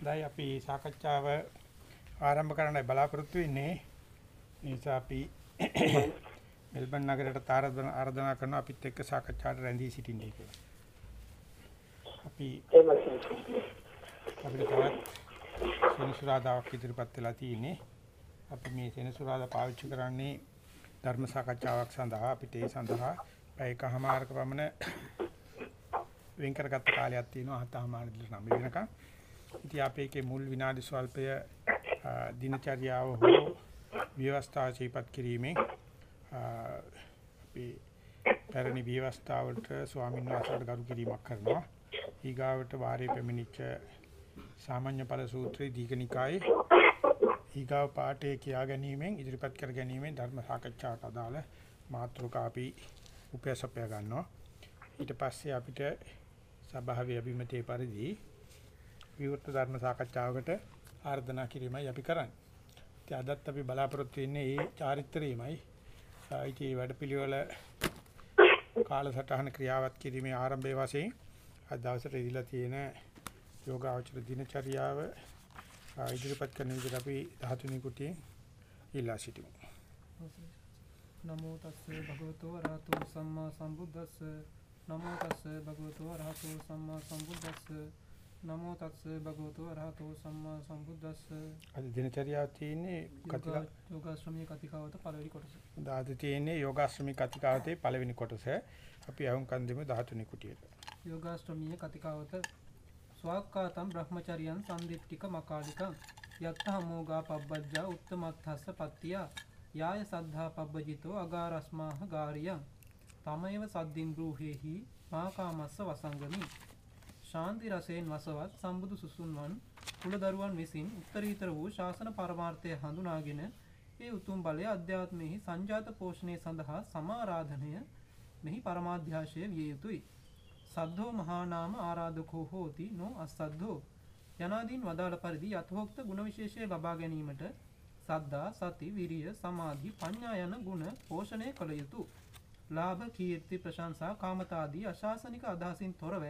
දැන් අපි සාකච්ඡාව ආරම්භ කරන්නයි බලාපොරොත්තු වෙන්නේ. නිසා අපි මෙල්බන් නගරයට ආරාධනා කරන අපිත් එක්ක සාකච්ඡාවට රැඳී සිටින්නේ කියලා. අපි. අපිට තවත් සෙනසුරාදාවක් ඉදිරිපත් වෙලා තියෙන්නේ. අපි මේ සෙනසුරාදා පාවිච්චි කරන්නේ ධර්ම සාකච්ඡාවක් සඳහා අපිට ඒ සඳහා පැයකමාරක පමණ වෙන් කරගත්ත කාලයක් තියෙනවා හතමාර දින නම් වෙනකන්. ඉතින් අපි ඒකේ මුල් විනාඩි ස්වල්පය දිනචර්යාව හෝ ව්‍යවස්ථා ශීපත් කිරීමෙන් අපි පැරණි ව්‍යවස්ථාවට ස්වාමීන් වහන්සේට ගරු කිරීමක් කරනවා. ඊගාවට වාරේ පැමිණිච්ච සාමාන්‍ය ඵල සූත්‍රයේ දීඝනිකායේ ඊගාව පාඨයේ කියා ගැනීමෙන් ඉදිරිපත් කර ගැනීමෙන් ධර්ම සාකච්ඡාවට අදාළ මාතෘකා අපි උපයසපය ගන්නවා. ඊට පස්සේ අපිට සභාවේ අභිමතයේ පරිදි විවෘත ධර්ම සාකච්ඡාවකට ආර්දනා කිරීමයි අපි කරන්නේ. ඉතින් අදත් අපි බලාපොරොත්තු වෙන්නේ මේ චාරිත්‍රයමයි. ඉතින් වැඩපිළිවෙල කාලසටහන ක්‍රියාවත් කිරීමේ ආරම්භයේ වශයෙන් අද දවසට ඉදිලා තියෙන යෝගාචර දිනචරියාව ඉදිරිපත් කරන විදිහට අපි 13 කුටියෙන් ඉල්ලා සිටිමු. නමෝ තස්සේ භගවතු වරහතු සම්මා සම්බුද්දස්ස නමෝ තස්සේ භගවතු වරහතු සම්මා සම්බුද්දස්ස නමෝ තස්සේ භගවතු වරහතු සම්මා සම්බුද්දස්ස අද දිනචරියාව තියෙන්නේ කතිකා යෝගාශ්‍රමයේ කතිකාවත පළවෙනි කොටස. දාද තියෙන්නේ යෝගාශ්‍රමික කතිකාවතේ පළවෙනි කොටස. අපි අහුම්කන් දෙමු 13 කුටියට. යෝගාශ්‍රමීය කතිකාවත ස්වාක්කාතම් බ්‍රහ්මචරියන් සම්දිට්ඨික මකාලිකං යත්ත හමෝගා පබ්බජ්ජා උත්තමත්ථස්ස පත්තියා යාය සද්ධා පබ්බජිතෝ අගාරස්මාහ ගාරියං තමයව සද්දින් බ්‍රූහෙහි මාකාමස්ස වසංගමි. ශාන්ති රසයෙන් වසවත් සම්බුදු සුසුන්වන් කුලදරුවන් විසින් උත්තරීතර වූ ශාසන පරමාර්ථය හඳුනාගෙන ඒ උතුම් බලය අධ්‍යාත්මෙහි සංජාත පෝෂණය සඳහා සමාරාධනය මෙහි පරමාධ්‍යාශය විය යුතුයි. සද්ධෝ මහා නාම ආරාධකෝ හෝති නෝ අස්සද්ධෝ. යනාදීන් වදාළ පරිදි යථෝක්ත ගුණ විශේෂය ලබා ගැනීමට සද්දා සති විරිය සමාධි ප්‍රඥා යන ගුණ පෝෂණය කළ යුතුය. ලාභ කීර්ති ප්‍රශංසා කාමතාදී අශාසනික අදහසින් තොරව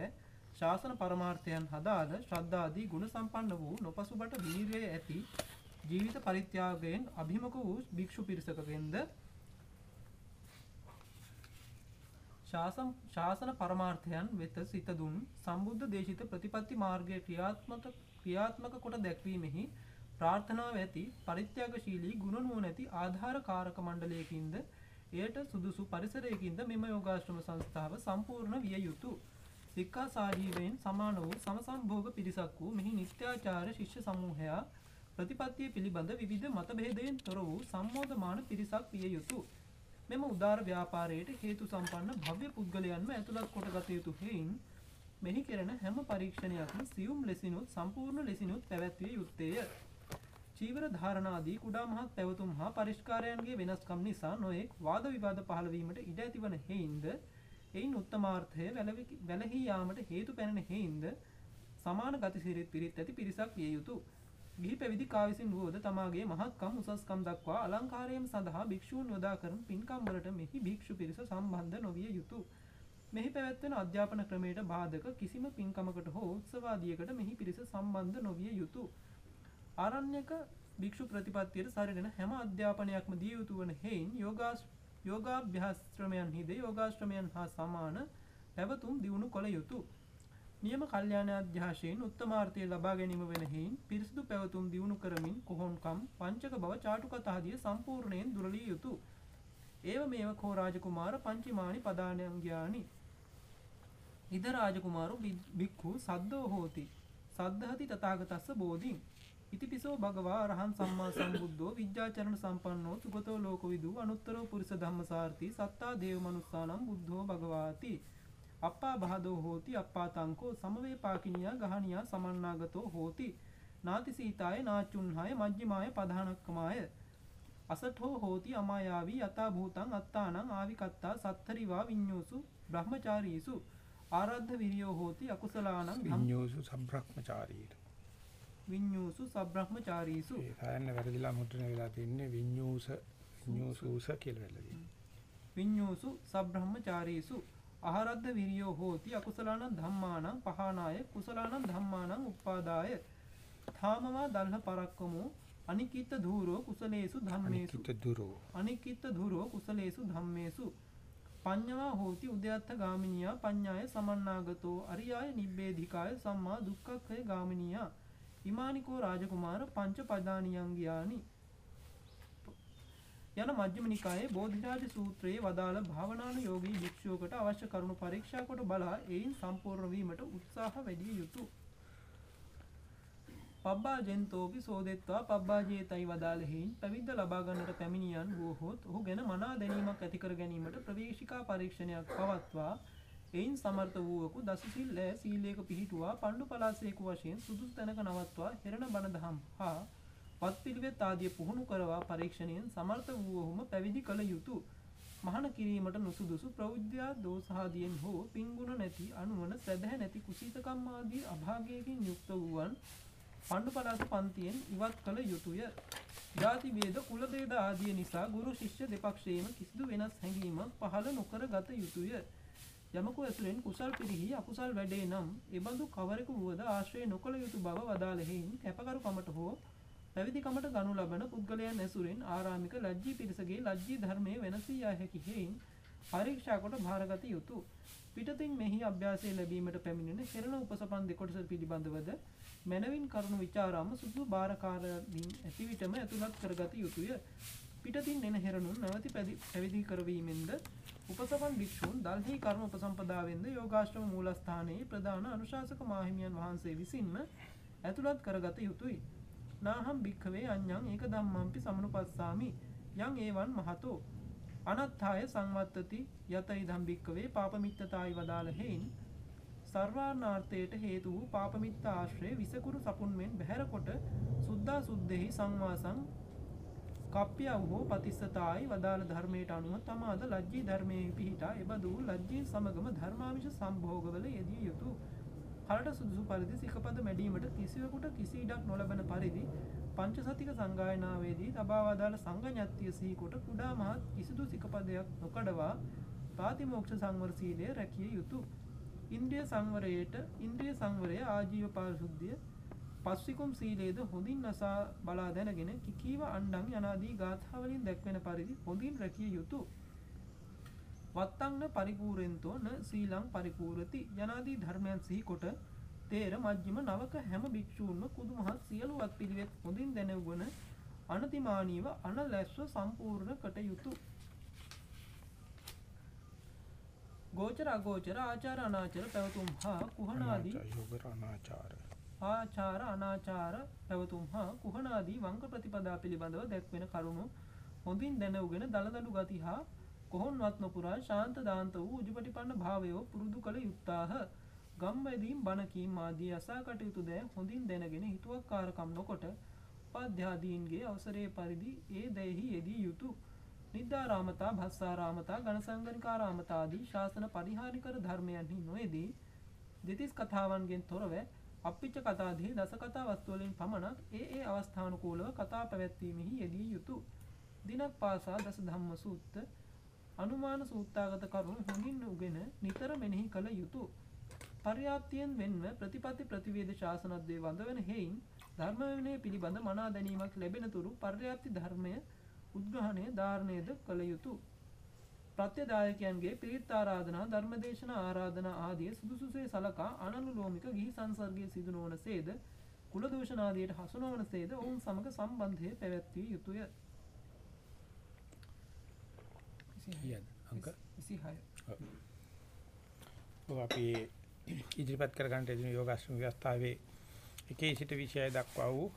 ශාසන පරමාර්ථයන් හදාළ ශ්‍රද්ධාදී ගුණ සම්පන්න වූ නොපසුබට වීරිය ඇති ජීවිත පරිත්‍යාගයෙන් අභිමුඛ වූ භික්ෂු පිරිසකගෙන්ද ශාසන ශාසන පරමාර්ථයන් වෙත සිත දුන් සම්බුද්ධ දේශිත ප්‍රතිපත්ති මාර්ගයේ ක්‍රියාත්මක ක්‍රියාත්මක කොට දැක්වීමෙහි ප්‍රාර්ථනාව ඇති පරිත්‍යාගශීලී ගුණ නුවණැති ආධාර කාරක මණ්ඩලයකින්ද එයට සුදුසු පරිසරයකින්ද මෙම යෝගාශ්‍රම සංස්ථාව සම්පූර්ණ විය යුතුය. සික්ඛා සාජීවයෙන් සමාන වූ සමසම්භෝග පිරිසක් වූ මෙහි නිත්‍යාචාර ශිෂ්‍ය සමූහයා ප්‍රතිපත්තිය පිළිබඳ විවිධ මතභේදයෙන් තොර වූ සම්මෝධමාන පිරිසක් විය යුතුය. මෙම උදාර ව්‍යාපාරයට හේතු සම්පන්න භව්‍ය පුද්ගලයන්ම ඇතුළත් කොටගත යුතු හේයින් මෙහි කෙරෙන හැම පරීක්ෂණයක්ම සියුම් ලෙසිනුත් සම්පූර්ණ ලෙසිනුත් පැවැත්විය යුත්තේය. චීවර ධාරණාදී කුඩා මහත් පැවතුම් හා පරිස්කාරයන්ගේ වෙනස්කම් නිසා නොයෙක් වාද විවාද පහළ වීමට ඉඩ ඇතිවන හේයින්ද එයින් උත්තමාර්ථය වැළහී යාමට හේතු පැනෙන හේයින්ද සමාන ගතිසිරිත් පිරිත් ඇති පිරිසක් විය යුතුය. ගිහි පැවිදි කා විසින් වුවද තමාගේ මහත්කම් උසස්කම් දක්වා අලංකාරයෙන් සඳහා භික්ෂූන් යොදා කරන පින්කම් වලට මෙහි භික්ෂු පිරිස සම්බන්ධ නොවිය යුතුය. මෙහි පැවැත්වෙන අධ්‍යාපන ක්‍රමයට බාධක කිසිම පින්කමකට හෝ උත්සවාදියකට මෙහි පිරිස සම්බන්ධ නොවිය යුතුය. ආරණ්‍යක භික්ෂු ප්‍රතිපත්තියට සරිලන හැම අධ්‍යාපනයක්ම දිය යුතු වන හේයින් යෝගාස් යෝගාභ්‍යාශ්‍රමයන්හිද යෝගාශ්‍රමයන් හා සමාන පැවතුම් දියුණු කළ යුතුය. නියම කල්යාණ අධ්‍යාශයෙන් උත්තමාර්ථය ලබා ගැනීම වෙන හේයින් පිරිසිදු පැවතුම් දියුණු කරමින් කොහොන්කම් පංචක බව චාටුකතාදිය සම්පූර්ණයෙන් දුරලිය යුතුය. ඒව මේව කෝ රාජකුමාර පංචිමානි පදානයන්ග්‍යානි. ඉද රාජකුමාරු බික්ඛු සද්දෝ හෝති. සද්ධහති තථාගතස්ස බෝධින් ඉතිපිසෝ භගවා අරහං සම්මා සම්බුද්ධෝ විද්‍යාචරණ සම්පන්නෝ සුගතෝ ලෝකවිදු අනුත්තරෝ පුරිස ධම්මසාරති සත්තා දේව මනුස්සානම් බුද්ධෝ භගවාති. අප්පා බහදෝ හෝති අප්පා තංකෝ සමවේපාකිනියා ගහනියා සමන්නාගතෝ හෝති. නාති සීතාය නාචුන්හාය මජ්ජිමාය පධානක්කමාය. අසඨෝ හෝති අමායාවී යතා භූතං අත්තානං ආවිකත්තා සත්තරිවා විඤ්ඤෝසු බ්‍රහ්මචාරීසු. ආරද්ධ විරියෝ හෝති අකුසලානං විඤ්ඤෝසු සම්බ්‍රහ්මචාරීසු විඤ්ඤූසු සබ්‍රහ්මචාරීසු. ඒ සායන්න වැරදිලා මුද්‍රණය වෙලා තින්නේ විඤ්ඤූස විඤ්ඤූසුස කියලා වෙලා තියෙනවා විඤ්ඤූසු සබ්‍රහ්මචාරීසු. අහරද්ද විරියෝ හෝති අකුසලානං ධම්මානං පහනාය කුසලානං ධම්මානං උපාදාය. ථාමවා දල්හ පරක්කමෝ අනිකිත ධූරෝ කුසලේසු ධම්මේසු. අනිකිත දුරෝ අනිකිත ධුරෝ කුසලේසු ධම්මේසු. පඤ්ඤවා හෝති උද්‍යත්ත ගාමිනියා පඤ්ඤාය සමන්නාගතෝ අරියාය නිබ්බේධිකාය සම්මා දුක්ඛක්ඛය ගාමිනියා ඉමානිකෝ රාජකුමාර පංච පදානියං ගියානි යන මජ්ක්‍ධිම නිකායේ බෝධිරාජ සූත්‍රයේ වදාළ භාවනානුයෝගී භික්ෂුවකට අවශ්‍ය කරුණු පරීක්ෂා කොට බලා එයින් සම්පූර්ණ වීමට උත්සාහ වැඩි යුතුය. පබ්බාජෙන්තෝපි සෝදෙත්වා පබ්බාජේතයි වදාළෙහින් පැවිද්ද ලබා ගන්නට පැමිණියන් වූහොත් ඔහු ගැන මනා දැනීමක් ඇති කර ගැනීමට ප්‍රවේශිකා පරීක්ෂණයක් පවත්වා එයින් සමර්ථ වූවකු දස සිල් ඈ සීලයක පිහිටුවා පණ්ඩු පලාසේකු වශයෙන් සුදුසු තැනක නවත්වා හෙරණ බණ දහම් හා වත් පිළිවෙත් ආදිය පුහුණු කරවා පරීක්ෂණයෙන් සමර්ථ වූවහුම පැවිදි කළ යුතුය. මහාන කිරීමට නුසුදුසු ප්‍රෞද්ධා දෝසාදියෙන් හෝ පින්ගුණ නැති අනුවන සැදැහැ නැති කුසීතකම් ආදී අභාගයකින් යුක්ත වූවන් පණ්ඩු පලාස පන්තියෙන් ඉවත් කළ යුතුය. ජාති ભેද කුල ભેද ආදිය නිසා ගුරු ශිෂ්‍ය දෙපක්ෂයේම කිසිදු වෙනස් හැඟීමක් පහළ නොකර ගත යුතුය. යමකු ඇසුරෙන් කුසල් පිරිහි අකුසල් වැඩේ නම් එබඳු කවරෙකු වුවද ආශ්‍රය නොකළ යුතු බව වදාළෙහින් කැපකරුකමට හෝ පැවිදිකමට ගනු ලබන පුද්ගලයන් ඇසුරෙන් ආරාමික ලජ්ජී පිරිසගේ ලජ්ජී ධර්මයේ වෙනසී යා හැකි හේයින් පරීක්ෂා කොට භාරගත යුතුය. පිටතින් මෙහි අභ්‍යාසය ලැබීමට පැමිණෙන හෙරණ උපසපන් දෙකොටස පිළිබඳවද මැනවින් කරුණු විචාරාම සුදු භාරකාරමින් ඇති විටම ඇතුළත් කරගත යුතුය. පිටතින් එන හෙරණුන් නැවති පැවිදි කරවීමෙන්ද උපසපන් භික්ෂූන් දල්හි කර්ම උපසම්පදාවෙන්ද යෝගාශ්‍රම මූලස්ථානයේ ප්‍රධාන අනුශාසක මාහිමියන් වහන්සේ විසින්ම ඇතුළත් කරගත යුතුයි. නාහම් භික්ඛවේ අඤ්ඤං ඒක ධම්මම්පි සමනුපස්සාමි යං ඒවන් මහතෝ අනත්ථාය සංවත්තති යත ඉදම් භික්ඛවේ පාපමිත්තතායි වදාළ හේයින් සර්වාර්ණාර්ථයට හේතු වූ පාපමිත්ත ආශ්‍රය විසකුරු සපුන් මෙන් බැහැර කොට සුද්දා සුද්දෙහි සංවාසං කප්පියව හෝ පතිස්සතායි වදාළ ධර්මයට අනුව තමාද ලජ්ජී ධර්මයේ පිහිටා එබඳු ලජ්ජී සමගම ධර්මාවිෂ සම්භෝගවල යෙදිය යුතු. කලට සුදුසු පරිදි සිකපද මැඩීමට කිසිවෙකුට කිසි ඉඩක් නොලබන පරිදි පංචසතික සංගායනාවේදී තබා වදාළ සංඝඥත්තිය සිහි කොට කුඩා මහත් කිසිදු සිකපදයක් නොකඩවා ප්‍රාතිමෝක්ෂ සංවර සීලය රැකිය යුතුය ඉන්ද්‍රිය සංවරයට ඉන්ද්‍රිය සංවරය ආජීව පාරිශුද්ධිය පස්විකුම් සීලේද හොඳින් නසා බලා දැනගෙන කිකීව අණ්ඩං යනාදී ගාථාවලින් දැක්වෙන පරිදි හොඳින් රැකිය යුතුය. වත්තංන පරිපූරෙන්තෝ න සීලං පරිපූරති යනාදී ධර්මයන් සිහි කොට තේර මජ්ජිම නවක හැම භික්ෂූන්ම කුදු මහත් සියලු වත් පිළිවෙත් හොඳින් දැනවුවන අනතිමානීව අනලැස්ව සම්පූර්ණ කට යුතුය. ගෝචර අගෝචර ආචාර අනාචාර පැවතුම් හා කුහනාදී යෝගර අනාචාර ආචාර අනාචාර පැවතුම් හා කුහනාදී වංක ප්‍රතිපදා පිළිබඳව දැක්වෙන කරුණු හොඳින් දැනවගෙන දලදඩු ගති හා කොහොන්වත් නොපුරා ශාන්ත දාන්ත වූ උජුපටිපන්න භාවයෝ පුරුදු කළ යුත්තාහ ගම්වැදීම් බණකීම් ආදී අසා කටයුතු දෑ හොඳින් දැනගෙන හිතුවක්කාරකම් නොකොට උපාධ්‍යාදීන්ගේ අවසරයේ පරිදි ඒ දැයෙහි යෙදී යුතුය නිද්දාරාමතා භස්සාරාමතා ගණසංගනිකාරාමතාදී ශාසන පරිහානිකර ධර්මයන්හි නොයේදී දෙතිස් කතාවන්ගෙන් තොරව අපිච්ච කතාදී දස කතා වස්තුවලින් පමණක් ඒ ඒ අවස්ථානුකූලව කතා පැවැත්වීමෙහි යෙදිය යුතුය. දිනක් පාසා දස ධම්ම සූත්ත අනුමාන සූත්තාගත කරුණු හොඳින් උගෙන නිතර මෙනෙහි කළ යුතුය. පර්යාප්තියෙන් වෙන්ව ප්‍රතිපත්ති ප්‍රතිවේද ශාසනද්වේ වඳ වෙන හේයින් ධර්ම විනය පිළිබඳ මනා දැනීමක් ලැබෙන තුරු පර්යාප්ති ධර්මය උද්ග්‍රහණය ධාරණයද කළ යුතුය. ප්‍රත්‍යදායකයන්ගේ පිරිත් ආරාධනා ධර්මදේශන ආරාධනා ආදිය සුදුසුසේ සලකා අනනුලෝමික ගිහි සංසර්ගයේ සිදු නොවන සේද කුල දූෂණාදියට හසු නොවන සේද ඔවුන් සමග සම්බන්ධය පැවැත්විය යුතුය. අංක. 26 ඔව්. අපි ඉදිරිපත් කර ගන්නට යන යෝගාශ්‍රම ව්‍යවස්ථාවේ එකේ සිට විෂය දක්වා වූ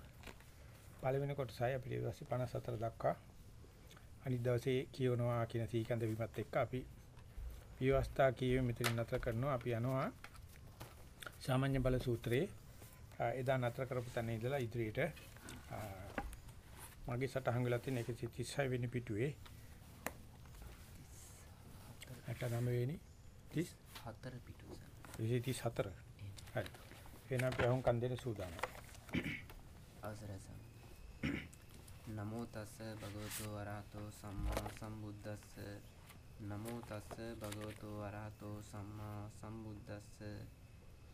පළවෙනි කොටසයි අපිට ඊට පස්සේ 54 දක්වා අනිත් දවසේ කියවනවා කියන සීකන්ද විමත් එක්ක අපි විවස්ථා කියවෙ මෙතනින් නතර කරනවා. අපි යනවා සාමාන්‍ය බල සූත්‍රයේ. එදා නතර කරපු තැන ඉඳලා ඉදිරියට මගේ සටහන් වෙලා තියෙන 136 වෙනි පිටුවේ. 89 වෙනි? 34 පිටුව සර්. 234 හරි. එහෙනම් අපි අහුන් කන් දෙන්න සූදානම්. අවසරයි සර් නමෝ තස්ස භගවතු වරහතෝ සම්මා සම්බුද්දස්ස. නමෝ තස්ස භගවතෝ අරහතෝ සම්මා සම්බුද්දස්ස.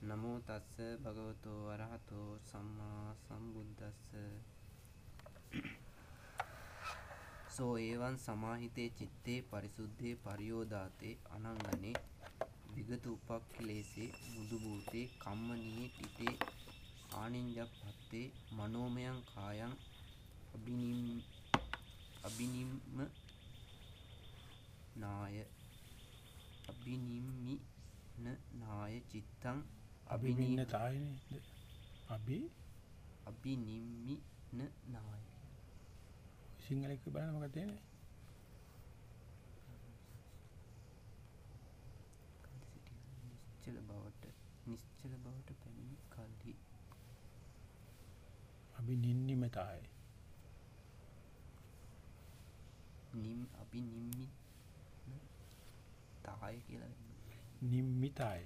නමෝ තස්ස භගවතෝ අරහතෝ සම්මා සම්බුද්දස්ස. සෝ ඒවං සමාහිතේ චිත්තේ පරිසුද්ධේ පරියෝදාතේ අනංගනේ විගත උපක්ඛලේසේ මුදු භූතේ කම්මනී ටිතේ ආනින්ජප්පත්තේ මනෝමයං කායං අබිනිම් අබිනිම්ම නාය අබිනිම්මි න නාය චිත්තං අබිනි අභිනින්නතායනේ අභි අබිනිම්මි න නාය. සිංහල එක බලන්න මොකක්ද තියෙන්නේ? නිශ්චල බවට නිශ්චල බවට පැමිණි කල්හි අභිනින්නිමතාය නිම් අපි නිම්මි තාය කියලා. නිම්මිතාය.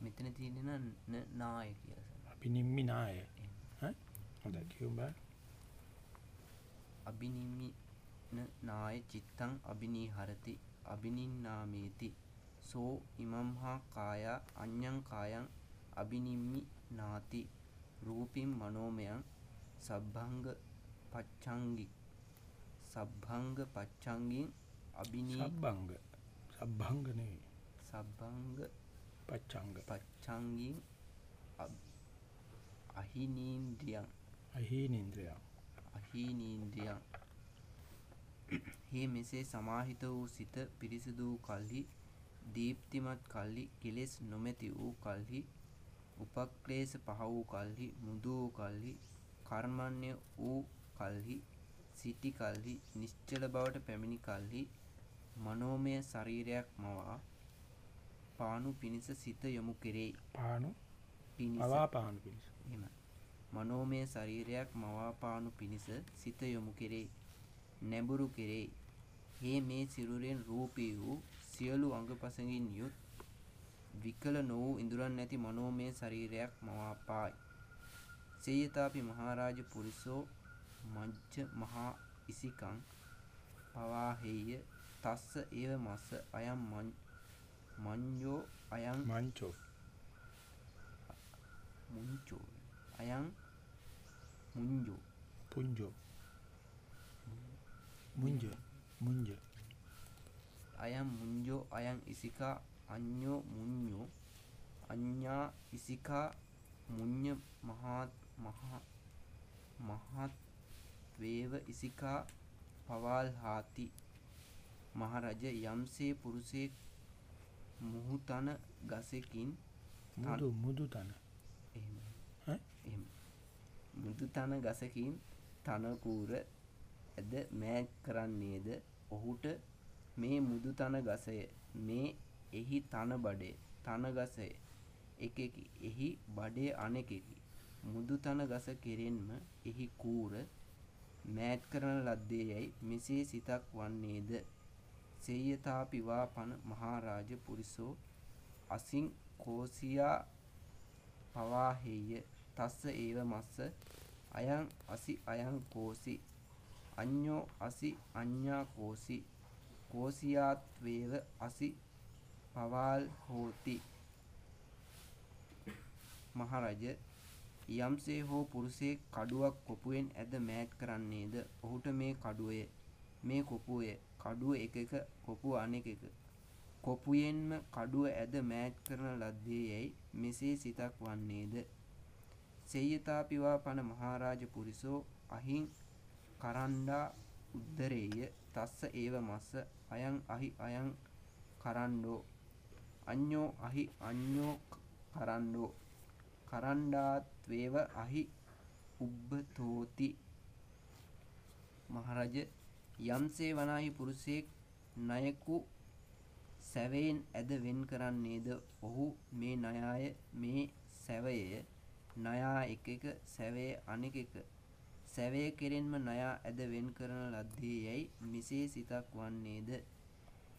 මෙතන තියෙන නාය කියලා. සම. අභිනිම්මිනාය ඈ හොඳයි කියමු බලන්න අබිනිම්මි න නාය චිත්තං අබිනීහරති අබිනින්නාමේති සෝ ඉමම්හා කායා අඤ්ඤං කායං අබිනිම්මි නාති රූපින් මනෝමයං සබ්බංග පච්ඡංගි සබ්බංග පච්ඡංගින් අබිනී සබ්බංග සබ්බංග නෙවෙයි. සබ්බංග පච්ඡංග. පච්ඡංගින් අහිනීන්ද්‍රියං. අහීනින්ද්‍රය. අහීනීන්ද්‍රියං. හේ මෙසේ සමාහිත වූ සිත පිරිසිදු වූ කල්හි දීප්තිමත් කල්හි කෙලෙස් නොමැති වූ කල්හි උපක්ලේශ පහ වූ කල්හි මුදු වූ කල්හි කර්මණ්‍ය වූ කල්හි සිටි කල්හි නිශ්චල බවට පැමිණි කල්හි මනෝමය ශරීරයක් මවා පානු පිණිස සිත යොමු පාණු පිණිස පවා පාණු පිණිස එහෙම. මනෝමය ශරීරයක් මවාපානු පිණිස සිත යොමු කෙරේ. නැඹුරු කෙරේ. හේ මේ සිරුරෙන් රූපී වූ සියලු අංගපසඟින් යුත් විකල නො වූ ඉඳුරන් නැති මනෝමය ශරීරයක් මවාපායි. සේයතාපි මහරජ පුරිසෝ මජ්ජ මහා ඉසිකං පවාහෙය තස්ස ඒව මස්ස අයම් මං්යෝ අයං මංචෝ මුංචෝ අයං මුංජෝ පුංජෝ මුංජ මුංජ අයම් මුංජෝ අයං ඉසිකා අඤ්ඤෝ මුඤ්ඤෝ. අඤ්ඤා ඉසිකා මුඤ්ඤ මහත් මහා මහත් වේව ඉසිකා පවාල්හාති මහරජ යම්සේ පුරුෂයෙක් මුහුතන ගසකින් මුදු මුදු තන. මුදු තන ගසකින් තනකූර ඇද මෑත් කරන්නේද? ඔහුට මේ මුදු තන ගසය මේ එහි තන බඩේ තන ගසය එකෙකි. එහි බඩේ අනෙකෙකි. මුදු තන ගස කෙරෙන්ම එහි කූර මෑත් කරන ලද්දේ යැයි මෙසේ සිතක් වන්නේද? සේයතාපිවා පන මහාරාජ පුරිසෝ අසින් කෝසියා පවාහෙය තස්ස ඒව මස්ස අයං අසි අයං කෝසි අඤ්ඤෝ අසි අඤ්ඤා කෝසි කෝසියාත්වේව අසි පවාල් හෝති මහරජ යම්සේ හෝ පුරුෂයෙක් කඩුවක් කොපුවෙන් ඇද මෑත් කරන්නේද? ඔහුට මේ කඩුවය මේ කොපුවය කඩුව එක එක කොපුව අනෙක එක. කොපුයෙන්ම කඩුව ඇද මෑත් කරන ලද්දේ යැයි මෙසේ සිතක් වන්නේද? සෙය්‍යතාපිවා පන මහාරාජ පුරිසෝ අහිං කරණ්ඩා උද්දරේය තස්ස ඒව මස්ස අයං අහි අයං කරණ්ඩෝ අඤ්ඤෝ අහි අඤ්ඤෝ කරණ්ඩෝ. කරණ්ඩාත්වේව අහි උබ්බතෝති. මහරජ යම්සේ වනාහි පුරුෂයෙක් ණයකු සැවයෙන් ඇද වෙන් කරන්නේද? ඔහු මේ ණයාය මේ සැවය ණයා එක එක සැවය අනෙක එක. සැවය කෙරෙන්ම ණයා ඇද වෙන් කරන ලද්දේ යැයි මෙසේ සිතක් වන්නේද?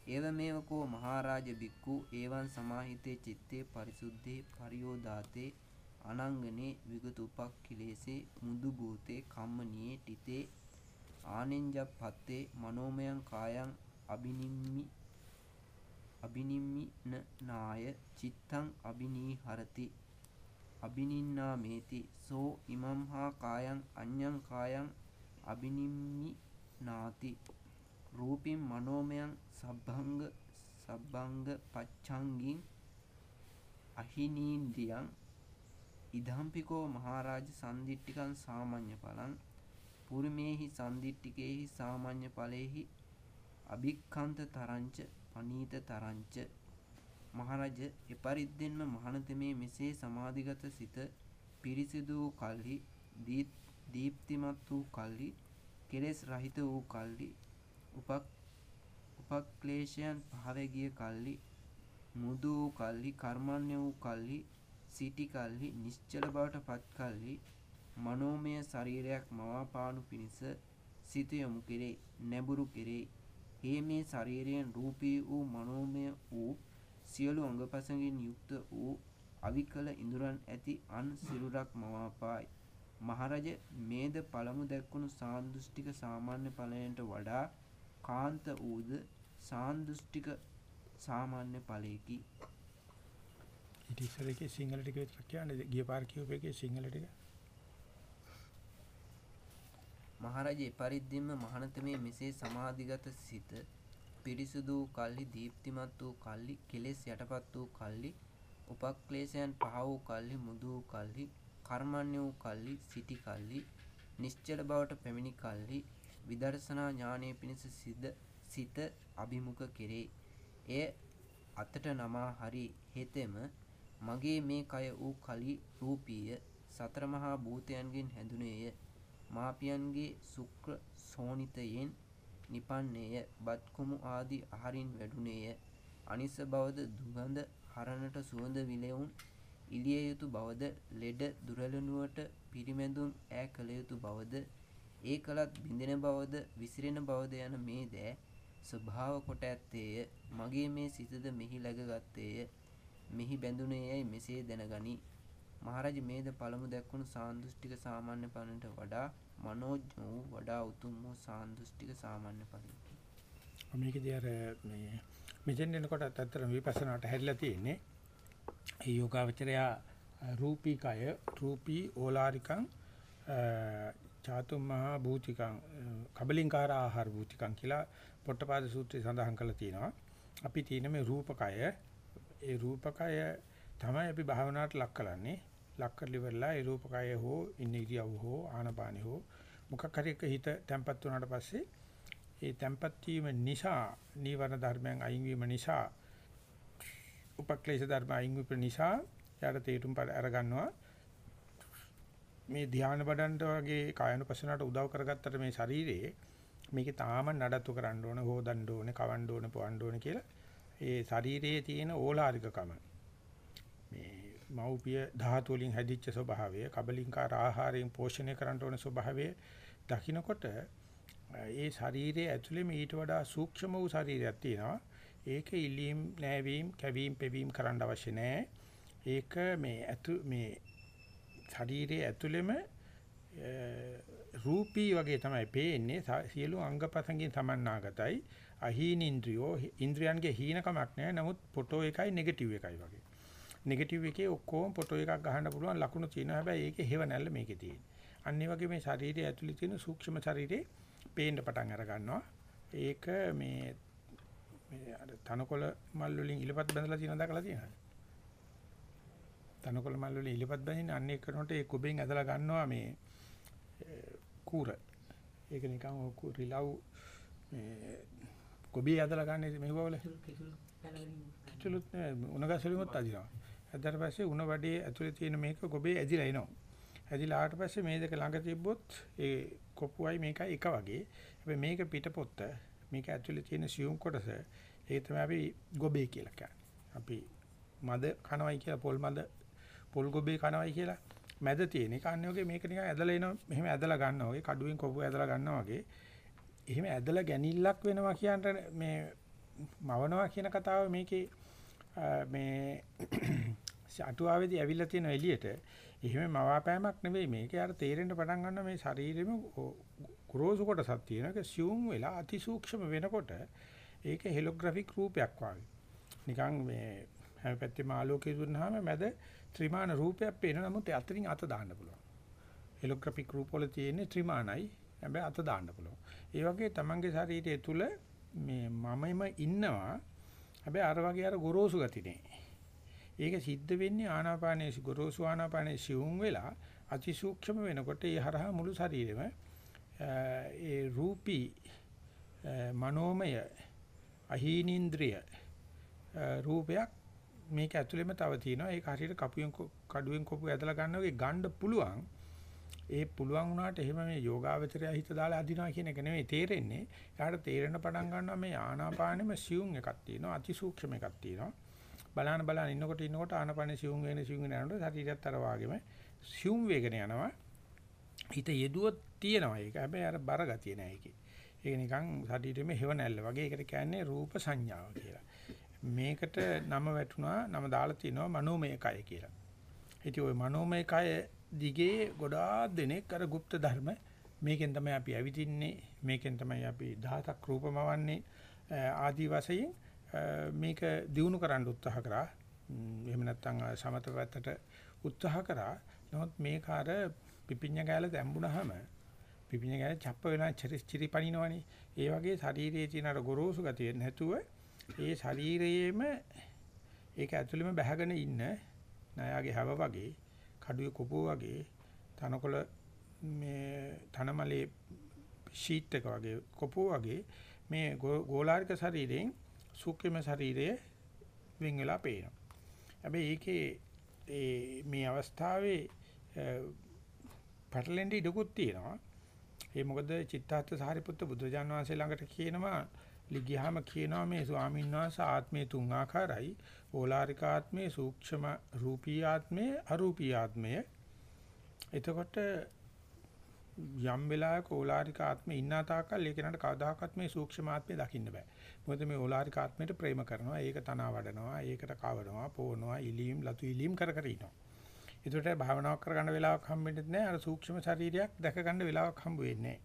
ඒවමේව කෝ මහරජ බික්කු ඒවන් සමාහිතේ චිත්තේ පරිසුද්ධේ පරියෝදාතේ අනංගනේ විගතුපක්ඛිලේසේ මුදු භූතේ කම්මනියේ ටිතේ ආනෙන්ජප්පත්තේ මනෝමයං කායං අබිනිම්මි අබිනිම්මිනාය චිත්තං අබිනීහරති අබිනින්නාමේති සෝ ඉමම් හා කායං අඤ්ඤං කායං අබිනිම්මිනාති රූපින් මනෝමයං සබ්බංග සබ්බංග පච්ඡංගින් අහිනීන්ද්‍රියං ඉදම්පිකෝ මහරජ සම්දිට්ඨිකං සාමාන්‍ය ඵලං පුරිමේහි සම්දිට්ඨිකේහි සාමාන්‍ය ඵලේහි අභික්ඛන්ත තරංච පනීත තරංච. මහරජ එපරිද්දෙන්ම මහණතමේ මෙසේ සමාධිගත සිත පිරිසිදු වූ කල්හි දීප්තිමත් වූ කල්හි කෙලෙස් රහිත වූ කල්හි උපක්ලේශයන් පහව ගිය කල්හි මුදු වූ කල්හි කර්මණ්‍ය වූ කල්හි සිටි කල්හි නිශ්චල බවට පත් කල්හි මනෝමය ශරීරයක් මවාපානු පිණිස සිත යොමු කෙරේ නැඹුරු කෙරේ ඒ මේ ශරීරයෙන් රූපී වූ මනෝමය වූ සියලු අංගපසඟින් යුක්ත වූ අවිකල ඉඳුරන් ඇති අන් සිරුරක් මවාපායි. මහරජ මේද පළමු දැක්වුණු සාන්දෘෂ්ටික සාමාන්‍ය ඵලයට වඩා කාන්ත වූද සාන්දෘෂ්ටික සාමාන්‍ය ඵලයකි. ඊට ඉස්සරේ සිංහල ටික විතර කියන්නේ ගිය පාර කියූප එකේ සිංහල ටික. මහරජ එපරිද්දෙන්ම මහණතමේ මෙසේ සමාධිගත සිත පිරිසුදු වූ කල්හි දීප්තිමත් වූ කල්හි කෙලෙස් යටපත් වූ කල්හි උපක්ලේශයන් පහ වූ කල්හි මුදු වූ කල්හි කර්මණ්‍ය වූ කල්හි සිටි කල්හි නිශ්චල බවට පැමිණි කල්හි විදර්ශනා ඥානයේ පිණිස සිද සිත අභිමුඛ කෙරේ. එය අතට නමා හරි හෙතෙම මගේ මේ කය වූ කලි රූපීය සතර මහා භූතයන්ගෙන් හැදුනේය. මාපියන්ගේ ශුක්‍ර සෝනිතයෙන් නිපන්නේය. බත් කුමු ආදී අහරින් වැඩුණේය අනිස බවද දුගඳ හරණට සුවඳ විලවුන් ඉලිය යුතු බවද ලෙඩ දුරලනුවට පිරිමැදුම් ඈ කළ යුතු බවද ඒ කලත් බිඳෙන බවද විසිරෙන බවද යන මේ දෑ ස්වභාව කොට ඇත්තේය. මගේ මේ සිතද මෙහි läගගත්තේය මෙහි බැඳුනේ යයි මෙසේ දැනගනි මහරජ මේද පළමු දැක්වුණු සාන්දෘෂ්ටික සාමාන්‍ය ඵලයට වඩා මනෝජ්ජ වූ වඩා උතුම් වූ සාන්දෘෂ්ටික සාමාන්‍ය ඵලයකි. මේකදී අර මේ මෙතෙන් එනකොට ඇත්තට විපස්සනාට හැරිලා තියෙන්නේ. ඒ යෝගාවචරය රූපී කය රූපී ඕලාරිකං චාතුම් මහා භූතිකං කබලින්කාර ආහාර භූතිකං කියලා පොට්ටපාද සූත්‍රයේ සඳහන් කරලා තියෙනවා. අපි තියෙන මේ රූපකය ඒ රූපකය තමයි අපි භාවනාවට ලක් කරන්නේ. ලක් කරලි වෙලා ඒ රූපකය හෝ ඉන්න ඉරියව් හෝ ආනපානෙ හෝ මොකක් හරි එක හිත තැම්පත් වුණාට පස්සේ ඒ තැම්පත් වීම නිසා නීවරණ ධර්මයන් අයින් වීම නිසා උපක්ලේශ ධර්ම අයින් වීම නිසා යාට තේරුම් අර ගන්නවා මේ ධානය බඩන්ට වගේ කායනුපසනාවට උදව් කරගත්තට මේ ශරීරයේ මේකේ තාම නඩත්තු කරන්න ඕන හොදන්න ඕන කවන්න ඕන පොවන්න ඕන කියලා ඒ ශරීරයේ තියෙන ඕලාරිකකම මේ මෞපිය ධාතු වලින් හැදිච්ච ස්වභාවය, කබලින්කාර ආහාරයෙන් පෝෂණය කරන්න ඕන ස්වභාවය දකින්නකොට ඒ ශරීරයේ ඇතුළේ ඊට වඩා සූක්ෂම වූ ශරීරයක් තියෙනවා. ඒක ඉලීම්, නැවීම්, කැවීම්, පෙවීම් කරන්න අවශ්‍ය නැහැ. ඒක මේ ඇතු මේ ශරීරයේ ඇතුළෙම රූපී වගේ තමයි පේන්නේ සියලු අංගපතංගෙන් සමන්නාගතයි අහීන ඉන්ද්‍රියෝ ඉන්ද්‍රියන්ගේ හීනකමක් නැහැ නමුත් ෆොටෝ එකයි නෙගටිව් එකයි වගේ නෙගටිව් එකේ ඔක්කොම ෆොටෝ එකක් ගහන්න පුළුවන් ලකුණු තියෙනවා. හැබැයි ඒකේ හේව නැල්ල මේකේ තියෙන්නේ. අන්න ඒ වගේ මේ ශරීරයේ ඇතුළේ තියෙන සූක්ෂම ශරීරේ පේන්න පටන් අර ගන්නවා. ඒක මේ මේ අර තනකොළ මල් වලින් ඉලපත් බඳලා තියෙන දැකලා තියෙනවද? තනකොළ මල් වලින් ඉලපත් බඳින්න අන්න ඒ කරනකොට ඒ කුබෙන් ඇදලා ගන්නවා මේ කූර. ඒක නිකන් රිලව් මේ කුබේ ඇදලා ගන්න මෙහෙවවල. කිචලුත් නෑ උණගසලිමුත් අදිනවා. ඇද්දාට පස්සේ උණ වැඩේ ඇතුලේ තියෙන මේක ගොබේ ඇදිලා එනවා. ඇදිලා ආවට පස්සේ මේ දෙක ළඟ තිබ්බොත් ඒ කොපුවයි මේකයි එක වගේ. හැබැයි මේක පිටපොත්ත මේක ඇතුලේ තියෙන සියුම් කොටස ඒක තමයි අපි ගොබේ කියලා කියන්නේ. අපි මද කනවයි කියලා පොල් මද පොල් ගොබේ කනවයි කියලා මැද තියෙන එක අන්නේ වගේ මේක නිකන් ඇදලා එනවා මෙහෙම ඇදලා ගන්නවා වගේ කඩුවෙන් කොපුව ඇදලා ගන්නවා වගේ එහෙම ඇදලා ගැනිල්ලක් වෙනවා කියන්න මේ මවනවා කියන කතාව මේකේ මේ අටුවාවේදී ඇවිල්ලා තියෙන එළියට එහෙම මවාපෑමක් නෙවෙයි මේක යාර තේරෙන්න පටන් ගන්න මේ ශරීරෙම කුරෝසු කොටසක් තියෙන එක සියුම් වෙලා අතිසූක්ෂම වෙනකොට ඒක හෙලෝග්‍රැෆික් රූපයක් වගේ. නිකන් මේ හැම පැත්තෙම ආලෝකය දුන්නාම මැද ත්‍රිමාන රූපයක් පේන නමුත් අතරින් අත දාන්න පුළුවන්. හෙලෝග්‍රැෆික් රූප වල තියෙන්නේ ත්‍රිමානයි හැබැයි අත දාන්න පුළුවන්. ඒ වගේ තමන්ගේ ශරීරය තුල මේ මමම ඉන්නවා හැබැයි අර වගේ අර ගොරෝසු ගති නෑ. ඒක සිද්ධ වෙන්නේ ආනාපානයේ ගොරෝසු ආනාපානයේ සිවුම් වෙලා අතිසූක්ෂම වෙනකොට ඒ හරහා මුළු ශරීරෙම ඒ රූපී මනෝමය අහීනින්ද්‍රිය රූපයක් මේක ඇතුළෙම තව තියෙනවා ඒක හරියට කපුවෙන් කඩුවෙන් කොපු ඇදලා ගන්න වගේ ගන්න පුළුවන් ඒ පුළුවන් වුණාට එහෙම මේ යෝගාවචරය හිත දාලා අදිනවා කියන එක නෙමෙයි තේරෙන්නේ. යාට තේරෙන පටන් ගන්නවා මේ ආනාපානෙම සියුම් එකක් තියෙනවා, අතිසූක්ෂම එකක් තියෙනවා. බලන බලන ඉන්නකොට ඉන්නකොට ආනාපානෙ සියුම් වෙන සියුම් වෙන යනකොට ශරීරයත් අර වාගේම සියුම් වේගන යනවා. හිත යෙදුවොත් තියෙනවා ඒක. හැබැයි අර බර ගතිය නෑ ඒකේ. ඒක නිකන් ශරීරෙම හේව නැල්ල වගේ. ඒකට කියන්නේ රූප සංඥාව කියලා. මේකට නම වැටුණා නම දාලා තිනවා මනෝමය කය කියලා. ඉතින් ওই මනෝමය කය දිගේ ගොඩාක් දෙනෙක් අර গুপ্ত ධර්ම මේකෙන් තමයි අපි ඇවිදින්නේ මේකෙන් තමයි අපි දහසක් රූපමවන්නේ ආදි වශයෙන් මේක දිනු කරන්න උත්සාහ කරා එහෙම නැත්නම් සමත පැත්තට උත්සාහ කරා නමුත් මේක අර පිපිඤ්ඤ ගෑල දැම්බුනහම පිපිඤ්ඤ ගෑල චප්ප වෙලා චිරිස් චිරි පනිනවනේ ඒ වගේ ශරීරයේ තියෙන අර ගොරෝසු ගතිය නැතුව ඒ ශරීරයේම ඒක ඇතුළෙම බැහැගෙන ඉන්න ණයාගේ හැව වගේ කඩුවේ කොපුව වගේ තනකොළ මේ තනමලේ ෂීට් එක වගේ කොපුව වගේ මේ ගෝලාරික ශරීරයෙන් සූක්ෂම ශරීරයේ වෙන් වෙලා පේනවා. හැබැයි ඒකේ ඒ මේ අවස්ථාවේ පැටලෙන්ඩ ඉඩකුත් තියෙනවා. ඒ මොකද චිත්තාර්ථ සාරිපුත්ත බුදුජාන විශ්වසේ ළඟට කියනවා ලිගියාම කියනවා මේ ස්වාමීන් වහන්සේ ආත්මයේ තුන් ආකාරයි ඕලාරික ආත්මයේ සූක්ෂම රූපී ආත්මයේ අරූපී ආත්මය එතකොට යම් වෙලාවක ඕලාරික ආත්මේ ඉන්න තාක්කල් ඒක නට කවදාකවත් මේ සූක්ෂම ආත්මේ දකින්න බෑ. මොකද මේ ඕලාරික ආත්මයට ප්‍රේම කරනවා, ඒක තනවා වඩනවා, ඒකට කවනවා, පොවනවා, ඉලීම්, ලතු ඉලීම් කර කර ඉනවා. ඒකට භාවනාවක් කරගන්න වෙලාවක් හම්බෙන්නේ නැහැ. අර සූක්ෂම ශරීරයක් දැක ගන්න වෙලාවක් හම්බ වෙන්නේ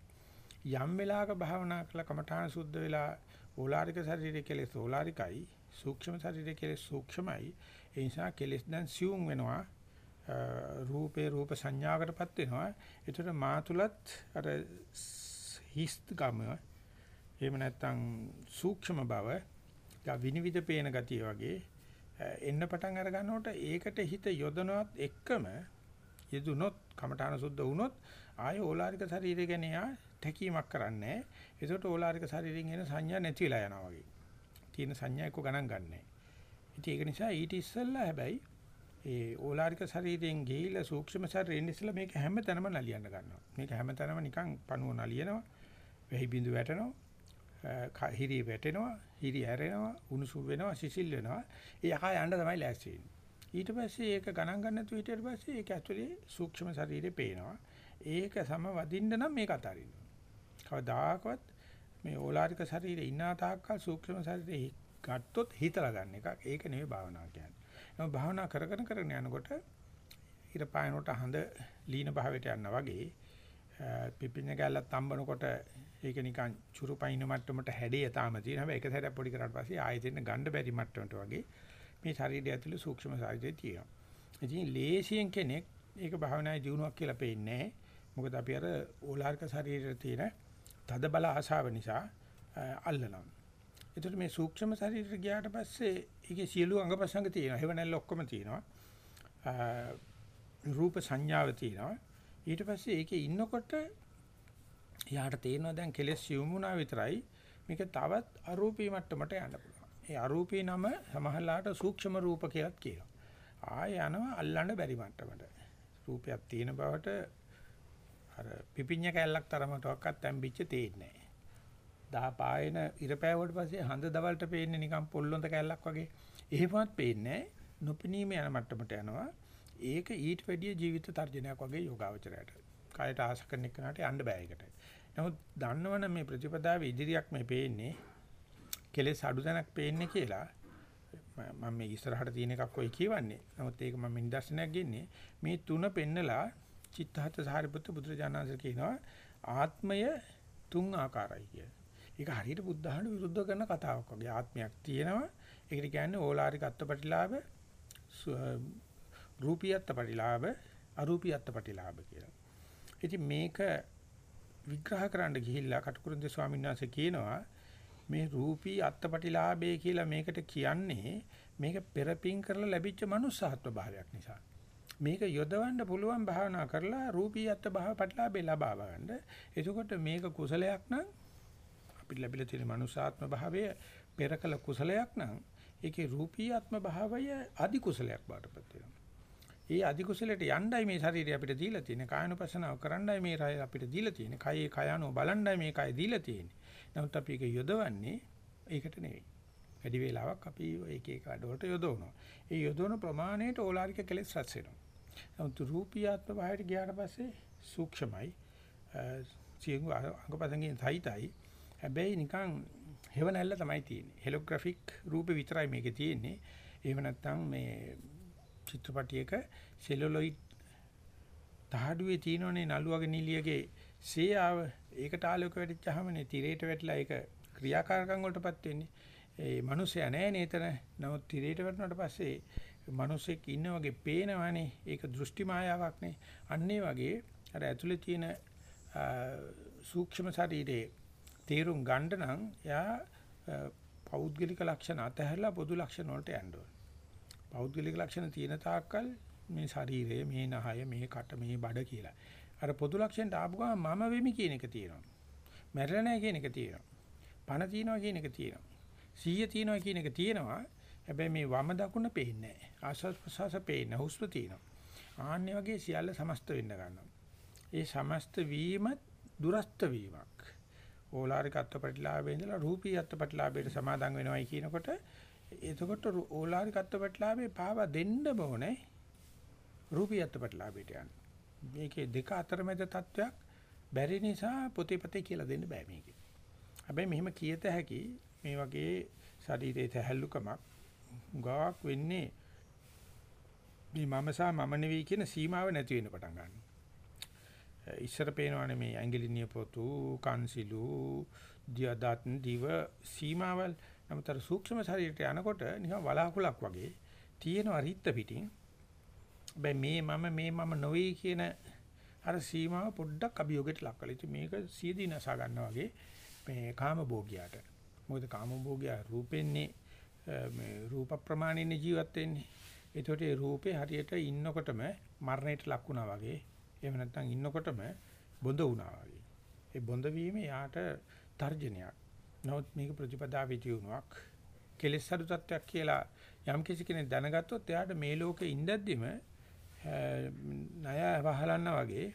යම් වෙලාවක භාවනා කළා කමඨාන සුද්ධ වෙලා ඕලාරික ශරීරය කෙලෙස් ඕලාරිකයි සූක්ෂම ශරීරය කෙලෙස් සූක්ෂමයි ඒ නිසා කෙලෙස් දැන් සියුම් වෙනවා රූපේ රූප සංඥාවකටපත් වෙනවා ඒතර මා තුලත් අර හිස්ත් ගම එහෙම නැත්නම් සූක්ෂම බව යා විනිවිද පේන ගතිය වගේ එන්න පටන් අර ගන්නකොට ඒකට හිත යොදනවත් එක්කම යෙදුනොත් කමඨාන සුද්ධ වුණොත් ආය ඕලාරික ශරීරය ගැන යා තැකීමක් කරන්නේ. ඒකට ඕලාරික ශරීරයෙන් එන සංඥා නැති වෙලා යනවා වගේ. තියෙන සංඥා එක්ක ගණන් ගන්නෑ. ඉතින් ඒක නිසා ඊට ඉස්සෙල්ලා හැබැයි ඒ ඕලාරික ශරීරයෙන් ගිහිලා සූක්ෂම ශරීරයෙන් ඉස්සෙල්ලා මේක හැම තැනම නලියන්න ගන්නවා. මේක හැම තැනම නිකන් පණුව නලියනවා. වෙහි බිඳු වැටෙනවා. හිරි වැටෙනවා. හිරි ඇරෙනවා. උණුසුම් වෙනවා. සිසිල් වෙනවා. ඒ යකා යන්න තමයි ලෑස්ති වෙන්නේ. ඊට පස්සේ ඒක ගණන් ගන්න නැතුව ඊට පස්සේ ඒක ඇතුලේ සූක්ෂම ශරීරේ පේනවා. ඒක සමවදින්න නම් මේක අතාරින්න. කවදාකවත් මේ ඕලාරික ශරීරේ ඉන්න තාක්කල් සූක්ෂම ශරීරේ ගත්තොත් හිතලා ගන්න එකක්. ඒක නෙවෙයි භාවනාව කියන්නේ. නමුත් භාවනා කරගෙන කරගෙන යනකොට ඊට පායනට හඳ ලීන භාවයට යනවා වගේ පිපින්න ගැල්ලක් තම්බනකොට ඒක නිකන් චුරුපයින් මට්ටමට හැඩය තාම තියෙන හැබැයි එක සැරයක් පොඩි කරාට පස්සේ ආයෙත් එන්න ගන්න බැරි මට්ටමට වගේ මේ ශරීරය ඇතුළේ සූක්ෂම ශරීරය තියෙනවා. ඉතින් ලේසියෙන් කෙනෙක් ඒක භාවනායේ දිනුවක් කියලා පේන්නේ නැහැ. මොකද අපි අර ඕලාරික ශරීරයේ තියෙන තද බල ආශාව නිසා අල්ලනවා. ඒතර මේ සූක්ෂම ශරීරයට ගියාට පස්සේ ඒකේ සියලු අංගපසංග තියෙනවා. හේව නැල්ල ඔක්කොම තියෙනවා. රූප සංඥාව තියෙනවා. ඊට පස්සේ ඒකේ ඉන්නකොට යාට තේරෙනවා දැන් කෙලෙස් යොමුනා විතරයි මේක තවත් අරූපී මට්ටමට යන්න පුළුවන්. ඒ අරූපී නම සමහරලාට සූක්ෂම රූප කියලාත් කියනවා. ආය යනවා අල්ලන්න බැරි මට්ටමට. රූපයක් තියෙන බවට අර පිපිඤ්ඤ කැල්ලක් තරමටවත් තැම්බිච්ච තේින්නේ නැහැ. දා පායන ඉර පෑවුවට පස්සේ හඳ දවල්ට පේන්නේ නිකන් පොල්ලොන්ද කැල්ලක් වගේ. එහෙමවත් පේන්නේ නොපෙනීම යන මට්ටමට යනවා. ඒක ඊට වැඩිය ජීවිත තර්ජනයක් වගේ යෝගාවචරයට. කායට ආශ කරන එකට යන්න බෑ ඒකට. නමුත් දන්නවනම් මේ ප්‍රතිපදාවේ ඉදිරියක් මේ පේන්නේ කෙලෙස් අඩු තැනක් පේන්නේ කියලා මම මේ ඉස්සරහට තියෙන එකක් ඔය කියවන්නේ. නමුත් ඒක මම නිදර්ශනයක් ගෙන්නේ මේ තුන පෙන්නලා චිත්තහත සාරිපුත්‍ර බුදුරජාණන්සේ කියනවා ආත්මය තුන් ආකාරයි කියලා. ඒක හරියට බුද්ධහමන විරුද්ධ කරන කතාවක් වගේ. ආත්මයක් තියෙනවා. ඒකට කියන්නේ ඕලාරික අත්පටිලාභ රූපී අත්පටිලාභ අරූපී අත්පටිලාභ කියලා. ඉතින් මේක විග්‍රහ කරන්න ගිහිල්ලා කටුකුරුන්දේ ස්වාමීන් වහන්සේ කියනවා මේ රූපී අත්පටිලාභය කියලා මේකට කියන්නේ මේක පෙරපින් කරලා ලැබිච්ච manussහත්ව භාවයක් නිසා. මේක යොදවන්න පුළුවන් භාවනා කරලා රූපී අත්ත භාවපටලාභේ ලබා ගන්න. එතකොට මේක කුසලයක් නම් අපිට ලැබිලා තියෙන මනුසාත්ම භාවය පෙරකල කුසලයක් නම් ඒකේ රූපී ආත්ම භාවය අදි කුසලයක් බාටපත් වෙනවා. ඒ අදි කුසලයට යණ්ඩයි මේ ශරීරය අපිට දීලා තියෙන්නේ. කායනුපසනාව කරන්නයි මේ රය අපිට දීලා තියෙන්නේ. කයේ කයano බලන්නයි මේ කය දීලා තියෙන්නේ. නමුත් අපි ඒක යොදවන්නේ ඒකට නෙවෙයි. වැඩි වේලාවක් අපි එක එක අඩවලට යොදවනවා. ඒ යොදවන ප්‍රමාණයට ඕලාරික කෙලෙස් රැස් වෙනවා. නමුත් රූපී ආත්ම භාවයට ගියාට පස්සේ සූක්ෂමයි. සියඟු අංගපදංගෙන් සහිතයි. හැබැයි නිකන් හෙව නැල්ල තමයි තියෙන්නේ. හෙලෝග්‍රැෆික් රූපේ විතරයි මේකේ තියෙන්නේ. එහෙම නැත්නම් මේ චිත්‍රපටියක සෙලුලොයිඩ් තහඩුවේ තියෙනනේ නළුවගේ නිලියගේ සේයාව ඒකට ආලෝක වැටිච්චාමනේ තිරේට වැටලා ඒක ක්‍රියාකාරකම් වලටපත් වෙන්නේ. ඒ මිනිස්සයා නෑ නේතන. නමුත් තිරේට වැටුණාට පස්සේ මිනිස්සෙක් ඉන්න වගේ පේනවනේ. ඒක දෘෂ්ටි මායාවක් නේ. අන්න වගේ අර ඇතුලේ තියෙන සූක්ෂම ශරීරයේ තේරුම් ගන්න නම් එයා පෞද්ගලික ලක්ෂණ අතහැරලා පොදු ලක්ෂණ වලට යන්න ඕනේ. පෞද්ගලික ලක්ෂණ තියෙන තාක්කල් මේ ශරීරය, මේ නහය, මේ කට, මේ බඩ කියලා. අර පොදු ලක්ෂණට ආපු ගමන් මම වෙමි කියන එක තියෙනවා. මැරෙලා නැහැ කියන එක තියෙනවා. පණ තියනවා කියන එක තියෙනවා. සීය තියනවා කියන එක තියෙනවා. හැබැයි මේ වම දකුණ පේන්නේ නැහැ. ආස්වාද ප්‍රසවාස පේන්නේ හුස්ම තියෙනවා. ආන්නේ වගේ සියල්ල සමස්ත වෙන්න ගන්නවා. ඒ සමස්ත වීම දුරස්ත වීමක්. ඕලාරික අත්පටිලාභේ ඉඳලා රූපී අත්පටිලාභයට සමාදන් වෙනවයි කියනකොට එතකොට ඕලාරික අත්පටිලාභේ පාව දෙන්න ඕනේ රූපී අත්පටිලාභයට යන්න. මේකේ දෙක අතරමැද තත්වයක් බැරි නිසා පොතේ පතේ කියලා දෙන්න බෑ මේකේ. හැබැයි මෙහෙම කියත හැකි මේ වගේ ශරීරයේ තැහැල්ලුකමක් ගාක් වෙන්නේ මේ මම සහ මම නෙවෙයි කියන සීමාව නැති වෙන්න පටන් ගන්නවා. ඉස්සර පේනවනේ මේ ඇඟිලි නියපොතු, කන්සිලු, දියදාත් දිව සීමාවල් නමුතර සූක්ෂම ශරීරයට යනකොට නිකන් වලාකුලක් වගේ තියෙනවා රිත්ත පිටින්. හැබැයි මේ මම මේ මම නොවේ කියන අර සීමාව පොඩ්ඩක් අභියෝගයට ලක් කළා. ඉතින් මේක සියදී නසා ගන්නවා වගේ මේ කාම භෝගියාට. මොකද කාම භෝගියා රූපෙන්නේ මේ රූප ප්‍රමාණින් ජීවත් වෙන්නේ. ඒතකොට ඒ රූපේ හරියට ඉන්නකොටම මරණයට ලක් වුණා වගේ එහෙම නැත්නම් ඉන්නකොටම බොඳ වුණා වගේ. ඒ බොඳ වීම යාට තර්ජනයක්. නමුත් මේක ප්‍රතිපදාවේ තියුණුවක් කෙලෙස් අඩු තත්වයක් කියලා යම් කිසි කෙනෙක් දැනගත්තොත් එයාට මේ ලෝකේ ඉඳද්දිම ණය වහලන්න වගේ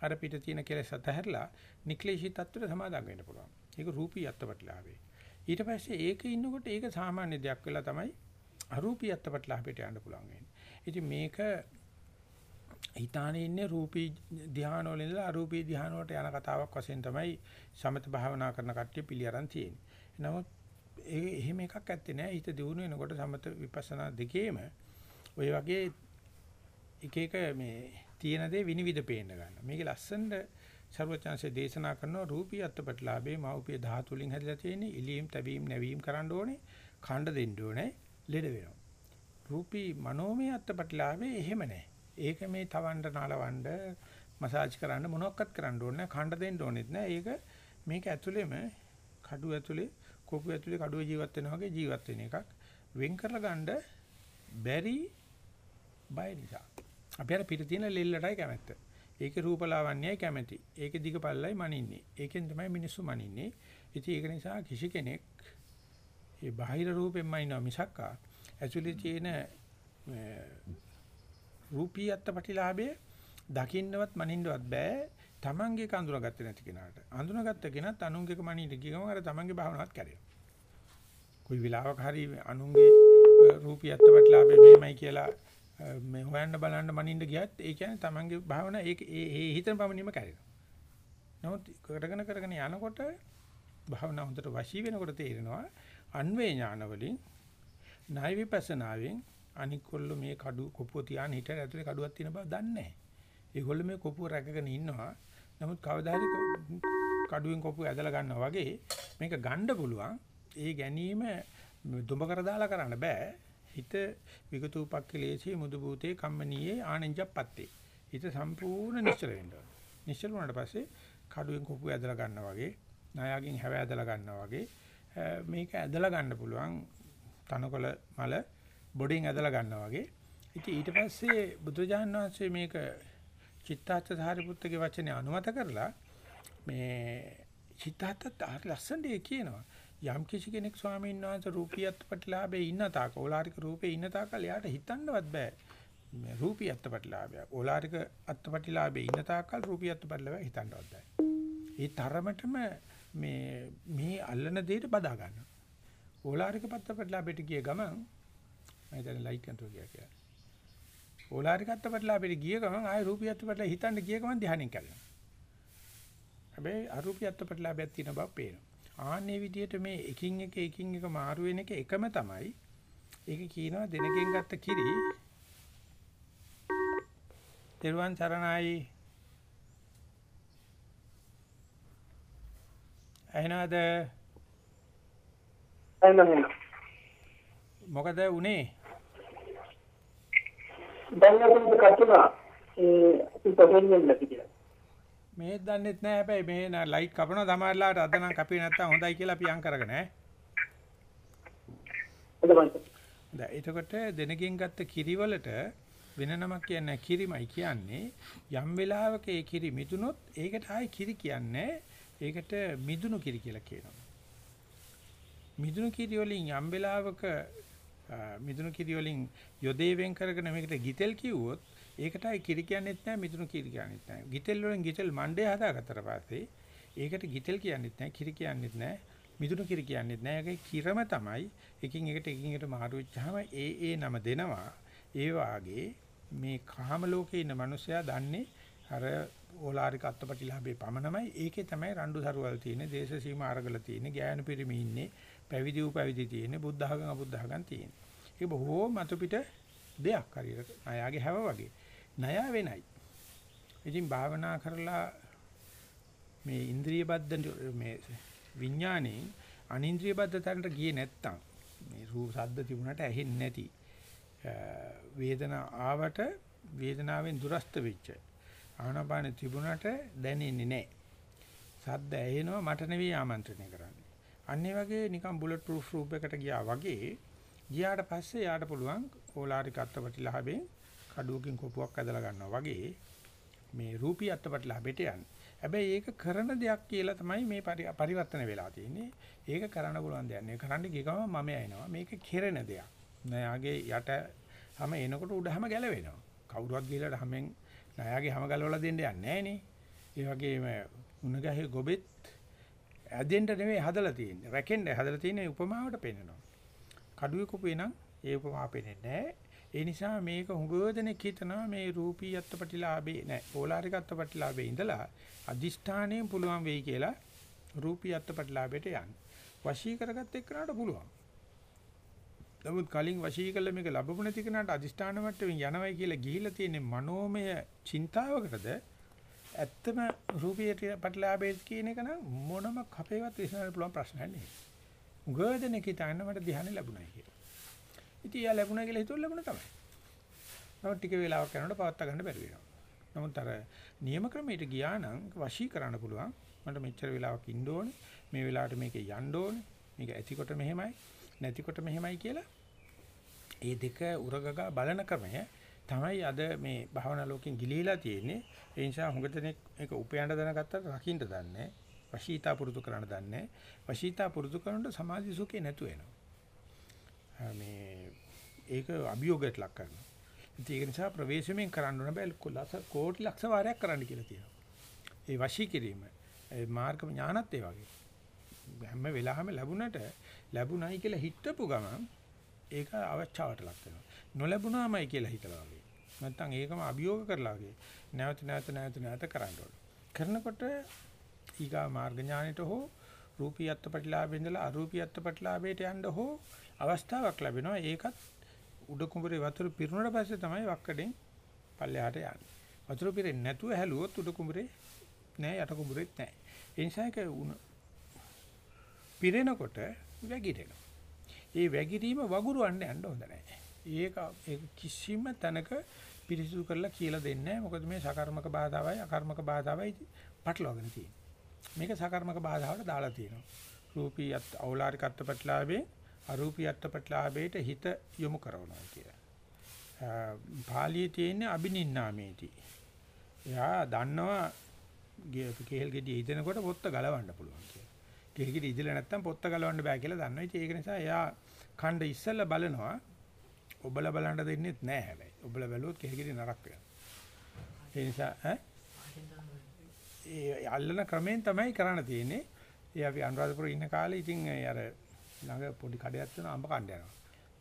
අර පිට තියෙන කෙලෙස් අතහැරලා නික්ලේශී තත්ත්වයට සමාදම් වෙන්න පුළුවන්. ඒක රූපී අත්පත්ලාවේ. ඊට පස්සේ ඒක ඉන්නකොට ඒක සාමාන්‍ය දෙයක් වෙලා තමයි අරූපී අත්පත්ලාහපයට යන්න පුළුවන් වෙන්නේ. ඉතින් මේක හිතානේ ඉන්නේ රූපී ධ්‍යාන වල ඉඳලා අරූපී ධ්‍යාන වලට යන කතාවක් වශයෙන් තමයි සමත භාවනා කරන කට්ටිය පිළිඅරන් තියෙන්නේ. නමුත් ඒ එහෙම එකක් ඇත්තේ නෑ. හිත දියුණු වෙනකොට සමත විපස්සනා දෙකේම ওই වගේ එක එක මේ තියෙන දේ විනිවිද පේන්න ගන්නවා. මේකේ ලස්සනට ਸਰවචන්සේ දේශනා කරනවා රූපී අත්පටලාභේ මෞපිය ධාතු වලින් හැදිලා තියෙන ඉලීම් තැවීම් නැවීම් කරන්න ඕනේ ඛණ්ඩ දෙන්න ඕනේ ලෙඩ වෙනවා. රූපී මනෝමය අත්පටලාභේ එහෙම නැහැ. ඒක මේ තවන්න නලවන්න මසාජ් කරන්න මොනවක්වත් කරන්න ඕනේ ඛණ්ඩ දෙන්න ඕනෙත් නෑ ඒක මේක ඇතුළෙම කඩුව ඇතුලේ කොපු ඇතුලේ කඩුව ජීවත් වෙනවා වගේ ජීවත් වෙන එකක්. වෙන් කරලා ගන්න බැරි බය නිසා. අපි අර පිට තියෙන ලෙල්ලටයි කැමැත්ත. ඒකේ රූපලාවන්‍යයි කැමැති. ඒකේ දිගපල්ලයි මනින්නේ. ඒකෙන් තමයි මිනිස්සු මනින්නේ. ඉතින් ඒක නිසා කිසි කෙනෙක් මේ බාහිර රූපෙන්ම ඉන්නවා මිසක්කා ඇතුලේ තියෙන රූපී අත්පටිලාභයේ දකින්නවත් මනින්නවත් බෑ. Tamange කඳුරගත්තේ නැති කෙනාට. අඳුනගත්ත කෙනත් අනුන්ගේක මනින්න ගියම අර Tamange භාවනාවත් කැඩෙනවා. કોઈ විලාවක හරි අනුන්ගේ රූපී අත්පටිලාභේ මෙහෙමයි කියලා මේ හොයන්න බලන්න මනින්න ගියත් ඒ කියන්නේ තමන්ගේ භාවනා ඒක ඒ හිතන පමණින්ම කැරෙනවා. නමුත් කරගෙන කරගෙන යනකොට භාවනා හොඳට වශී වෙනකොට තේරෙනවා අන්වේ ඥාන වලින් ණය විපස්සනාවෙන් අනිකොල්ල මේ කඩු කොපුව තියාන හිටර ඇතුලේ කඩුවක් තියෙන බව දන්නේ නැහැ. ඒගොල්ලෝ මේ කොපුව රැකගෙන ඉන්නවා. නමුත් කවදා හරි කඩුවෙන් කොපුව ඇදලා ගන්නවා වගේ මේක ගන්න පුළුවන්. ඒ ගැනීම දුඹ කර දාලා කරන්න බෑ. හිත විගතූපක්ඛලේසී මුදු භූතේ කම්මනීයේ ආනෙන්ජප්පත්තේ. හිත සම්පූර්ණ නිශ්චල වෙන්න ඕන. නිශ්චල වුණාට පස්සේ කඩුවෙන් කොපුව ඇදලා ගන්නවා වගේ, ණයගෙන් හැව ඇදලා ගන්නවා වගේ මේක ඇදලා ගන්න පුළුවන් තනකොළ මල බොඩින් ඇදලා ගන්නවා වගේ. ඉතින් ඊට පස්සේ බුදුජාණන් වහන්සේ මේක චිත්තාර්ථ සාරිපුත්තගේ වචනේ අනුමත කරලා මේ චිත්තාර්ථත් හරි ලස්සනට කියනවා. යම් කිසි කෙනෙක් ස්වාමීන් වහන්සේ රූපියත් ප්‍රතිලාභේ ඉන්න තාක ඕලාරික රූපේ ඉන්න තාක එයාට හිතන්නවත් බෑ. මේ රූපියත් ප්‍රතිලාභය. ඕලාරික අත්පටිලාභේ ඉන්න තාකල් රූපියත් ප්‍රතිලාභය හිතන්නවත් බෑ. ඒ තරමටම මේ මේ අල්ලන දෙයට බදා ගන්නවා. ඕලාරික පත්ත ප්‍රතිලාභයට ගිය ගමන් මම දැන් ලයිට් කන්ට්‍රෝල් ගියා කියලා. ඕලාරික අත්ත ප්‍රතිලාභයට ගිය ගමන් ආය රූපියත් ප්‍රතිලාභය හිතන්න ගිය ගමන් ධානයෙන් කැඩෙනවා. හැබැයි අරූපියත් ප්‍රතිලාභයක් තියෙන බව පේනවා. ආන්නේ විදිහට මේ එකින් එක එකින් එක මාරු වෙන එක එකම තමයි. ඒක කියනවා දෙනගෙන් ගත්ත කිරි. තෙරුවන් සරණයි. ඇහෙනවද? එන්න මොකද උනේ? දැන් අපිට කටුනා ඒ අපි පොඩ්ඩක් නැති කියලා. මේ දන්නෙත් නෑ හැබැයි මේ නා ලයිට් කපනවා සමහරලාට අද නම් කපේ නැත්තම් හොඳයි කියලා අපි අං කරගෙන ඈ. එතකොට දෙනකින් ගත්ත කිරිවලට වෙන නමක් කියන්නේ කිරිමයි කියන්නේ යම් වෙලාවක ඒ කිරි මිදුනොත් ඒකට ආයි කිරි කියන්නේ ඒකට මිදුණු කිරි කියලා කියනවා. මිදුණු කිරි වලින් යම් වෙලාවක මිදුණු කිරි වලින් යොදේ වෙන් කරගෙන මේකට ගිතෙල් කිව්වොත් ඒකටයි කිරි කියන්නෙත් නැහැ මිදුණු කිරි කියන්නෙත් නැහැ. ගිතෙල් වලින් ගිතෙල් මණ්ඩේ හදාගත්තට පස්සේ ඒකට ගිතෙල් කියන්නෙත් නැහැ කිරි කියන්නෙත් නැහැ මිදුණු කිරි කියන්නෙත් නැහැ. ඒකේ කිරම තමයි එකින් එකට එකින් එකට මාරු වෙච්චාම ඒ ඒ නම දෙනවා. ඒ වාගේ මේ කාම ලෝකේ ඉන්න මිනිසයා දන්නේ අර ඕලාරික අත්පටිලාභේ පමණමයි. ඒකේ තමයි රණ්ඩු සරුවල් තියෙන්නේ, දේශ සීමා අරගල තියෙන්නේ, ගෑනු පිරිමි ඉන්නේ, පැවිදි වූ පැවිදි තියෙන්නේ, බුද්ධ ආගම අබුද්ධ ආගම් තියෙන්නේ. ඒක බොහෝ මතු පිට දෙයක් හරියට අයාගේ හැව වගේ. ණය වෙනයි. ඉතින් භාවනා කරලා මේ ඉන්ද්‍රිය බද්ධ මේ විඥාණයෙන් අනින්ද්‍රිය බද්ධ තැනට ගියේ නැත්තම් මේ රූප ශබ්ද තිබුණාට ඇහෙන්නේ නැති වේදනා ආවට වේදනාවෙන් දුරස්ත වෙච්ච ආනාපාන තිබුණාට දැනෙන්නේ නැහැ. ශබ්ද ඇහෙනවා මට නෙවෙයි ආමන්ත්‍රණය කරන්නේ. අන්න ඒ වගේ නිකන් බුලට් ප්‍රූෆ් රූප් එකට ගියා වගේ ගියාට පස්සේ යාට පුළුවන් ඕලාරික අත්පටිලාභයෙන් කඩුවකින් කොපුවක් ඇදලා ගන්නවා වගේ මේ රූපී අත්පත්ලාභයට යන්නේ. හැබැයි ඒක කරන දෙයක් කියලා තමයි මේ පරිවර්තන වෙලා තියෙන්නේ. ඒක කරන්න පුළුවන් දෙයක් නෙවෙයි. කරන්න ගිය ගමන් මම එනවා. මේක කෙරෙන දෙයක්. නයාගේ යට හැම එනකොට උඩ හැම ගැලවෙනවා. කවුරුවත් ගිහලා හැමෙන් නයාගේ හැම ගලවලා දෙන්න යන්නේ නැහනේ. ඒ වගේම උණ ගැහේ ගොබෙත් ඇදෙන්න නෙවෙයි හදලා තියෙන්නේ. රැකෙන්න හදලා තියෙන්නේ උපමාවට පෙන්නනවා. කඩුවේ කුපේ නම් ඒ උපමාව පෙන්නේ නැහැ. ඒ නිසා මේක හුඟවදෙනෙක් හිතනවා මේ රූපී අත්පටිලාභේ නෑ ඕලාරික අත්පටිලාභේ ඉඳලා අදිෂ්ඨාණයෙන් පුළුවන් වෙයි කියලා රූපී අත්පටිලාභයට යන්න. වශී කරගත්ත එක්කනට පුළුවන්. නමුත් කලින් වශී කළ මේක ලැබුණ නැති කෙනාට අදිෂ්ඨාන මට්ටමින් යනවයි කියලා ගිහිලා තියෙන මනෝමය චින්තාවකටද ඇත්තම රූපී අත්පටිලාභේ කියන එක නම් මොනම කපේවත් විසඳන්න පුළුවන් ප්‍රශ්නයක් නෙවෙයි. උගදෙනෙක් හිතන්න මට ධ්‍යාන ලැබුණයි කියලා. ඉතින් එයා ලැබුණා කියලා හිතුවොත් ලැබුණා තමයි. නමුත් ටික වෙලාවක් යනකොට පවත් ගන්න බැරි වෙනවා. නමුත් අර නියම ක්‍රමයට ගියා නම් වශී කරන්න පුළුවන්. මට මෙච්චර වෙලාවක් ඉන්න ඕනේ. මේ වෙලාවට මේක යන්න ඕනේ. මේක ඇතිකොට මෙහෙමයි, නැතිකොට මෙහෙමයි කියලා. ඒ දෙක උරගගා බලන ක්‍රමය තමයි අද මේ භාවනා ලෝකෙන් ගිලීලා තියෙන්නේ. ඒ නිසා හුඟ දෙනෙක් මේක උපයන්න දැනගත්තට රකින්න දන්නේ වශීතා පුරුදු කරන්න දන්නේ වශීතා පුරුදු කරනකොට සමාධි සුඛේ නැතු වෙනවා. මේ ඒක අභියෝගයට ලක් කරනවා. ඉතින් ඒක නිසා ප්‍රවේශමෙන් කරන්න ඕන බෑ කෝටි ලක්ෂ වාරයක් කරන්න කියලා තියෙනවා. ඒ වශී කිරීම ඒ මාර්ග ඥානත් ඒ වගේ. හැම වෙලාවෙම ලැබුණට ලැබුණයි කියලා හිතපු ගමන් ඒක අවචාවට ලක් වෙනවා. නොලැබුණාමයි කියලා හිතලා වගේ. නැත්තම් ඒකම අභියෝග කරලා වගේ. නැවත නැවත නැවත නැවත කරන්න ඕන. කරනකොට ඊගා මාර්ග ඥානෙට හෝ රූපී අත්පටිලාභේ ඉඳලා අරූපී අත්පටිලාභයට යන්න හෝ අවස්ථාවක් ලැබෙනවා. ඒකත් උඩ කුඹුරේ වතුර පිරුණාට පස්සේ තමයි වක්කඩෙන් පල්ලෙහාට යන්නේ. වතුර පිරෙන්නේ නැතුව හැලුවොත් උඩ කුඹුරේ නෑ යට කුඹුරෙත් නෑ. ඒ නිසා ඒක උණ පිරෙනකොට වැగిරෙනවා. ඒ වැగిරීම වගුරුවන්න යන්න හොඳ නැහැ. ඒක ඒක කිසිම තැනක පිරිසිදු කරලා කියලා දෙන්නේ නැහැ. මොකද මේ සකර්මක බාධාවයි අකර්මක බාධාවයි පටලවාගෙන තියෙන්නේ. මේක සකර්මක බාධාවට දාලා තියෙනවා. රූපී අත් අවලාරික අත්පත්ලාභේ අරූපී අත්පත්ලාභේට හිත යොමු කරනවා කියලා. පාලියේ තියෙන අබිනින්නාමේටි. එයා දන්නවා කේල් ගෙඩිය ඉදෙනකොට පොත්ත ගලවන්න පුළුවන් කියලා. කේල් ගෙඩිය ඉදලා නැත්තම් පොත්ත ගලවන්න බෑ කියලා දන්නවා. ඉතින් ඒක නිසා එයා ඛණ්ඩ ඉස්සෙල්ලා බලනවා. ඔබලා බලන්න දෙන්නෙත් නෑ හැබැයි. ඔබලා බැලුවොත් කේල් ගෙඩිය නරක වෙනවා. ඒ නිසා ඈ ඒ අල්ලන ක්‍රමයෙන් තමයි කරන්න තියෙන්නේ. ඒ අපි අනුරාධපුර ඉන්න කාලේ ඉතින් අර ළඟ පොඩි කඩයක් තියෙන අඹ කණ්ඩ යනවා.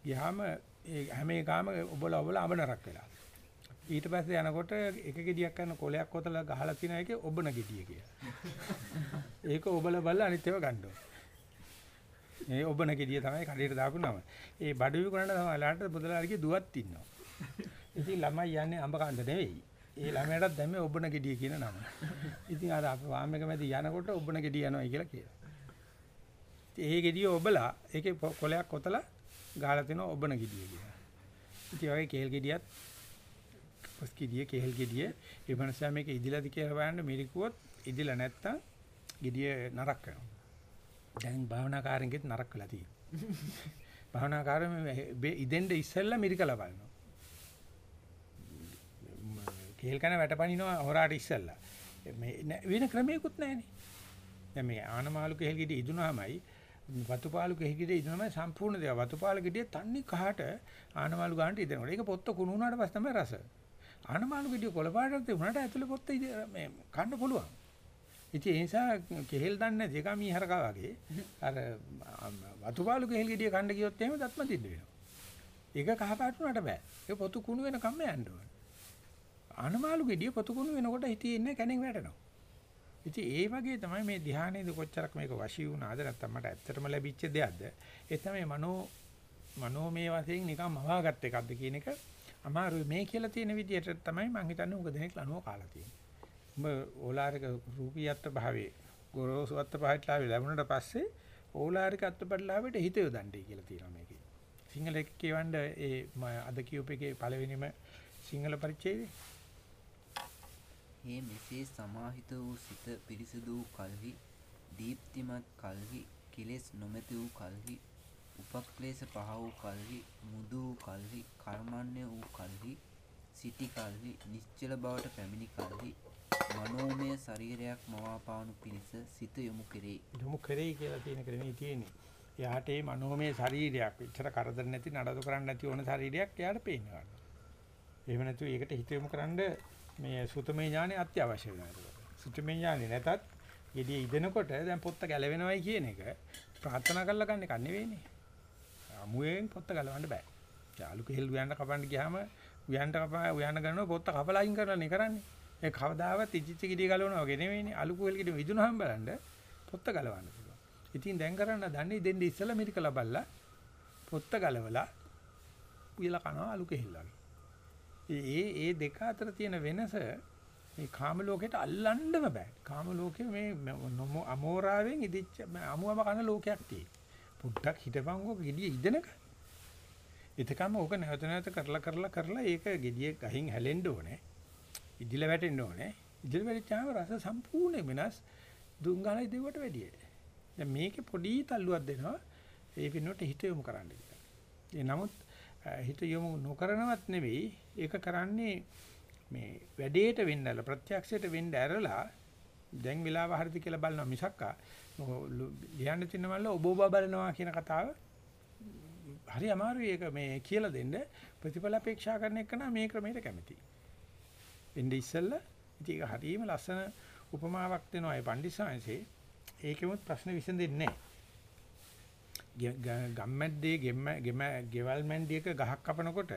ගියාම ඒ හැම එකම ඔබලා ඔබලා අඹ නරක් වෙලා. ඊට පස්සේ යනකොට එක ගෙඩියක් කරන කොලයක් කොතලා ගහලා තියෙන එකේ ඔබන ගෙඩිය කියලා. ඒක ඔබලා බලලා අනිත් ඒවා ගන්න ඕනේ. මේ ඔබන ගෙඩිය තමයි කඩේට දාපු නම. ඒ බඩුවි කරන්න තමයි ලාට බුදලාරිගේ දුවක් ඉන්නවා. ඉතින් ළමයි යන්නේ අඹ කන්ද නෙවෙයි. ඒ ළමයාටත් දැම්මේ ඔබන ගෙඩිය කියන නම. ඉතින් අර අපේ වාම් එක මැද යනකොට ඔබන ගෙඩිය යනවා කියලා කියනවා. ඒ ගෙඩිය ඔබලා ඒකේ කොලයක් කොතලා ගහලා තිනවා ඔබන ගෙඩිය කියලා. ඉතින් වගේ කේල් ගෙඩියත් පස් ගෙඩිය කේල් ගෙඩිය ඒ මනසා මේක ඉදිලාද කියලා බලන්න මිරිකුවොත් ඉදිලා නැත්තම් ගෙඩිය නරක වෙනවා. දැන් භාවනාකාරයෙන්ගෙත් නරක වෙලා තියෙනවා. භාවනාකාරම ඉදෙන්ද ඉස්සෙල්ලා මිරිකලා බලනවා. කේල් කන වැටපනිනවා හොරාට ඉස්සෙල්ලා. මේ වෙන ක්‍රමයක්වත් නැහැනේ. දැන් මේ ආනමාලු කේල් ගෙඩිය ඉදුණාමයි වතුපාලු කෙහි ගෙඩිය ඉදනම සම්පූර්ණ දේව වතුපාලු ගෙඩිය තන්නේ කහට ආනමාලු ගන්නට ඉදෙනවා. ඒක පොත්ත කුණු වුණාට පස්සේ තමයි රස. ආනමාලු ගෙඩිය කොළ පාටට තිබුණාට ඇතුලේ පොත්ත මේ කන්න පුළුවන්. ඉතින් ඒ නිසා කෙහෙල් දන්නේ නැති එක මීහරකා වගේ අර වතුපාලු කෙහෙල් ගෙඩිය කන්න ගියොත් එහෙම දත්ම දින්න වෙනවා. ඒක කහ පාට උනට බෑ. ඒක පොතු කුණු වෙන කම්ම යන්න ඕනේ. ආනමාලු ගෙඩිය පොතු කුණු වෙනකොට හිතේ ඉන්නේ කණෙන් වැටෙනවා. ඉතින් ඒ වගේ තමයි මේ ධ්‍යානයේද කොච්චරක් මේක වශී වුණාද නැත්නම් මට ඇත්තටම ලැබිච්ච දෙයක්ද ඒ තමයි මනෝ මනෝමය වශයෙන් නිකන් මවාගත් එකක්ද කියන එක අමාරුයි මේ කියලා තියෙන විදිහට තමයි මම හිතන්නේ උග දෙනෙක් ලනුව කාලා තියෙන්නේ. උඹ ඕලාරික රූපීයත්ව භාවයේ ගොරෝසු අත්පහටලාවේ ලැබුණට පස්සේ ඕලාරික අත්පහටලාවට හිත යොදන්නේ කියලා තියෙනවා මේකේ. සිංහල එක කියවන්න ඒ අද කියූපේකේ පළවෙනිම සිංහල පරිච්ඡේදය හේ මෙසේ සමාහිත වූ සිත පිරිසිදු වූ කල්හි දීප්තිමත් කල්හි කෙලෙස් නොමැති වූ කල්හි උපක්ලේශ පහ වූ කල්හි මුදු වූ කල්හි කර්මණ්‍ය වූ කල්හි සිටි කල්හි නිශ්චල බවට පැමිණි කල්හි මනෝමය ශරීරයක් මවාපානු පිණිස සිත යොමු කෙරේ. යොමු කරේ කියලා තියෙන ක්‍රමයේ තියෙන්නේ. එයාට මේ මනෝමය ශරීරයක් විතර කරදර නැති නඩතු කරන්න නැති ඕන ශරීරයක් එයාට පේනවා. එහෙම නැතු ඒකට හිත යොමු කරන්න මේ සුතමේ ඥානෙ අත්‍යවශ්‍ය වෙනවා. සුතමේ ඥානෙ නැතත් gediye ඉදෙනකොට දැන් පොත්ත ගැලවෙනවයි කියන එක ප්‍රාර්ථනා කරලා ගන්න එක නෙවෙයිනේ. අමුයෙන් පොත්ත ගලවන්න බෑ. යාලු කෙහෙල් උයන්න කපන්න ගියාම උයන්ට කපා උයන්න ගන්නවා පොත්ත කපලා අයින් කරලානේ කරන්නේ. ඒ කවදාවත් ඉජිච්ච gediye ගලවනවා වගේ නෙවෙයිනේ. අලු කෙහෙල් gediye විදුනහම බලන්න පොත්ත ගලවන්න පුළුවන්. ඉතින් දැන් කරන්න දන්නේ දෙන්නේ ඉස්සලා මිරිකලා බලලා පොත්ත ගලවලා උයලා කනවා අලු කෙහෙල් වගේ. ඒ ඒ දෙක අතර තියෙන වෙනස මේ කාම ලෝකයට අල්ලන්නම බෑ. කාම ලෝකේ මේ අමෝරාවෙන් ඉදිච්ච අමුවම කන ලෝකයක් තියෙන. පුඩ්ඩක් හිටපන්කෝ gediye ඉදෙනක. එතකම ඕක නැවත නැවත කරලා කරලා කරලා ඒක gediye ගහින් හැලෙන්න ඕනේ. ඉදිලා වැටෙන්න ඕනේ. ඉදිලා වැටිච්චාම රස සම්පූර්ණ වෙනස් දුංගලයි දෙවට වැඩිය. දැන් මේකේ පොඩි තල්ලුවක් දෙනවා. ඒ වෙනුවට හිත යොමු කරන්න කියලා. ඒ නමුත් හිත යොමු නොකරනවත් නෙවෙයි ඒක කරන්නේ මේ වැඩේට වෙන්නලා ප්‍රත්‍යක්ෂයට වෙන්න ඇරලා දැන් වෙලාව හරිද කියලා බලනවා මිසක්කා ලියන්න තියෙන මල්ල ඔබ ඔබ බලනවා කියන කතාව හරි අමාරුයි ඒක මේ කියලා දෙන්න ප්‍රතිඵල අපේක්ෂා කරන එක නම් මේ ක්‍රමයට කැමති. වෙන්නේ ඉස්සෙල්ලා ඉතින් ඒක හරියම ලස්සන උපමාවක් දෙනවා ඒ පණ්ඩිතසාංශේ ඒකෙමුත් ප්‍රශ්න විසඳෙන්නේ නැහැ. ගම්මැද්දේ ගෙම්ම ගෙම ගෙවල් මැන්ඩියක ගහක් කපනකොට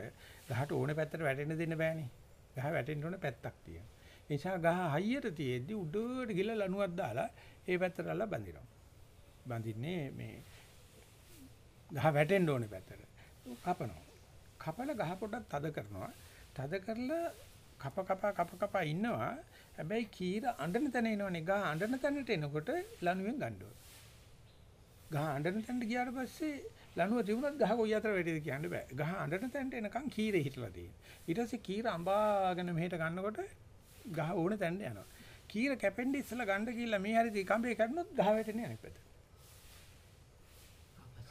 ගහට ඕන පැත්තට වැටෙන්න දෙන්න බෑනේ. ගහ වැටෙන්න ඕන පැත්තක් තියෙනවා. ඒ නිසා ගහ හයියට තියෙද්දි උඩට ගිහලා ලණුවක් දාලා ඒ පැත්තට අල්ල බඳිනවා. බඳින්නේ මේ ගහ වැටෙන්න ඕනේ පැත්තට. කපනවා. කපලා ගහ පොඩක් තද කරනවා. තද කරලා කප කප කප කප ඉන්නවා. හැබැයි කීර අඬන තැන එනවනේ. ගහ අඬන තැනට එනකොට ලණුවෙන් ගන්න ඕනේ. ගහ අඬන තැනට ගියාට පස්සේ ලණුව තිබුණත් ගහ කොයි අතර වැටේද කියන්න බෑ. ගහ අඬන තැනට එනකන් කීරේ හිටලා තියෙනවා. ඊට පස්සේ කීර අඹාගෙන මෙහෙට ගන්නකොට ගහ ඕන තැනට යනවා. කීර කැපෙන්නේ ඉස්සලා ගන්න ගිහිල්ලා මේ හරිය කඹේ කැඩුණොත් ගහ වැටෙන්නේ අනිත් පැත්තට.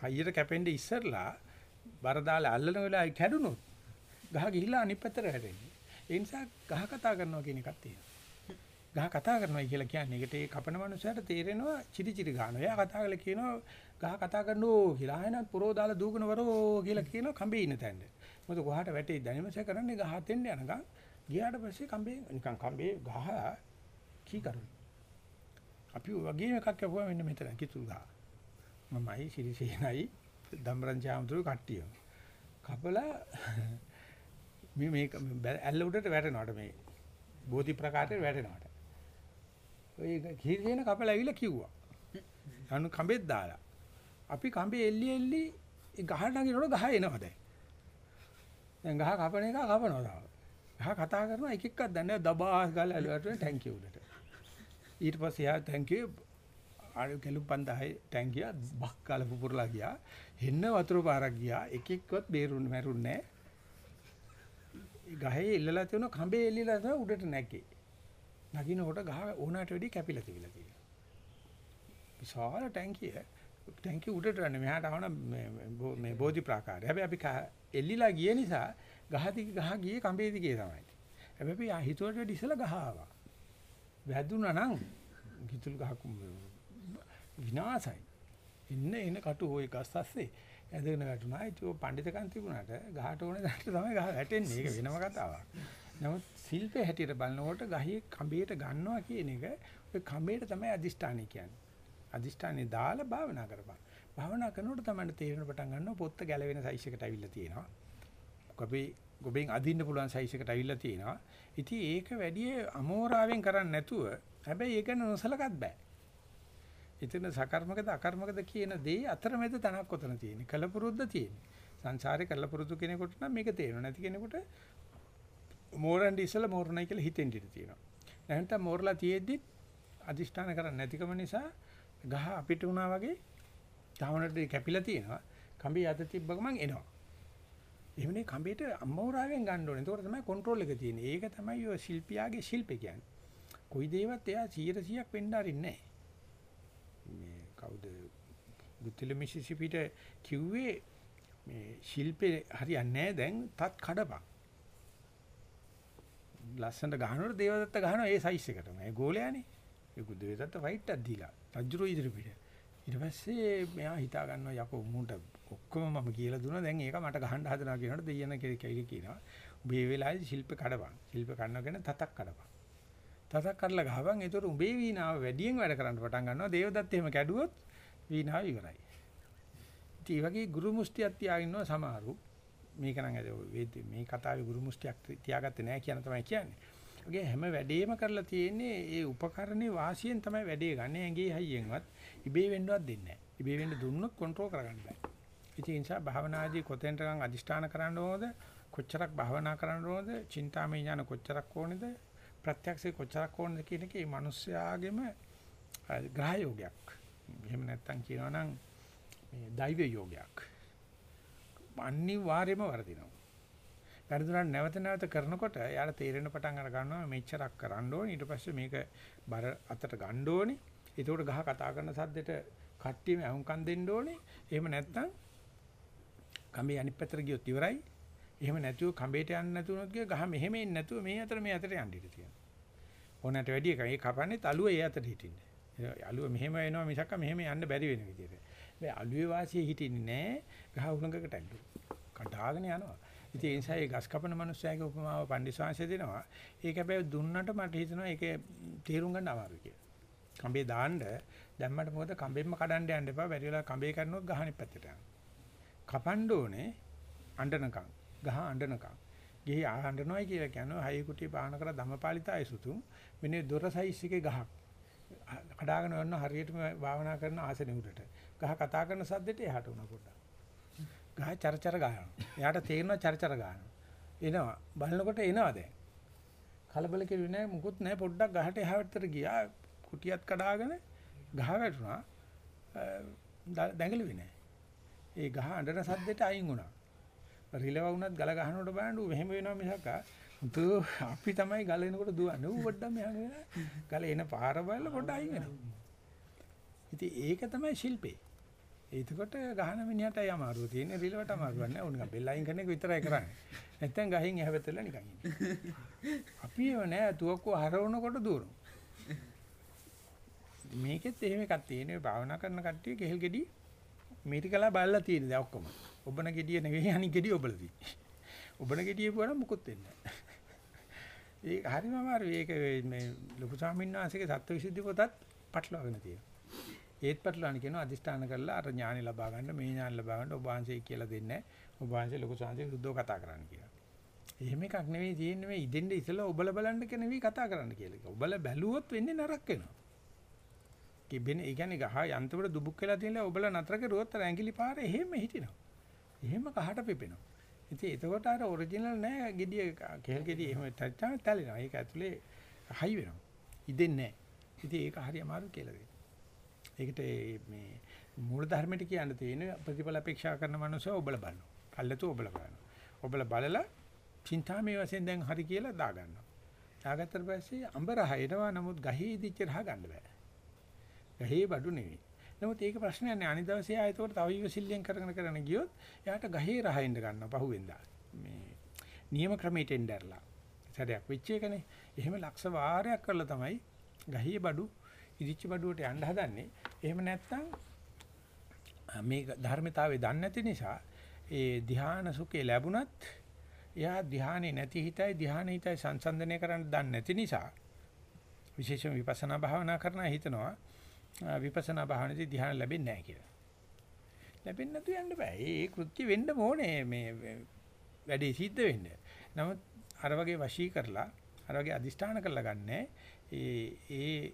හයියට කැපෙන්නේ ඉස්සරලා බර දාලා අල්ලන වෙලාවයි කැඩුනොත් ගහ ගිහිල්ලා අනිත් පැත්තට වැටෙන්නේ. ඒ නිසා ගහ කතා කරනවා කියන එකක් තියෙනවා. ගහ කතා කරනවා කියලා කියන්නේ ඒකට ඒ කපන මනුස්සයාට තේරෙනවා චිරි චිරි ගන්නවා. එයා කතා කරලා කියනවා ගහ කතා කරනෝ කියලා. ආයෙත් පුරෝ දාලා දූකන වරෝ කියලා කියනවා කඹේ ඉන්න තැනට. මොකද ගහට වැටේ දැනෙමස කරන්නේ ගහ අතෙන්ට යනකම් ගියාට පස්සේ කඹේ නිකන් කඹේ ගහ කී කරුයි. අපි වගේ එකක් කපුවා මෙන්න මෙතන කිතුල් ගහ. මමයි සිරිසේනයි ධම්රං චාමතුරු කට්ටිය. කපලා මේ මේක ඇල්ල උඩට වැටෙනවාට මේ බෝධි ප්‍රකාරයට වැටෙනවාට. ඔය කීර්ජේන කපලා ඇවිල්ලා කිව්වා. අනු කඹෙත් දාලා. අපි කඹේ එල්ලි එල්ලි ගහට නගිනකොට ගහ එනවා දැන්. දැන් ගහ කපන එක කපනවා තාම. ගහ කතා කරනවා එක එකක් දන්නේ දබාස් ගාලා ඇලුවට thank you උඩට. ඊට පස්සේ යා thank you ආ කෙලු 5000 ටැංකිය බක් කාලා පුපුරලා ගියා. හෙන්න වතුර පාරක් ගියා. එක එක්කවත් බේරුන්නේ මැරුන්නේ නැහැ. ගහේ ඉල්ලලා තියෙන කඹේ එල්ලලා තමයි උඩට නැග්ගේ. නගිනකොට ගහ ඕනකට වැඩි කැපිලා තිබිලා තියෙනවා. විශාල ටැංකිය ටැංකිය උඩට යන්නේ මෙහාට ආවන මේ බෝධි ප්‍රාකාරය. හැබැයි අපි එල්ලිලා ගිය නිසා ගහ දිග ගහ ගියේ කඹේ දිගේ තමයි. හැබැයි අපි හිතුවට වැඩි ඉස්සලා ගහ ආවා. වැදුනා නම් කිතුල් ගහක් විනාසයි. ඉන්න එන කටු හොය ගස් අස්සේ ඇදගෙන වැටුණා. ඒක පඬිතකම් තිබුණාට ගහට ඕනේ දැනට තමයි ගහ වැටෙන්නේ. ඒක වෙනම කතාවක්. නමුත් ශිල්පේ හැටියට බලනකොට ගහේ කඹේට ගන්නවා කියන එක ඔය කඹේට තමයි අදිෂ්ඨානය කියන්නේ. අදිෂ්ඨානේ දාලා භාවනා කරපන්. භාවනා කරනකොට තමයි තේරෙන පටන් ගන්නවා පොත්ත ගැලවෙන සයිස් එකට අවිල්ල තියෙනවා. ගොබේ ගොබෙන් අදින්න පුළුවන් සයිස් එකට අවිල්ල තියෙනවා. ඉතින් ඒක වැඩි අමෝරාවෙන් කරන්නේ නැතුව හැබැයි ඒක නොසලකත් බෑ. එතන සකර්මකද අකර්මකද කියන දේ අතරමැද තනක් කොතන තියෙන්නේ කලපුරුද්ද තියෙන්නේ සංසාරේ කලපුරුදු කෙනෙකුට නම් මේක තේරෙන්නේ නැති කෙනෙකුට මෝරන් ඉස්සලා මෝරණයි කියලා හිතෙන් ඉඳී තියෙනවා නැත්නම් මෝරලා තියෙද්දි අදිෂ්ඨාන කරන්නේ නැතිකම නිසා ගහ අපිට වුණා වගේ තවනට කැපිලා තියෙනවා කඹේ අත තිබ්බ ගමන් එනවා එහෙමනේ කඹේට අම්මෝරාවෙන් ගන්න ඕනේ. ඒකට තමයි කන්ට්‍රෝල් එක තියෙන්නේ. ඒක තමයි ඔය ශිල්පියාගේ ශිල්පේ කියන්නේ. කොයි දේවත් එයා 100%ක් වෙන්න අරින්නේ නැහැ. මේ කවුද ගුතිල මිසිසිපිට කිව්වේ මේ ශිල්පේ හරියන්නේ නැහැ දැන් තත් කඩපන්. ලස්සනට ගහනකොට දේවදත්ත ගහනවා ඒ සයිස් එකටම. ඒ ගෝලයානේ. ඒක දේවදත්ත ෆයිට් එකක් දීලා. රජුරෝ ඉදිරිපිට. ඊට පස්සේ මෙයා හිතා ගන්නවා යකෝ මුන්ට ඔක්කොම මම කියලා දුන්නා දැන් ඒක මට ගහන්න හදනවා කියනකොට දෙයියන කෙරේ කියනවා. ඔබ මේ වෙලාවේ ශිල්ප කඩපන්. ශිල්ප කඩනගෙන තතක් කඩපන්. තසක් කරලා ගහපන්. ඒතර උඹේ වීණාව වැඩියෙන් වැඩ කරන්න පටන් ගන්නවා. දේවදත්ත එහෙම කැඩුවොත් වීණාව ඉවරයි. ඉතින් වගේ ගුරු මුස්තියක් තියාගෙන ඉන්නවා සමහරු. මේක නම් ඇද මේ කතාවේ ගුරු මුස්තියක් තියාගත්තේ නැහැ කියන තමයි කියන්නේ. ඔගේ හැම වැඩේම කරලා තියෙන්නේ ඒ උපකරණේ වාසියෙන් තමයි වැඩේ ගන්න. ඇඟේ හයියෙන්වත් ඉබේ වෙන්නවත් දෙන්නේ නැහැ. ඉබේ වෙන්න දුන්නොත් කන්ට්‍රෝල් කරගන්න බෑ. ඉතින් ඒ නිසා භාවනාදී කොතෙන්ටනම් අදිෂ්ඨාන කරන්න ඕනද? කොච්චරක් භාවනා කරන්න ඕනද? චින්තාමය ඥාන කොච්චරක් ඕනද? ප්‍රත්‍යක්ෂේ කොච්චරක් ඕනද කියන එකේ මිනිස්යාගෙම ග්‍රහ යෝගයක්. එහෙම නැත්තම් කියනවා නම් මේ දෛව යෝගයක්. අනිවාර්යයෙන්ම වර්ධිනවා. වැඩිදුරන් නැවත නැවත කරනකොට යාට තේරෙන පටන් අර ගන්නවා මෙච්චරක් කරන්න ඕනේ ඊට පස්සේ මේක බර අතට ගන්න ඕනේ. ඒකට ගහ කතා කරන සද්දෙට කට්ටියම අහුම්කම් දෙන්න ඕනේ. එහෙම නැත්තම් කඹේ අනිත් පැත්තට ගියොත් ඉවරයි. එහෙම නැතුව කඹේට යන්න නැතුනොත් ගිය ගහ මෙහෙම එන්නේ නැතුව මේ අතර මේ අතට යන්න ඉඩ තියෙනවා. ඕනට වැඩි එක. ඒ කපන්නේ තලුව ඒ අතට හිටින්නේ. අලුව මෙහෙම එනවා මිසක් මෙහෙම යන්න බැරි වෙන විදිහට. මේ අලුවේ වාසිය හිටින්නේ නැහැ. ගහ උණඟකට ඇල්ලු. කඩාගෙන යනවා. ඉතින් ඒ නිසා ඒ ගස් කපන මිනිස්සයාගේ උපමාව පඬිස්වාංශය දෙනවා. ඒක හැබැයි දුන්නට මට හිතෙනවා ඒක තේරුම් ගන්න අමාරුයි කියලා. කඹේ දාන්න දැම්මට මොකද කඹෙන්ම කඩන්න යන්න එපා. බැරි වෙලා කඹේ කරනොත් ගහන්නේ පැත්තට යනවා. කපන්න ඕනේ අඬනකම්. ගහ අඬනකම්. ගෙහි අඬනොයි කියලා කියනවා හයි කුටි පාන කර ධම්මපාලිතය සුතුම් මෙනේ දොර සයිස් එකේ ගහක්. කඩාගෙන යන හරියටම භාවනා කරන ආසනෙ උඩට. ගහ කතා කරන සද්දෙට එහාට උනා පොඩ්ඩක්. ගහ චරචර ගහනවා. එයාට තේරෙනවා චරචර ගහනවා. එනවා. බලනකොට එනවා දැන්. කලබල කෙරුවේ නැහැ මුකුත් නැහැ පොඩ්ඩක් ගහට එහා පැත්තට ගියා. කුටියත් කඩාගෙන ගහ වැටුණා. දැඟලුවේ නැහැ. ඒ ගහ අඬන සද්දෙට අයින් වුණා. රිලව වුණත් ගල ගහනකොට බලන්න ඌ මෙහෙම වෙනවා මිසක් උතු අපි තමයි ගල එනකොට දුවන්නේ. ඌ පොඩ්ඩක් මෙහාට වෙලා ගල එන පාර බලලා පොඩ්ඩක් අයින් වෙනවා. ඉතින් ඒක තමයි ශිල්පේ. එතකොට ගහන මිනිහටයි අමාරුව තියෙන්නේ රිලවට අමාරුවක් නෑ. උන් බෙල් අයින් කරන එක විතරයි කරන්නේ. නැත්තම් ගහින් එහා පැත්තට නිකන් ඉන්නේ. අපි ඒව නෑ තුවක්කුව හරවනකොට දුවනවා. මේකෙත් එහෙම එකක් තියෙනවා. භාවනා කරන කට්ටිය කෙහෙල් ගෙඩි මේටිකලා බලලා තියෙන දැන් ඔක්කොම. ඔබන ගෙඩිය නෙවෙයි අනිත් ගෙඩිය ඔබලා තියෙන්නේ. ඔබන ගෙඩිය පුවනම් මුකුත් වෙන්නේ නැහැ. ඒක හරිම අමාරුයි. ඒක මේ ලොකු ස්වාමීන් වහන්සේගේ සත්‍යවිසුද්ධි පොතත් පටලවාගෙන තියෙනවා. ඒත් පටලවාගෙන කියනවා අදිෂ්ඨාන කරලා අර ඥානෙ ලබා ගන්න මේ ඥාන ලබා ගන්න ඔබ වහන්සේ කියලා දෙන්නේ නැහැ. ඔබ වහන්සේ ලොකු ස්වාමීන් විරුද්ධව කතා කරන්න කියලා. එහෙම එකක් නෙවෙයි තියෙන්නේ මේ ඉදෙන්න ඉතලා ඔබල බලන්න කෙනෙවි කතා කරන්න කියලා. ඔබල බැලුවොත් වෙන්නේ නරක වෙනවා. කිබෙන ඒ කියන්නේ ගහ යන්ත්‍රවල දුබුක් වෙලා තියෙනලා ඔබලා නතර කරුවොත් අර ඇඟිලි පාර එහෙම හිටිනවා. එහෙම කහට පිපෙනවා. ඉතින් එතකොට අර ඔරිජිනල් නෑ gediya කෙල් gediya එහෙම තච්චාම තැලෙනවා. ඒක ඇතුලේ හයි වෙනවා. ඉදෙන්නේ නෑ. ඉතින් ඒක හරි අමාරු කියලා දෙන්න. ඒකට මේ මූල ධර්මයට කියන්න තියෙන ප්‍රතිඵල අපේක්ෂා කරන මනුස්සය ඔබලා බලනවා. කල්ලාතු ඔබලා බලනවා. ඔබලා බලලා චින්තාමේ වශයෙන් දැන් හරි කියලා දාගන්නවා. දාගත්තට පස්සේ අඹ රහ එනවා නමුත් ගහේ ඉදිච්ච රහ ගන්න බෑ. ගහේ බඩු නෙවෙයි. නමුත් ඒක ප්‍රශ්නයක් නෑ. අනිත් දවසේ ආයෙත් උඩ තව ඉවසිල්ලෙන් කරගෙන කරගෙන ගියොත් එයාට ගහේ රහින්න ගන්නවා පහුවෙන්දා. මේ නියම ක්‍රමයට එnderලා. සැරයක් වෙච්ච එකනේ. එහෙම ලක්ෂ වාරයක් කරලා තමයි ගහේ බඩු ඉදිච්ච බඩුවට යන්න හදන්නේ. එහෙම නැත්නම් මේ ධර්මතාවය දන්නේ නැති නිසා ඒ ධ්‍යාන සුඛේ ලැබුණත් එයා ධ්‍යානෙ නැති හිතයි ධ්‍යාන හිතයි සංසන්දනය කරන්න දන්නේ නැති නිසා විශේෂම විපස්සනා භාවනා කරන හිතනවා විපස්සනා භාවනාවේදී ධ්‍යාන ලැබෙන්නේ නැහැ කියලා. ලැබෙන්නේ නැතු යන්න බෑ. ඒ කෘත්‍ය වෙන්න ඕනේ මේ වැඩේ සිද්ධ වෙන්න. නමුත් අර වගේ වශී කරලා අර වගේ අදිෂ්ඨාන කරලා ගන්න ඒ ඒ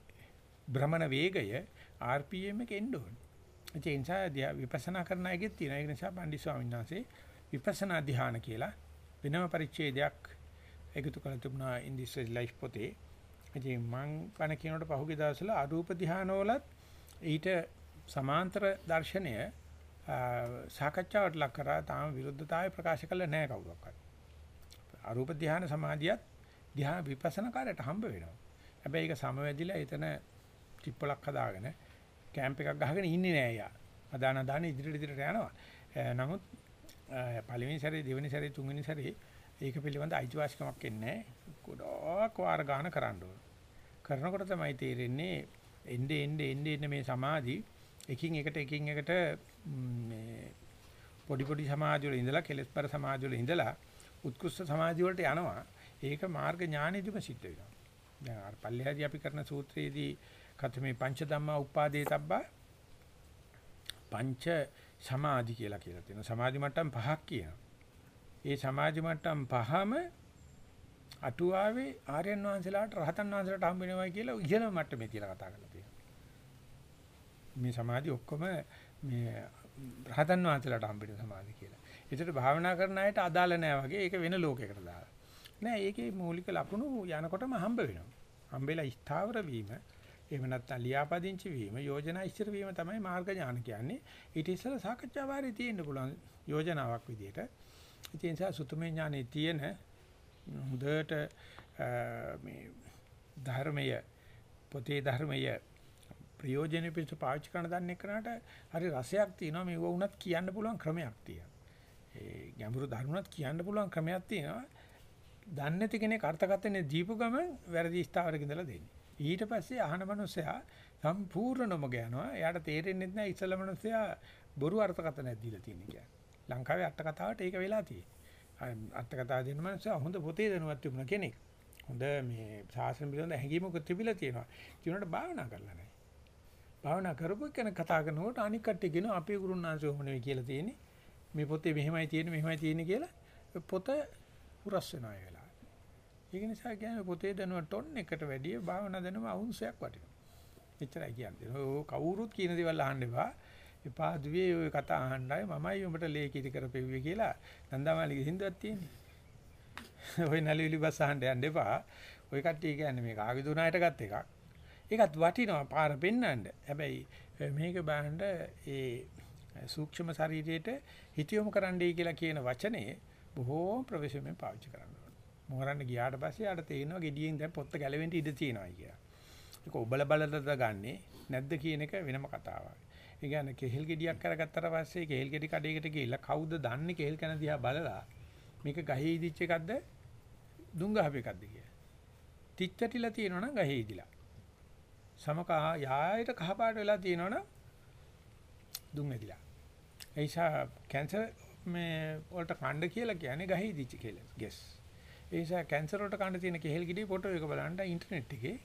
භ්‍රමණ වේගය RPM එක එන්න ඕනේ. ඒ නිසා විපස්සනා කරන අයගෙත් තියෙන. ඒ නිසා පණ්ඩිත ස්වාමීන් වහන්සේ විපස්සනා ධ්‍යාන කියලා වෙනම පරිච්ඡේදයක් එකතු කරලා තිබුණා in this life පොතේ. ඉතින් මං කන කියනකොට පහුගිය දවස්වල අරූප ධානවලත් ඊට සමාන්තර දර්ශනය සාකච්ඡාවට ලක් කරා තාම විරුද්ධතාවය ප්‍රකාශ කළ නැහැ කවුරක්වත්. අරූප ධාන සමාධියත් ධාන විපස්සනා කාර්යයට හම්බ වෙනවා. හැබැයි ඒක සමවැදිලා එතන ටිප්පලක් හදාගෙන කැම්ප් එකක් ගහගෙන ඉන්නේ නෑ යා. අදාන දාන ඉදිරියට ඉදිරියට යනවා. නමුත් පළවෙනි සැරේ දෙවෙනි සැරේ තුන්වෙනි සැරේ ඒක පිළිබඳ අයිතිවාසිකමක් එන්නේ ගොඩක් වාර ගන්න කරන්න ඕන. කරනකොට තමයි තේරෙන්නේ එnde එnde එnde එnde මේ සමාධි එකින් එකට එකින් එකට මේ පොඩි පොඩි සමාධි වල ඉඳලා කෙලස්පර සමාධි වල ඉඳලා උත්කෘෂ්ඨ සමාධි වලට යනවා. ඒක මාර්ග ඥානෙදිම සිද්ධ වෙනවා. දැන් අර පල්ලෙහාදී අපි කරන සූත්‍රයේදී කතමේ පංච ධම්මා උපාදේ තබ්බා පංච සමාධි කියලා කියලා තියෙනවා. සමාධි මට්ටම් පහක් කියනවා. ඒ සමාධි මට්ටම් පහම අටුවාවේ ආර්යයන් වහන්සේලාට රහතන් වහන්සේලාට හම්බ වෙනවා කියලා ඉහළම මට්ටමේ කියලා කතා කරලා තියෙනවා. මේ සමාධි ඔක්කොම මේ රහතන් වහන්සේලාට හම්බ වෙන සමාධි කියලා. ඒකට භාවනා කරන අයට අදාළ නැහැ වගේ ඒක වෙන ලෝකයකට දාලා. නෑ ඒකේ මූලික ලක්ෂණ යනකොටම හම්බ වෙනවා. හම්බෙලා ස්ථාවර වීම එහෙම නැත්නම් ලියාපදිංචි වීම යෝජනා ඉස්තර වීම තමයි මාර්ග ඥාන කියන්නේ. ඊට ඉස්සෙල්ලා සාකච්ඡා වාරේ තියෙන්න පුළුවන් යෝජනාවක් විදියට. ඒ නිසා සුතුමේ ඥානේ තියෙන හොඳට මේ ධර්මය පොතේ ධර්මය ප්‍රයෝජනෙ පිට පාවිච්චි කරන දන්නේ කරාට හරි රසයක් තියෙනවා මේව වුණත් කියන්න පුළුවන් ක්‍රමයක් තියෙනවා. ඒ ගැඹුරු ධර්මයක් කියන්න පුළුවන් ක්‍රමයක් තියෙනවා. දන්නේ නැති කෙනෙක් අර්ථකථනය දීපු ගමන් වැරදි ස්ථාවරක ඉඳලා දෙන්නේ. ඊට පස්සේ අහන මනුස්සයා සම්පූර්ණම ගයනවා. එයාට තේරෙන්නේ නැහැ ඉස්සල මනුස්සයා බොරු අර්ථකථනයක් දීලා තියෙන කියලා. ලංකාවේ අට කතාවට ඒක වෙලා තියෙන්නේ. අට කතාව දෙන මනුස්සයා හොඳ පොතේ දැනුවත් තිබුණ කෙනෙක්. හොඳ මේ ශාසන පිළිබඳ හැඟීමක් තිබිලා තියෙනවා. ඒනට භාවනා කරලා නැහැ. භාවනා කරපු කෙනෙක් කතා කරනකොට අනික් කට්ටිය කියන අපේ ගුරුනාංශය ඔහොම නෙවෙයි කියලා තියෙන්නේ. මේ පොතේ මෙහෙමයි තියෙන්නේ මෙහෙමයි තියෙන්නේ කියලා පොත හුරස් වෙනවා ඒ වෙලාවේ. ඒක නිසා කියන්නේ පොතේ දැනුම ටොන් එකට වැඩිය භාවනා දැනුම අවුන්සයක් වටිනවා. එච්චරයි කියන්නේ. ඔය කවුරුත් කියන දේවල් අහන්න එපා. එපා දුවේ ඔය කතා අහන්නයි මමයි උඹට ලේකිරි කරපෙව්වේ කියලා නන්දාමාලිගේ හින්දුවක් තියෙන්නේ. ඔය නැලිවිලි බස් අහන්න යන්න එපා. ඔය කට්ටිය කියන්නේ මේක ආවිදුනායට ගත් එකක්. ඒකත් වටිනවා පාර පෙන්නන්න. හැබැයි මේක බලන්න ඒ සූක්ෂම ශරීරයට හිතියොමු කරන්නයි කියලා කියන වචනේ බොහෝ ප්‍රවේශමෙන් පාවිච්චි කරන්න ඕනේ. මොහරන්න ගියාට පස්සේ ආට තේිනවා gediyen දැන් පොත්ත ගැලවෙන්න ඉඩ තියෙනවා කියලා. ඒක ඔබල බලලද ගන්නෙ නැද්ද කියන එක වෙනම කතාවක්. ඒ කියන්නේ කෙහෙල් ගෙඩියක් කරගත්තට පස්සේ කෙහෙල් ගෙඩි කඩේකට ගිහිල්ලා කවුද දන්නේ කෙහෙල් කන දිහා බලලා මේක ගහේ ඉදිච්ච එකක්ද දුම් ගහපු එකක්ද කියලා. තිච්චටිලා තියෙනවා නම් ගහේ ඉදිලා. සමක යායට කහපාට වෙලා තියෙනවනම් දුම් ඇදිලා. ඒ නිසා කැන්සර් මේ වලට කණ්ඩ කියලා කියන්නේ ගහේ ඉදිච්ච කියලා. ගෙස්. ඒ නිසා කැන්සර් වලට කණ්ඩ තියෙන කෙහෙල් ගෙඩි ෆොටෝ එක බලන්න ඉන්ටර්නෙට් එකේ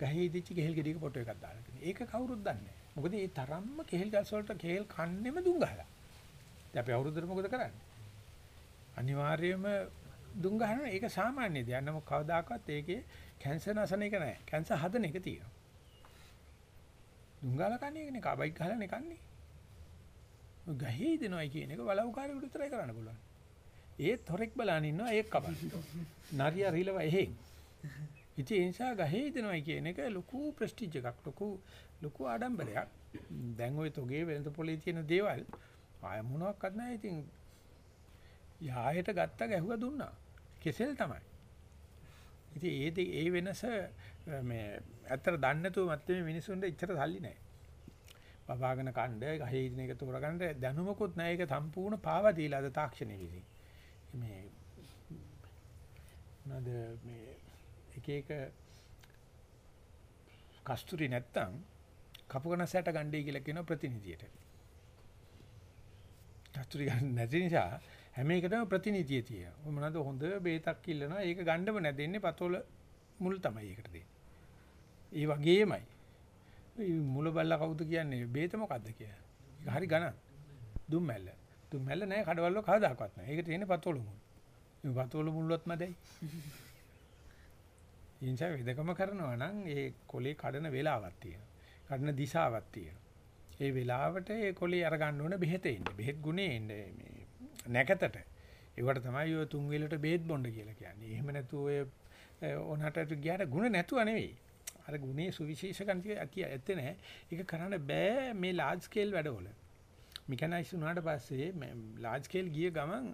ගහේ ඉදිච්ච කෙහෙල් ගෙඩියක ෆොටෝ එකක් දාලා තියෙනවා. ඒක කවුරුත් දන්නේ නැහැ. මොකද ඒ තරම්ම කෙහෙල් ගස් වලට කෙහෙල් කන්නේම දුම් ගහලා. දැන් අපි අවුරුද්දට මොකද කරන්නේ? අනිවාර්යයෙන්ම දුම් ගහනවා. ඒක සාමාන්‍ය දෙයක්. නමුත් කවදාකවත් ඒකේ කැන්සර් නැසන එක නැහැ. කැන්සර් හදන එක තියෙනවා. දුම් ගහලා කන්නේ එකනේ. කාබයිඩ් ගහලා නේ කන්නේ. ගහේ දෙනවයි කියන එක වලව්කාරයෙකුට විතරයි කරන්න පුළුවන්. ඒත් හොරෙක් බලන් ඉන්නවා ඒක කපන්න. නරියා රිලව එහෙන්. ඉතින් ඒ නිසා ගහේ දෙනවයි කියන එක ලොකු ප්‍රෙස්ටිජ් එකක් ලොකු ලොකු ආඩම්බරයක්. දැන් ওই තොගේ වෙනත පොලේ තියෙන දේවල් ආය මොනවත් නැහැ. ඉතින් යායට ගත්ත ගැහුවා දුන්නා. කෙසෙල් තමයි. ඉතින් ඒ ඒ වෙනස මේ ඇත්තට දන්නේ නැතුව මැත්තේ මිනිසුන්ට ඉච්චර සල්ලි නැහැ. බබාගෙන කණ්ඩ ගහේ ඉන්න එක තෝරගන්න දැනුමකුත් නැහැ. ඒක සම්පූර්ණ පාවා දීලා අද තාක්ෂණය විසින්. මේ නේද මේ එක එක කස්තුරි නැත්තම් කපුකන සැට ගණ්ඩේ කියලා කියන ප්‍රතිනිධියට. කස්තුරි ගන්න නැති නිසා හැම එකටම ප්‍රතිනිධිය තියෙනවා. මොනවාද හොඳ බේතක් ඉල්ලනවා. ඒක ගණ්ඩම නැදෙන්නේ පතොල මුල් තමයි ඒකට දෙන්නේ. ඒ වගේමයි. මුල බල්ලා කවුද කියන්නේ බේත මොකද්ද කියලා. ඒක හරි ගණන්. දුම්මැල්ල. දුම්මැල්ල නෑ කඩවල කවදාකවත් නෑ. ඒක තියෙන්නේ පතොල මුල්. මේ පතොල මුල්වත් මැදයි. ඉන්සා වෙදකම කරනවා නම් ඒ කොලේ කඩන වෙලාවක් තියෙනවා. කඩන දිශාවක් තියෙනවා. ඒ වෙලාවට ඒ කොලේ අර ගන්න ඕන බෙහෙත එන්නේ. බෙහෙත් ගුණේ එන්නේ මේ නැකතට. ඒවට තමයි ඔය තුන් වේලට බෙහෙත් බොන්න කියලා කියන්නේ. එහෙම නැතු ඔය ඕනකට ගියාට ගුණ නැතුව නෙවෙයි. අර ගුණේ සුවිශේෂ ගන්තිය ඇති ඇත්තේ නැහැ. ඒක කරන්න බෑ මේ large scale වැඩවල. මෙකනයිස් වුණාට පස්සේ large scale ගිය ගමන්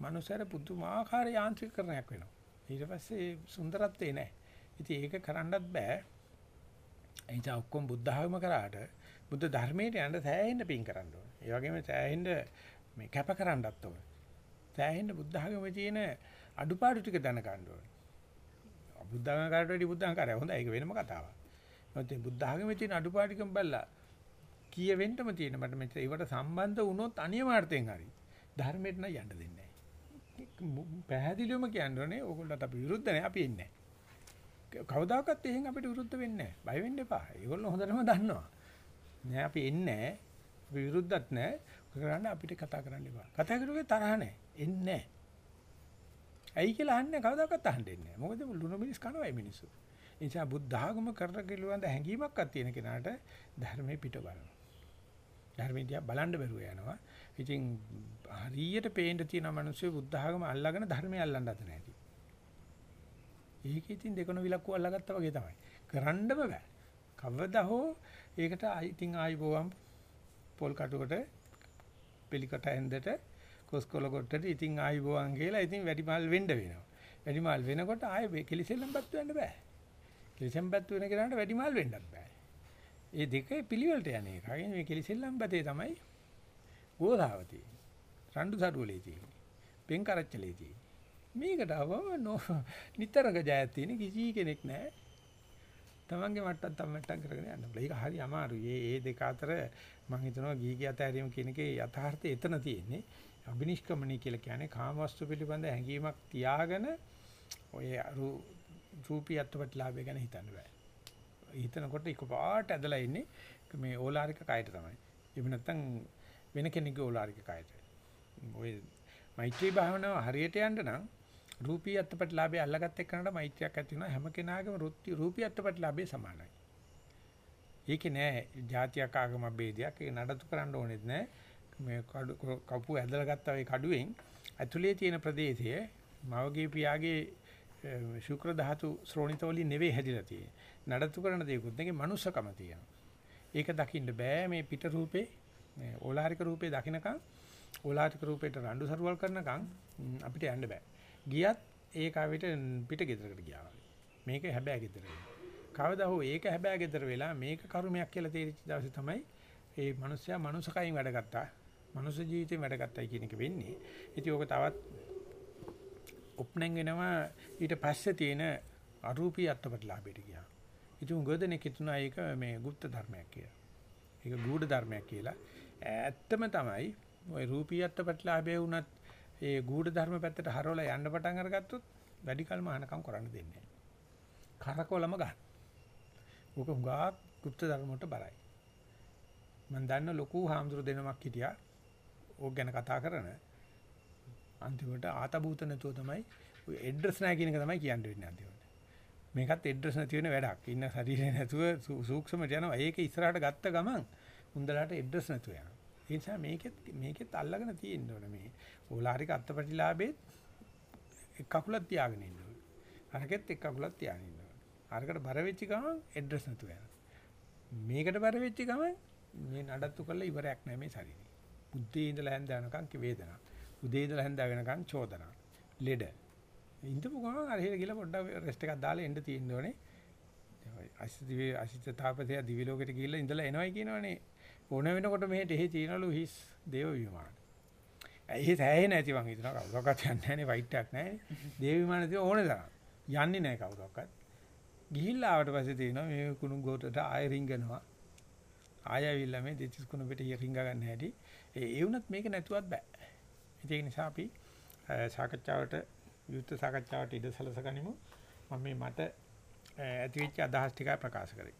මනුස්සයර පුදුමාකාර යාන්ත්‍රිකකරණයක් වෙනවා. ඊට පස්සේ සුන්දරත්වේ නැහැ. ඉතින් ඒක කරන්නත් බෑ. එනිසා ඔක්කොම බුද්ධ ආගම කරාට බුද්ධ ධර්මයට යන්න සෑහෙන්න පින් කරන්න ඕනේ. ඒ වගේම සෑහෙන්න මේ කැප කරන්නත් ඕනේ. සෑහෙන්න බුද්ධ ආගමේ තියෙන අඩුපාඩු ටික දැන ගන්න ඕනේ. බුද්ධ ආගම කරට වැඩි බුද්ධ ආගම කරා හොඳයි ඒක වෙනම කතාවක්. මොකද බුද්ධ ආගමේ තියෙන අඩුපාඩුකම් බලලා කියවෙන්නම තියෙන මට මෙතන ඒවට සම්බන්ධ වුණොත් අනියමාර්ථයෙන් හරි ධර්මයට නම් යන්න දෙන්නේ නැහැ. පැහැදිලිවම කියන්නේ ඕගොල්ලන්ට අපි විරුද්ධ නැහැ අපි ඉන්නේ. කවදාකවත් එහෙන් අපිට විරුද්ධ වෙන්නේ නැහැ. බය වෙන්න එපා. ඒගොල්ලෝ හොඳටම දන්නවා. නෑ අපි එන්නේ නැහැ. අපි විරුද්ධත් නැහැ. කරන්න අපිට කතා කරන්න එපා. කතා කරුවේ තරහ නැහැ. එන්නේ නැහැ. ඇයි කියලා අහන්නේ කවදාකවත් අහන්න දෙන්නේ නැහැ. මොකද ලුණු මිනිස් කනවයි මිනිස්සු. ඒ නිසා බුද්ධ ආගම කරලා කිලුවඳ හැංගීමක්වත් තියෙන කෙනාට ධර්මයේ පිට බලනවා. ධර්මයේ දිහා බලන්න බැරුව යනවා. ඉතින් හරියට පේන්න තියෙන මිනිස්සු බුද්ධ ආගම අල්ලගෙන ධර්මය අල්ලන්න හදන හැටි. ඒක ඉතින් දෙකොන විලක්කුව අල්ලගත්තා වගේ තමයි. කරන්නම බෑ. කවදා හෝ ඒකට ඉතින් ආයි බෝවම් පොල් කටුවට පිළිකට ඇඳට කොස්කොල කොටට ඉතින් ආයි බෝවන් කියලා ඉතින් වැඩිමල් වෙන්න වෙනවා. වැඩිමල් වෙනකොට ආයේ කිලිසෙල්ලම්පත් වෙන්න බෑ. කිලිසෙල්ලම්පත් වෙන කෙනාට වැඩිමල් වෙන්නත් බෑ. ඒ දෙකේ පිළිවෙලට යන එකයි මේ කිලිසෙල්ලම්පතේ තමයි ගෝධාවතී. රණ්ඩු සරුවලේ තියෙන්නේ. පෙන් කරච්චලේ තියෙන්නේ. මේකට අවම නිතරක ජයත් තියෙන කිසි කෙනෙක් නැහැ. තමන්ගේ මට්ටම් තම මට්ටම් කරගෙන යන්න බෑ. ඒක හරි අමාරුයි. මේ මේ දෙක අතර මම හිතනවා ගීගී අතහැරීම කියන එකේ යථාර්ථය එතන තියෙන්නේ. අබිනිෂ්ක්‍මණී කියලා කියන්නේ කාමවස්තු පිළිබඳ හැඟීමක් තියාගෙන ඔය රූපී අත්පත්ලාභය ගැන හිතන්න බෑ. හිතනකොට එකපාරට ඇදලා ඉන්නේ මේ ඕලාරික කයට තමයි. එහෙම නැත්නම් වෙන කෙනෙකුගේ ඕලාරික කයට. ඔය මෛත්‍රී භාවනාව හරියට යන්න නම් රූපී අත්පත්ලාභය අල්ලගත්ත එක්කනට මෛත්‍රියක් ඇති වෙනවා හැම කෙනාගේම රූපී අත්පත්ලාභය සමානයි. ඒකේ නෑ જાතියක් ආගම ભેදයක් ඒක නඩත්තු කරන්න ඕනෙත් නෑ. මේ කපුව ඇදලා ගත්ත ඒ කඩුවෙන් ඇතුලේ තියෙන ප්‍රදේශය මවගේ පියාගේ ශුක්‍ර ධාතු ශ්‍රෝණිත වලින් නෙවෙයි හැදිලා තියෙන්නේ. නඩත්තු කරන දේකුත් නෙගේ මනුස්සකම තියෙනවා. ඒක දකින්න බෑ මේ පිට රූපේ මේ ඕලාරික රූපේ දකින්නකම් ඕලාරික රූපේට රණ්ඩු සරුවල් කරනකම් ම්, අපිට යන්න බෑ. ගියත් ඒක ආවිත පිට ගෙදරකට ගියා වගේ. මේක හැබෑ ගෙදර. කවදා හෝ ඒක හැබෑ ගෙදර වෙලා මේක කර්මයක් කියලා තේරිච්ච දවසේ තමයි ඒ මිනිස්සයා මනුසකයින් වැඩ ගත්තා. මනුස්ස ජීවිතේ වැඩ ගත්තා කියන එක වෙන්නේ. ඉතින් ඕක තවත් උප්නෙන් වෙනවා ඊට පස්සේ තියෙන අරූපී අත්පත්ලාභයට ගියා. ඉතින් උගදෙනෙක් හිතුණා ඒක මේ গুপ্ত ධර්මයක් කියලා. ඒක ගූඪ ධර්මයක් කියලා. ඇත්තම තමයි ওই රූපී අත්පත්ලාභය වුණත් ඒ ගූඪ ධර්ම පැත්තට හරවලා යන්න පටන් අරගත්තොත් වැඩි කල් මහානකම් කරන්න දෙන්නේ නැහැ. කරකවලම ගන්න. ඕක හුඟා গুপ্ত ධර්ම වලට බරයි. මම දන්න ලොකු හාමුදුරු දෙනමක් හිටියා. ඕක ගැන කතා කරන. අන්තිමට ආතබූත නැතුව තමයි ඔය ඇඩ්‍රස් නැහැ කියන එක තමයි කියන්න වෙන්නේ අන්තිමට. මේකත් ඇඩ්‍රස් නැති වෙන වැඩක්. ඉන්න ශරීරේ නැතුව සූ- සූක්ෂමට යනවා. ඒක ඉස්සරහට ගත්ත ගමන් උන්දලාට ඇඩ්‍රස් නැතුව යනවා. ඒ නිසා මේකෙත් මේකෙත් අල්ලගෙන තියෙන්න ඕනේ මේ ඕලාරික අත්පටිලාභෙත් එක් කකුලක් තියාගෙන ඉන්න ඕනේ. අරකෙත් එක් කකුලක් තියාගෙන ඉන්න ඕනේ. අරකට බර වෙච්ච ගමන් ඇඩ්‍රස් නැතුව යනවා. මේකට බර වෙච්ච ගමන් මේ නඩත්තු කරලා ඉවරයක් නැහැ මේ ශරීරේ. බුද්ධේ ඉඳලා හැන්ද යනකම් වේදනා. උදේ ඉඳලා හැන්ද වෙනකම් චෝදනා. ලෙඩ. ඉඳපු ගමන් අර හිර ගිහලා පොඩ්ඩක් රෙස්ට් එකක් දාලා එන්න තියෙන්න ඕනේ. අසිත දිවි අසිත තාපතය දිවි ලෝකෙට ගිහිල්ලා ඉඳලා එනවයි කියනවනේ. ඕන වෙනකොට මෙහෙට එහෙ තියනලු හිස් දේව විමාන. ඒ සෑහෙ නැති මං හිතනවා කවුරක්වත් යන්නේ නැහනේ ෆයිට් එකක් නැහනේ. දේව විමාන තිය ඕනේ තරම්. යන්නේ නැහැ කවුරක්වත්. ගිහිල්ලා ආවට පස්සේ තියෙනවා මේ කුණු ගෝතට ආය රින්ගනවා. ආය ඇවිල්ලා මේ දෙතිස් කුණු පිට රිංග ගන්න හැටි. ඒ ඒ වුණත් මේක නැතුවත් බෑ. ඒක නිසා අපි අ, සාකච්ඡාවට යුක්ත සාකච්ඡාවට ඉඩ සලසගනිමු. මම මේ මට අ, ඇතිවෙච්ච අදහස් ටිකයි ප්‍රකාශ කරේ.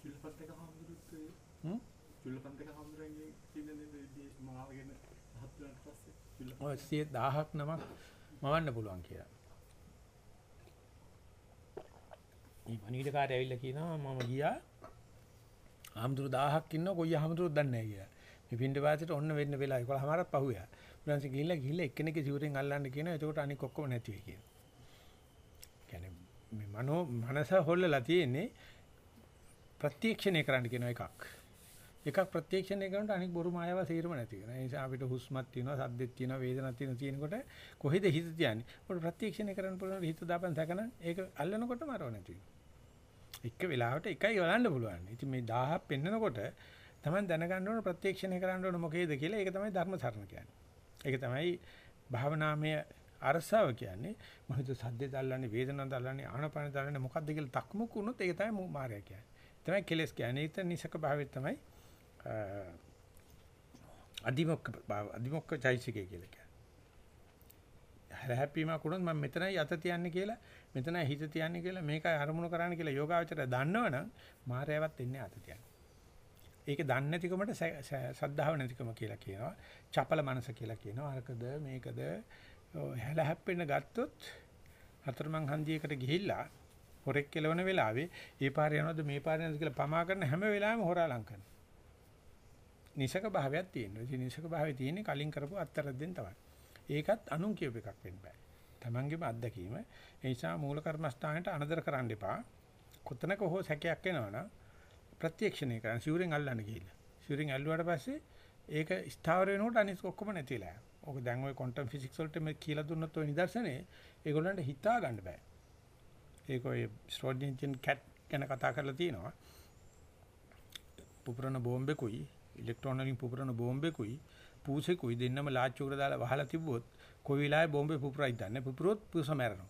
චුල්ලපන්තක හාමුදුරුවෝ හ්ම්? චුල්ලපන්තක හාමුදුරුවන්ගේ කියන දේ මාවගෙන රහත් වුණාට පස්සේ ඔය 1000ක් නමක් මවන්න පුළුවන් කියලා. මේ පණිවිඩකාරය ඇවිල්ලා කියනවා මම ගියා. ආම්දුරු 1000ක් ඉන්නවා කොයි ආම්දුරුත් දන්නේ නැහැ කියලා. මේ පින්ඩ වාසිට ඔන්න වෙන්න වෙලා 11මාරක් පහුවෙලා. ඊට ගිහිල්ලා ගිහිල්ලා එක්කෙනෙක්ගේ සිවුරෙන් අල්ලන්න කියනවා. එතකොට අනික ඔක්කොම නැති වෙයි කියනවා. කියන්නේ මේ මනෝ මනස හොල්ලලා තියෙන්නේ ප්‍රත්‍යක්ෂණය කරන්න කියන එකක්. එකක් ප්‍රත්‍යක්ෂණය කරනකොට අනික බොරු මායාව සේරම නැති වෙනවා. ඒ නිසා අපිට හුස්මක් තියෙනවා, සද්දෙක් තියෙනවා, වේදනාවක් තියෙනවා තියෙනකොට කොහෙද හිත තියන්නේ? උඩ ප්‍රත්‍යක්ෂණය කරන්න පුළුවන් හිත දාපන් සැකන ඒක අල්ලනකොට මරව නැති වෙනවා. එක වෙලාවට එකයි බලන්න පුළුවන්. ඉතින් මේ 1000ක් පෙන්නකොට තමයි දැනගන්න ඕන ප්‍රත්‍යක්ෂණය කරන්න ඕන මොකේද කියලා. ඒක තමයි ධර්ම සරණ කියන්නේ. ඒක තමයි භාවනාමය අරසාව කියන්නේ. මොකද සද්දේ දැල්ලන්නේ, වේදනාව දැල්ලන්නේ, ආනපන දැල්ලන්නේ මොකද්ද කියලා තක්මුක් වුණොත් ඒක තමයි මායя කියන්නේ. තමයි කෙලස් කියන්නේ. ඒක නිසක භාවයේ තමයි අ, අදිමොක්ක භාව- අදිමොක්ක චෛසිකය කියලා කියන්නේ. හැප්පීමක් වුණොත් මම මෙතනයි යත තියන්නේ කියලා මෙතනයි හිත තියන්නේ කියලා මේකයි අරමුණු කරන්න කියලා යෝගාවචරය දන්නවනම් මායයවත් එන්නේ අත තියන්නේ. ඒක දන්නේ නැතිකමට සැ- සැ- සද්ධාව නැතිකම කියලා කියනවා. චපල මනස කියලා කියනවා. අරකද මේකද ඔය හැල හැප්පෙන්න ගත්තොත් හතරමං හන්දියකට ගිහිල්ලා හොරෙක් කෙලවන වෙලාවේ ඒ පාරේ යනවද මේ පාරේ යනවද කියලා පමා කරන හැම වෙලාවෙම හොරා ලං කරනවා. නිසක භාවයක් තියෙනවා. ඉතින් නිසක භාවයේ තියෙන්නේ කලින් කරපු අත්තරද්දෙන් තමයි. ඒකත් අනුන් කියප එකක් වෙන්න බෑ. Tamangeම අත්දැකීම. ඒ නිසා මූල කර්මස්ථානයට අනදර කරන්න එපා. කොතනක හෝ සැකයක් එනවනම් ප්‍රත්‍යක්ෂණය කරන්න සිවුරෙන් අල්ලන්න ගිහිල්ලා. සිවුරෙන් ඇල්ලුවාට පස්සේ ඒක ස්ථාවර වෙනකොට අනිත් ඔක්කොම නැතිලා යනවා. ඕක දැන් ওই ක්වොන්ටම් ෆිසික්ස් වලට මේ කියලා දුන්නොත් ওই නිදර්ශනේ ඒගොල්ලන්ට හිතා ගන්න බෑ. ඒක ඔය ස්ට්‍රෝඩින්ජන් කැට් ගැන කතා කරලා තියෙනවා. පුපුරන බෝම්බෙකුයි ඉලෙක්ට්‍රෝන වලින් පුපුරන බෝම්බෙකුයි පූසෙකුයි දෙන්නම ලාච්චුවකට දාලා වහලා තිබ්බොත් කොයි වෙලාවෙ බෝම්බේ පුපුරයි දන්නේ පුපුරොත් පූස මැරෙනවා.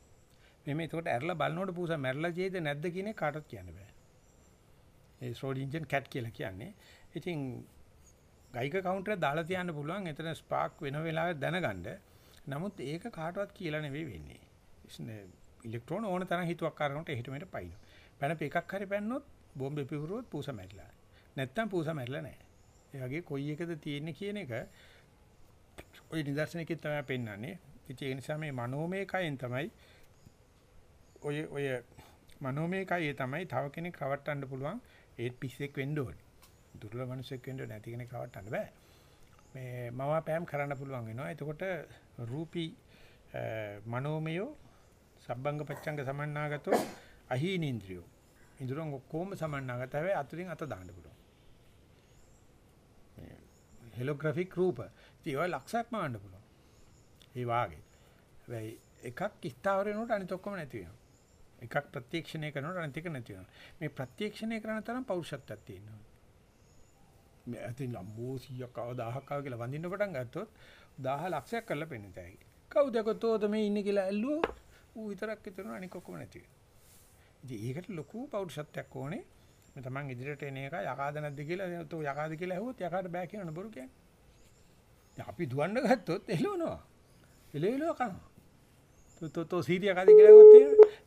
මේ මේ එතකොට ඇරලා බලනකොට පූස මැරලා ජීද නැද්ද කියන එක කාටවත් කියන්න බෑ. ඒ ස්ට්‍රෝඩින්ජන් කැට් කියලා කියන්නේ. ඉතින් ගයික කවුන්ටර් දාලා තියන්න පුළුවන් එතන ස්පාර්ක් වෙන වෙලාවෙ දැනගන්න. නමුත් ඒක කාටවත් කියලා නෙවෙයි වෙන්නේ. ඉස්නේ ඉලෙක්ට්‍රෝන ඕන තරම් හිතුවක් කරනකොට එහෙට මෙහෙට පයින්. පැනප එකක් හරි පැන්නොත් බෝම්බේ පිපුරුවොත් පූස මැරිලා. නැත්තම් පූස මැරිලා නැහැ. ඒ වගේ කොයි එකද තියෙන්නේ කියන එක ওই නිදර්ශනකින් තමයි පෙන්වන්නේ. ඉතින් ඒ නිසා මේ මනෝමය කයෙන් තමයි ඔය ඔය මනෝමය කයේ තමයි තව කෙනෙක් රවට්ටන්න පුළුවන් ඒත් පිස්සෙක් වෙන්න ඕනේ. දුර්ලභ මිනිසෙක් වෙන්න ඕනේ නැති කෙනෙක් රවට්ටන්න බෑ. මේ මවාපෑම් කරන්න පුළුවන් වෙනවා. එතකොට රූපී අ, මනෝමය සබ්බංග පච්ඡංග සමන්නාගතෝ අහීනේන්ද්‍රියෝ. ඉදurang ඔක්කොම සමන්නාගත හැබැයි අතුරින් අත දාන්න පුළුවන්. හෙලෝග්‍රැෆික් රූප. ඉතින් ඒවා ලක්ෂයක්ම ගන්න පුළුවන්. ඒ වාගේ. හැබැයි එකක් ස්ථාවර වෙනකොට අනිත ඔක්කොම නැති වෙනවා. එකක් ප්‍රත්‍යක්ෂණය කරනකොට අනිත් එක නැති වෙනවා. මේ ප්‍රත්‍යක්ෂණය කරන තරම් පෞරුෂත්වයක් තියෙනවා. මේ අතින් අම්මෝ 100ක් ආව 1000ක් ආව කියලා වඳින්න පටන් ගත්තොත් 1000 ලක්ෂයක් කරලා පෙන්නත හැකි. කවුද කොතෝද මේ ඉන්නේ කියලා ඇල්ලුවෝ ඌ විතරක් හිතනවා අනික ඔක්කොම නැති වෙනවා. ඉතින් ඒකට ලොකු පෞරුෂත්වයක් ඕනේ. මේ තමන් ඉදිරියට එන එක යකාද නැද්ද කියලා තෝ යකාද කියලා ඇහුවොත් යකාට බෑ කියනවනේ බොරු කියන්නේ. දැන් අපි දුවන්න ගත්තොත් එළවනවා. එළෙලව කනවා. තෝ තෝ තෝ සීරිය යකාද කියලා ඇහුවොත් එහෙම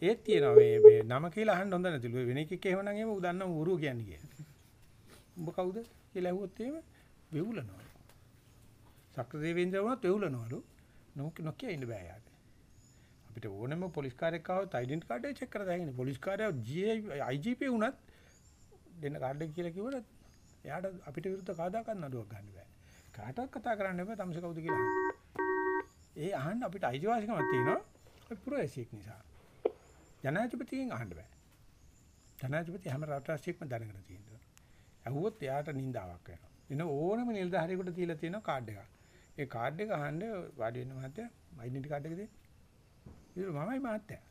ඒත් තියෙනවා මේ මේ නම කියලා අහන්න හොඳ නැතිලු. වෙන එකෙක් එහෙමනම් එහෙම උදන්නම උරු කියන්නේ කියලා. උඹ කවුද කියලා ඇහුවොත් එහෙම වෙවුලනවා. සක්‍රදේවේන්ද්‍ර වුණත් වෙවුලනවලු. නොක නොකිය ඉන්න බෑ යාට. අපිට ඕනම පොලිස් කාර්යයක් ආවොත් ඩෙන්ටි කාඩ් එක චෙක් කරලා දැනගන්න. පොලිස් කාර්යය IGP වුණත් දෙන්න කාඩ් එක කියලා කිව්වොත් එයාට අපිට විරුද්ධ කාදාකත් නඩුවක් ගන්න බෑ. කාටවත් කතා කරන්න එපා තමස කවුද කියලා අහන්න. ඒ අහන්න අපිට අයිතිවාසිකමක් තියෙනවා. අපි පුරවැසියෙක් නිසා. ජනාධිපතිගෙන් අහන්න බෑ. ජනාධිපති හැම රටාසියෙක්ම දැනගෙන තියෙනවා. ඇහුවොත් එයාට නින්දාවක් වෙනවා. එන ඕනම නිලධාරියෙකුට තියලා තියෙනවා කාඩ් එකක්. ඒ කාඩ් එක අහන්න වාඩි වෙන මහත්තයා ඩෙන්ටි කාඩ් එක දෙන්න. ඒක මමයි මහත්තයා.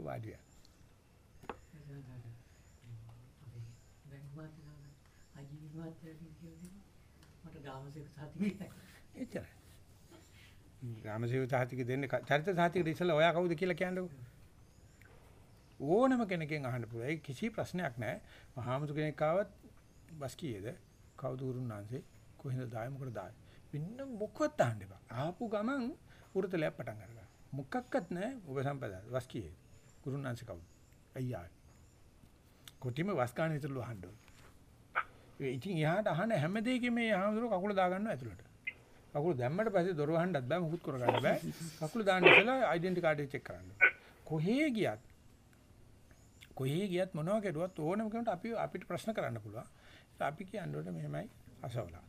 වාඩි වෙනවා. මට ගාමසේක සාතිකයි. එච්චරයි. ගාමසේව සාහිතික දෙන්නේ චරිත සාහිතිකට ඉස්සලා ඔයා කවුද කියලා කියන්නකෝ. ඕනම කෙනකින් අහන්න පුළුවන්. ඒක කිසි ප්‍රශ්නයක් නැහැ. මහාමුතු කෙනෙක් ආවත් බස් කීයේද? කවුද උරුණාන්සේ? කොහෙන්ද දාය මොකටද දාය? වෙන මොකවත් අහන්න එපා. ආපු ගමන් උරතලයක් පටන් ගන්නවා. මොකක්වත් නැහැ. ඔබ සම්පදා. බස් කීයේද? උරුණාන්සේ කවුද? අයියා. කොටිම වස් ගන්න විතරලු අහන්න ඕනේ. ඒ ඉතින් එහාට අහන හැම දෙයකම මේ ආහඳුර කකුල දාගන්නවා ඇතුළට. කකුල දැම්මට පස්සේ දොර වහන්නත් බෑ මුකුත් කරගන්න බෑ. කකුල දාන්න ඉස්සලා ඩෙන්ටි කාඩ් එක චෙක් කරන්න. කොහේ ගියත් කොහේ ගියත් මොනවා කෙරුවත් ඕනම කෙනෙකුට අපි අපිට ප්‍රශ්න කරන්න පුළුවන්. අපි කියන්නේ මෙහෙමයි අසවලා.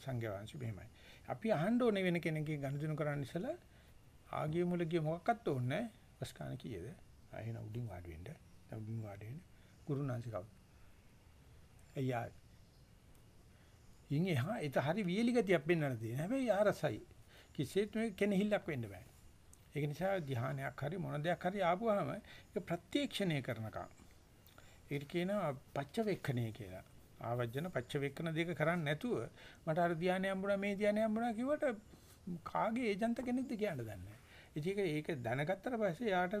සංඝයාංශ මෙහෙමයි. අපි අහන්න ඕනේ වෙන කෙනෙක්ගේ ගනුදෙනු කරන්න ඉස්සලා ආගිය මුල ගිය මොකක්වත් ඕනේ නැහැ. වස්කාන කීයද? ආයෙන උඩින් වාඩි වෙන්න. උඩින් වාඩි වෙන්න. ගුරුනාංශිකව. අයියා ඉන් එහා ඒත හරි වියලි ගතියක් පෙන්වන්න තියෙන. හැබැයි ආරසයි. කිසිත් මේ කෙනෙහිල්ලක් වෙන්න බෑ. ඒක නිසා ධ්‍යානයක් හරි මොන දෙයක් හරි ආපුවාම ඒක ප්‍රත්‍යක්ෂණය කරනකම්. ඒක කියනවා පච්චවේක්ඛණය කියලා. ආවජන පච්චවේක්ඛන දෙක කරන්නේ නැතුව මට අර ධ්‍යානය හම්බුණා මේ ධ්‍යානය හම්බුණා කිව්වට කාගේ ඒජන්ත කෙනෙක්ද කියන්න දන්නේ නැහැ. ඒක ඒක දැනගත්තට පස්සේ යාට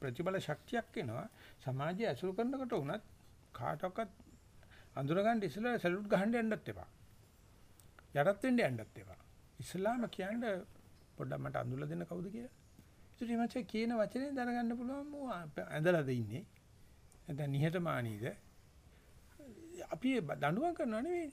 ප්‍රතිබල ශක්තියක් එනවා. සමාජය ඇසුරු කරනකොට උනත් කාටවත් අඳුරගන්න ඉස්සෙල්ලා සැලුට් ගහන්න යන්නත් එපා. යටත් වෙන්න යන්නත් එපා. ඉස්ලාම කියන්නේ පොඩ්ඩක් මට අඳුරලා දෙන්න කවුද කියලා. ඉතින් මචං කියන වචනේ දැනගන්න පුළුවන් මෝ ඇඳලාද ඉන්නේ. නැත්නම් නිහතමානීද? අපි දඬුවම් කරනව නෙවෙයි.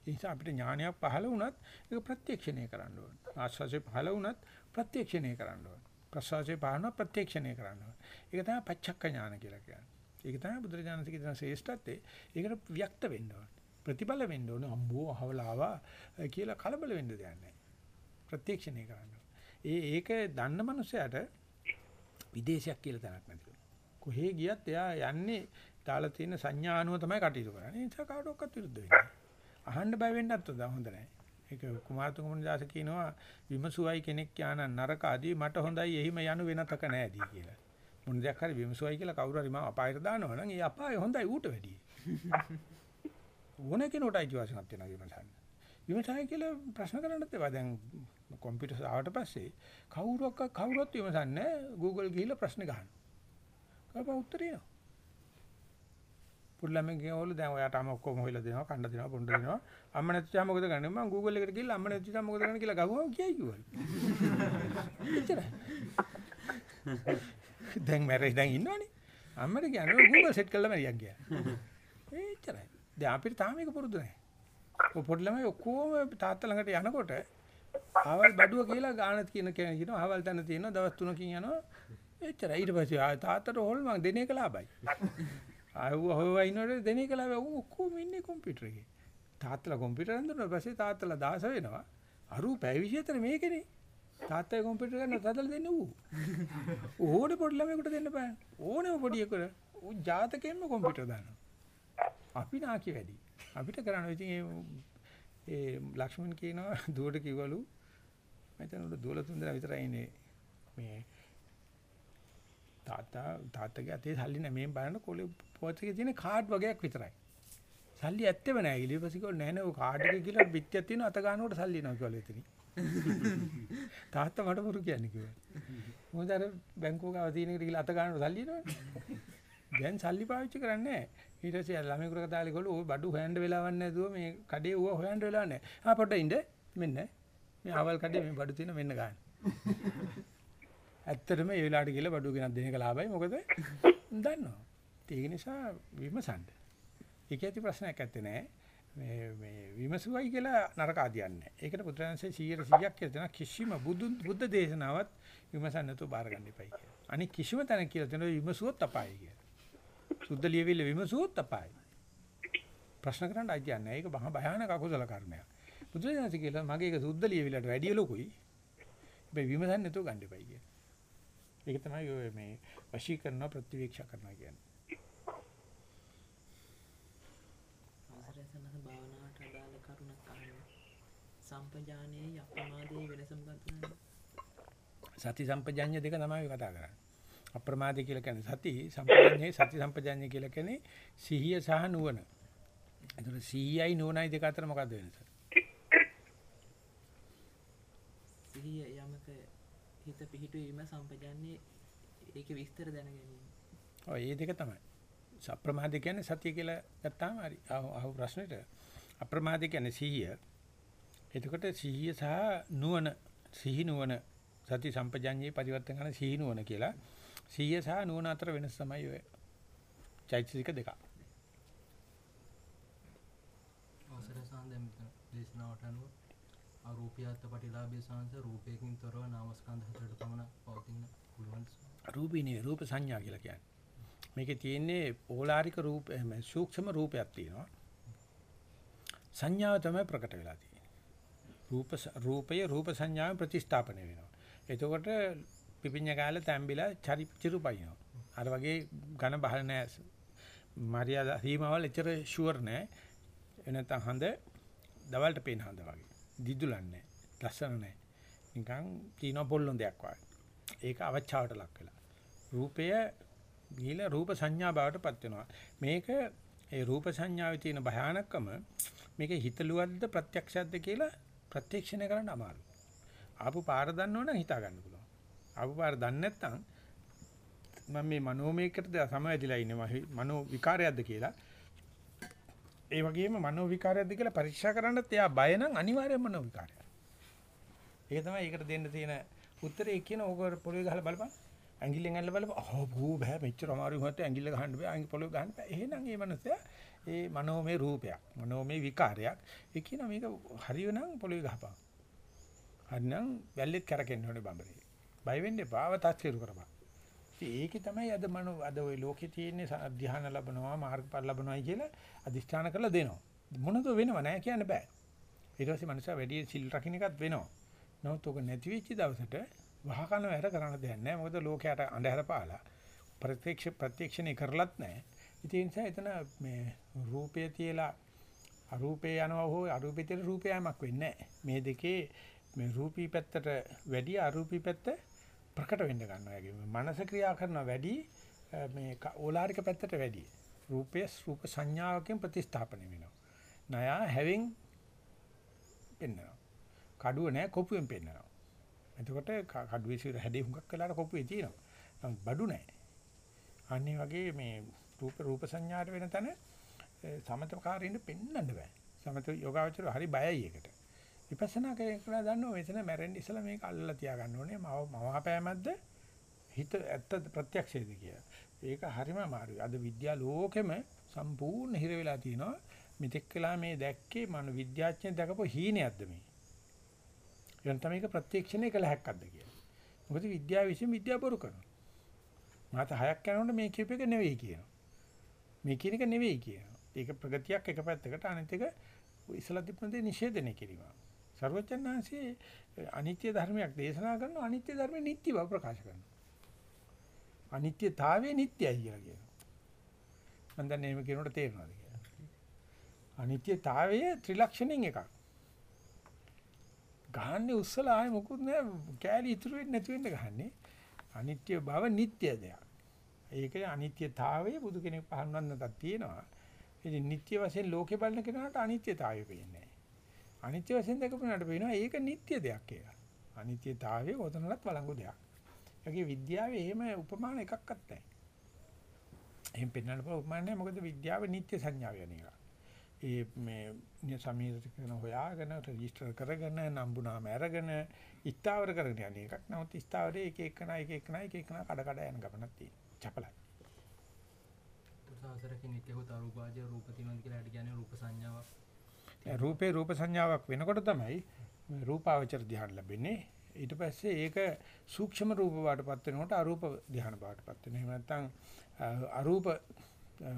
ඒ නිසා අපිට ඥානයක් පහළ වුණත් ඒක ප්‍රත්‍යක්ෂණය කරන්න ඕන. ආස්වාසේ පහළ වුණත් ප්‍රත්‍යක්ෂණය කරන්න ඕන. ප්‍රසවාසේ පහළ වුණත් ප්‍රත්‍යක්ෂණය කරන්න ඕන. ඒක තමයි පච්චක්ක ඥාන කියලා කියන්නේ. ඒක තමයි බුදුරජාණන්සේ කියන ශ්‍රේෂ්ඨත්වයේ. ඒකට ව්‍යක්ත වෙන්න ඕන. ප්‍රතිබල වෙන්න ඕන. අම්බෝ අහවලාවා කියලා කලබල වෙන්න දෙයක් නැහැ. ප්‍රත්‍යක්ෂණය කරන්න. ඒ ඒක දන්න මනුස්සයාට විදේශයක් කියලා තැනක් නැතිලු. කොහේ ගියත් එයා යන්නේ දාලා තියෙන සංඥා අනුව තමයි කටයුතු කරන්නේ. ඒ නිසා කාටවත් විරුද්ධ වෙන්නේ නැහැ. අහන්න බය වෙන්නත් හොඳ නැහැ. ඒක කුමාරතුංග දාස කියනවා විමසුවයි කෙනෙක් යාන නරක ආදී මට හොඳයි එහිම යනු වෙනතක නැහැදී කියලා. මොන දෙයක් හරි විමසුවයි කියලා කවුරු හරි මම අපායට දානවා නම් ඒ අපාය හොඳයි ඌට වැඩියි. ඕන කෙනෙකුට අයිතිවාසිකමක් තියෙනවා විමසන්න. විමසයි කියලා ප්‍රශ්න කරන්නත් එපා. දැන් කම්පියුටර් ආවට පස්සේ කවුරක් කවුරුත් විමසන්නේ Google ගිහිල්ලා ප්‍රශ්න ගහනවා. කවපා උත්තරේ නෝ. පුල්ලමෙන් කියවලු දැන් ඔයාට අම ඔක්කොම හොයලා දෙනවා කන්න දෙනවා පොණ්ඩ දෙනවා. අම්ම නැතිචා මොකද කරන්නේ? මම Google එකට ගිහලා අම්ම නැතිචා මොකද කරන්නේ? කියලා ගහුවම කියයි කිව්වලු. එච්චරයි. දැන් මැරෙයි දැන් ඉන්නවනේ. අම්මට කියන්නේ Google සෙට් කළා මරියක් ගියා එච්චරයි. දැන් අපිට තාම මේක පුරුදු නැහැ. ඔය පොඩි ළමයි ඔක්කොම තාත්තා ළඟට යනකොට ආවල් බඩුව කියලා ගානත් කියන කෙනා කියනවා ආවල් තැන තියෙනවා දවස් 3කින් යනවා. එච්චරයි. ඊට පස්සේ තාත්තට හොල්මන් දෙන එක ලාභයි. ආව හොයවා ඉන්නකොට දෙන එක ලාභයි. ඔක්කොම ඉන්නේ කම්පියුටර් එකේ. තාත්තලා කම්පියුටර් හඳුනන පස්සේ තාත්තලා දාස වෙනවා. අරු පැය 24 මේකනේ. තාත්තා කම්පියුටර් ගන්න තදලා දෙන්න ඌ. ඕනේ පොඩි ළමයෙකුට දෙන්න බෑ ඕනෙම පොඩි එකකට ඌ ජාතකයෙන්ම කම්පියුටර් දානවා. අපි නාකි වැඩි. අපිට කරන්න. ඉතින් ඒ ලක්ෂ්මන් කියනවා දුවට කිව්වලු මම උඩ දුවල තුන් දෙනා විතරයි ඉන්නේ. මේ තාත්තා තාත්තගේ අතේ සල්ලි නැහැ මේ බලන්න කොලේ පොතේ තියෙන කාඩ් වගේක් විතරයි. සල්ලි ඇත්තෙම නැහැ ඊට පස්සේ කිව්වා නෑ නෑ ඔය කාඩ් එකේ කියලා පිටියක් තියෙනවා අත ගන්නකොට සල්ලි එනවා කියලා එතනින්. තාත්තා මට මුරු කියන්නේ කිව්වා. මොකද අර බැංකුව ගාව තියෙන එකට ගිහලා අත ගන්නකොට සල්ලි එනවනේ දැන් සල්ලි පාවිච්චි කරන්නේ නැහැ. ඊට පස්සේ ළමයි කුරක දාලේ ගොල්ලෝ ඔය බඩු හොයන්න වෙලාවක් නැතුව මේ කඩේ ඌව හොයන්න වෙලාවක් නැහැ. ආ පොඩ්ඩක් ඉන්න. මෙන්න. මේ අවල් කඩේ මේ බඩු තියෙන මෙන්න ගන්න ඇත්තටම ඒ වෙලාවට ගිහලා බඩු ගෙනත් දෙන එක ලාභයි. මොකද? දන්නවා. ඒක නිසා විමසන්න. ඒක ඇති ප්‍රශ්නයක් ඇත්තේ නැහැ. මේ මේ විමසුවයි කියලා නරක ආදියක් නැහැ. ඒකට බුදුරජාණන්සේ 100 100ක් කියලා දෙනවා. කිසිම බුදු බුද්ධ දේශනාවත් විමසන්න නැතුව බාර ගන්න එපයි කියලා. අනික කිසිම තැනක කියලා දෙනවා විමසුවොත් අපායයි කියලා. සුද්ධ ලියවිල්ල විමසුවොත් අපායයි. ප්‍රශ්න කරන්න අයිතියක් නැහැ. ඒක මහා භයානක අකුසල කර්මයක්. බුදුරජාණන්සේ කියලා මගේ ඒක සුද්ධ ලියවිල්ලට වැඩිය ලොකුයි. හැබැයි විමසන්න නැතුව ගන්න එපයි කියලා. ඒක තමයි ඔය මේ වශීකරණ ප්‍රතිවීක්ෂා කරනවා කියන්නේ. සම්පජානයේ අප්‍රමාදයේ වෙනස මොකක්ද? සති සම්පජඤ්ඤ දෙක තමයි කතා කරන්නේ. අප්‍රමාදී කියලා කියන්නේ සති සම්පජඤ්ඤේ සති සම්පජඤ්ඤ කියලා කියන්නේ සිහිය සහ නුවණ. ඒතර සිහියයි නුවණයි දෙක අතර මොකක්ද වෙනස? සිහිය යමක හිත පිහිටුවීම සම්පජානයේ ඒකේ විස්තර දැන ගැනීම. ඔය මේ දෙක තමයි. අප්‍රමාදී කියන්නේ සතිය කියලා ගත්තාම හරි. අහු ප්‍රශ්නෙට අප්‍රමාදී කියන්නේ සිහිය. එතකොට සිහිය සහ නුවණ සිහි නුවණ සති සම්පජඤ්ඤේ පරිවර්තන කරන සිහි නුවණ කියලා. සිහිය සහ නුවණ අතර වෙනස තමයි ඔය. චෛතසික දෙක. අවසර සාන්දෙන් දේශනාවට අනුව අරූපියත් ප්‍රතිලාභයේ සාංශ රූපයකින් තොරව නාමස්කන්ධ හතරට පමණ පවතින පුළුවන් රූපිනේ රූප සංඥා කියලා කියන්නේ. මේකේ තියෙන්නේ ඕලාරික රූප එහෙම සූක්ෂම රූපයක් තියෙනවා. සංඥාව තමයි ප්‍රකට වෙලා තියෙන්නේ. රූප රූපය රූප සංඥාව ප්‍රතිස්ථාපනය වෙනවා. එතකොට පිපිඤ්ඤ කාලේ තැම්බිලා චරි චිරුපයින්නවා. අර වගේ ඝන බහල නැහැ. මරියා සීමාවල් එච්චර ෂුවර් නැහැ. එනතන් හඳ දවල්ට පේන හඳ වගේ. දිදුලන්නේ ලස්සන නැහැ. නිකන් තීන පොල්ලොන් දෙයක් වගේ. ඒක අවචාවට ලක් වෙලා. රූපය ගිහිලා රූප සංඥා බවට පත් වෙනවා. මේක ඒ රූප සංඥාවේ තියෙන භයානකම මේක හිතලුවද්ද ප්‍රත්‍යක්ෂයක්ද කියලා ප්‍රත්‍යක්ෂණය කරන්න අමාරුයි. ආපු පාර දන්නවනම් හිතා ගන්න පුළුවන්. ආපු පාර දන්නේ නැත්නම් මම මේ මනෝමයකටද සමවැදිලා ඉන්නේ මනෝ විකාරයක්ද කියලා. ඒ වගේම මනෝ විකාරයක්ද කියලා පරීක්ෂා කරන්නත් එයා බය නම් අනිවාර්යයෙන්ම මනෝ විකාරයක්. ඒක තමයි ඒකට දෙන්න තියෙන උත්තරේ කියන ඕක පොළවේ ගහලා බලපන්. ඇඟිල්ලෙන් ඇල්ල බලපන්. අහෝ බූ බෑ මෙච්චර අමාරු වුණත් ඇඟිල්ල ගහන්න බෑ. අඟ පොළවේ ගහන්න බෑ. එහෙනම් මේ මනුස්සයා ඒ මනෝමය රූපයක්, මනෝමය විකාරයක්. ඒ කියන මේක හරියනම් පොළවේ ගහපන්. හරිනම් වැල්ලෙත් කරකෙන්න ඕනේ බඹරේ. බය වෙන්න එපා. අවතාචිරු කරපන්. ඒකේ තමයි අද මනෝ අද ওই ලෝකේ තියෙන ධ්‍යාන ලැබනවා මාර්ගඵල ලැබනවායි කියලා අදිෂ්ඨාන කරලා දෙනවා. මොනද වෙනව නෑ කියන්න බෑ. ඊට පස්සේ මනුස්සයා වැඩි සිල් රකින්න එකත් වෙනවා. නමුත් ඔක නැති වෙච්ච දවසට වහකන වැර කරන්න දෙයක් නෑ. මොකද ලෝකයට අඳුර පාලා ප්‍රත්‍යක්ෂ ප්‍රත්‍යක්ෂණය කරලත් නෑ. ඉතින් ඒ නිසා එතන මේ රූපය තියලා අරූපේ යනවා හෝ අරූපේ තියලා රූපයමක් වෙන්නේ නෑ. මේ දෙකේ මේ රූපී පැත්තට වැඩි අරූපී පැත්ත ප්‍රකට වෙන්න ගන්නවා වගේ. මනස ක්‍රියා කරන වැඩි මේ ඕලාරික පැත්තට වැඩි. රූපය රූප සංඥාවකින් ප්‍රතිස්ථාපනය වෙනවා. ණයා හැවෙන් පෙන්නවා. කඩුව නෑ කොපුවෙන් පෙන්නවා. එතකොට කඩුවේ සිර හැඩේ හුඟක් වෙලාට කොපුවේ තියෙනවා. නමුත් බඩු නෑ. අනිත් වගේ මේ රූප රූප සංඥාට වෙන තැන සමතකාරීන්ට පෙන්වන්න බෑ. සමත යෝගාවචර හරි බයයි ඒකට. විපස්සනා කරලා දන්නවා මෙතන මැරෙන්න ඉස්සලා මේක අල්ලලා තියාගන්න ඕනේ. මව මවාපෑමක්ද හිත ඇත්ත ප්‍රත්‍යක්ෂයේද කියලා. ඒක හරිම අමාරුයි. අද විද්‍යා ලෝකෙම සම්පූර්ණ හිර වෙලා තිනවා. මෙතෙක් වෙලා මේ දැක්කේ මන විද්‍යාඥයන් දැකපු හීනයක්ද මේ? එයන් තමයි ඒක ප්‍රත්‍යක්ෂණය කළ හැක්කක්ද කියලා. මොකද විද්‍යාව විසින් විද්‍යාව බොරු කරනවා. මාත හයක් යනකොට මේ කියප එක නෙවෙයි කියනවා. මේ කියන එක නෙවෙයි කියනවා. ඒක ප්‍රගතියක් එක පැත්තකට අනිත් එක ඉස්සලා තිබුණ දේ නිෂේධනය කිරීම. සර්වඥාන්සේ අනිත්‍ය ධර්මයක් දේශනා කරනවා අනිත්‍ය ධර්මේ නිට්ටය බව ප්‍රකාශ කරනවා. අනිත්‍යතාවයේ නිට්ටයයි කියලා කියනවා. මම දන්නේ මේ කියනකොට තේරෙනවද කියලා. අනිත්‍යතාවයේ ත්‍රිලක්ෂණෙන් එකක්. ගහන්නේ උස්සලා ආයේ මොකුත් නෑ කෑලි ඉතුරු වෙන්නේ නැති වෙන්න ගහන්නේ. අනිත්‍ය බව නිට්ටය දෙයක්. ඒකේ අනිත්‍යතාවය බුදු කෙනෙක් පහන්වන්නටක් තියෙනවා. ඉතින් නිට්ටය වශයෙන් ලෝකේ බලන කෙනාට අනිත්‍යතාවය පේන්නේ නෑ. අනිත්‍ය වශයෙන් දැකපුණාට පේනවා ඒක නිට්ටය දෙයක් කියලා. අනිත්‍යතාවය කොතනවත් වළංගු දෙයක්. ඒකේ විද්‍යාවේ එහෙම උපමාන එකක්වත් නැහැ. එහෙම පෙන්වන්න පුළුවන් උපමාන නැහැ මොකද විද්‍යාව නිට්ටය සංඥාව යන එක. ඒ මේ සමීරට කරන හොයාගෙන රෙජිස්ටර් කරගෙන නම්බුනාම අරගෙන ඉස්තාවර කරගෙන යන එකක්. නමුත් ඉස්තාවරේ එක එකන එක එකන එක එකන කඩ කඩ යන ගමනක් තියෙනවා. චපලයි. සාසරකින් නිත්‍යවත අරූපාජය රූප තියෙනවා කියලා හිට කියන්නේ රූප සංඥාවක්. රූපේ රූප සංඥාවක් වෙනකොට තමයි මේ රූපාවචර ධ්‍යාන ලැබෙන්නේ. ඊට පස්සේ ඒක සූක්ෂම රූප බවටපත් වෙනකොට අරූප ධ්‍යාන බවටපත් වෙනවා. එහෙම නැත්නම් අරූප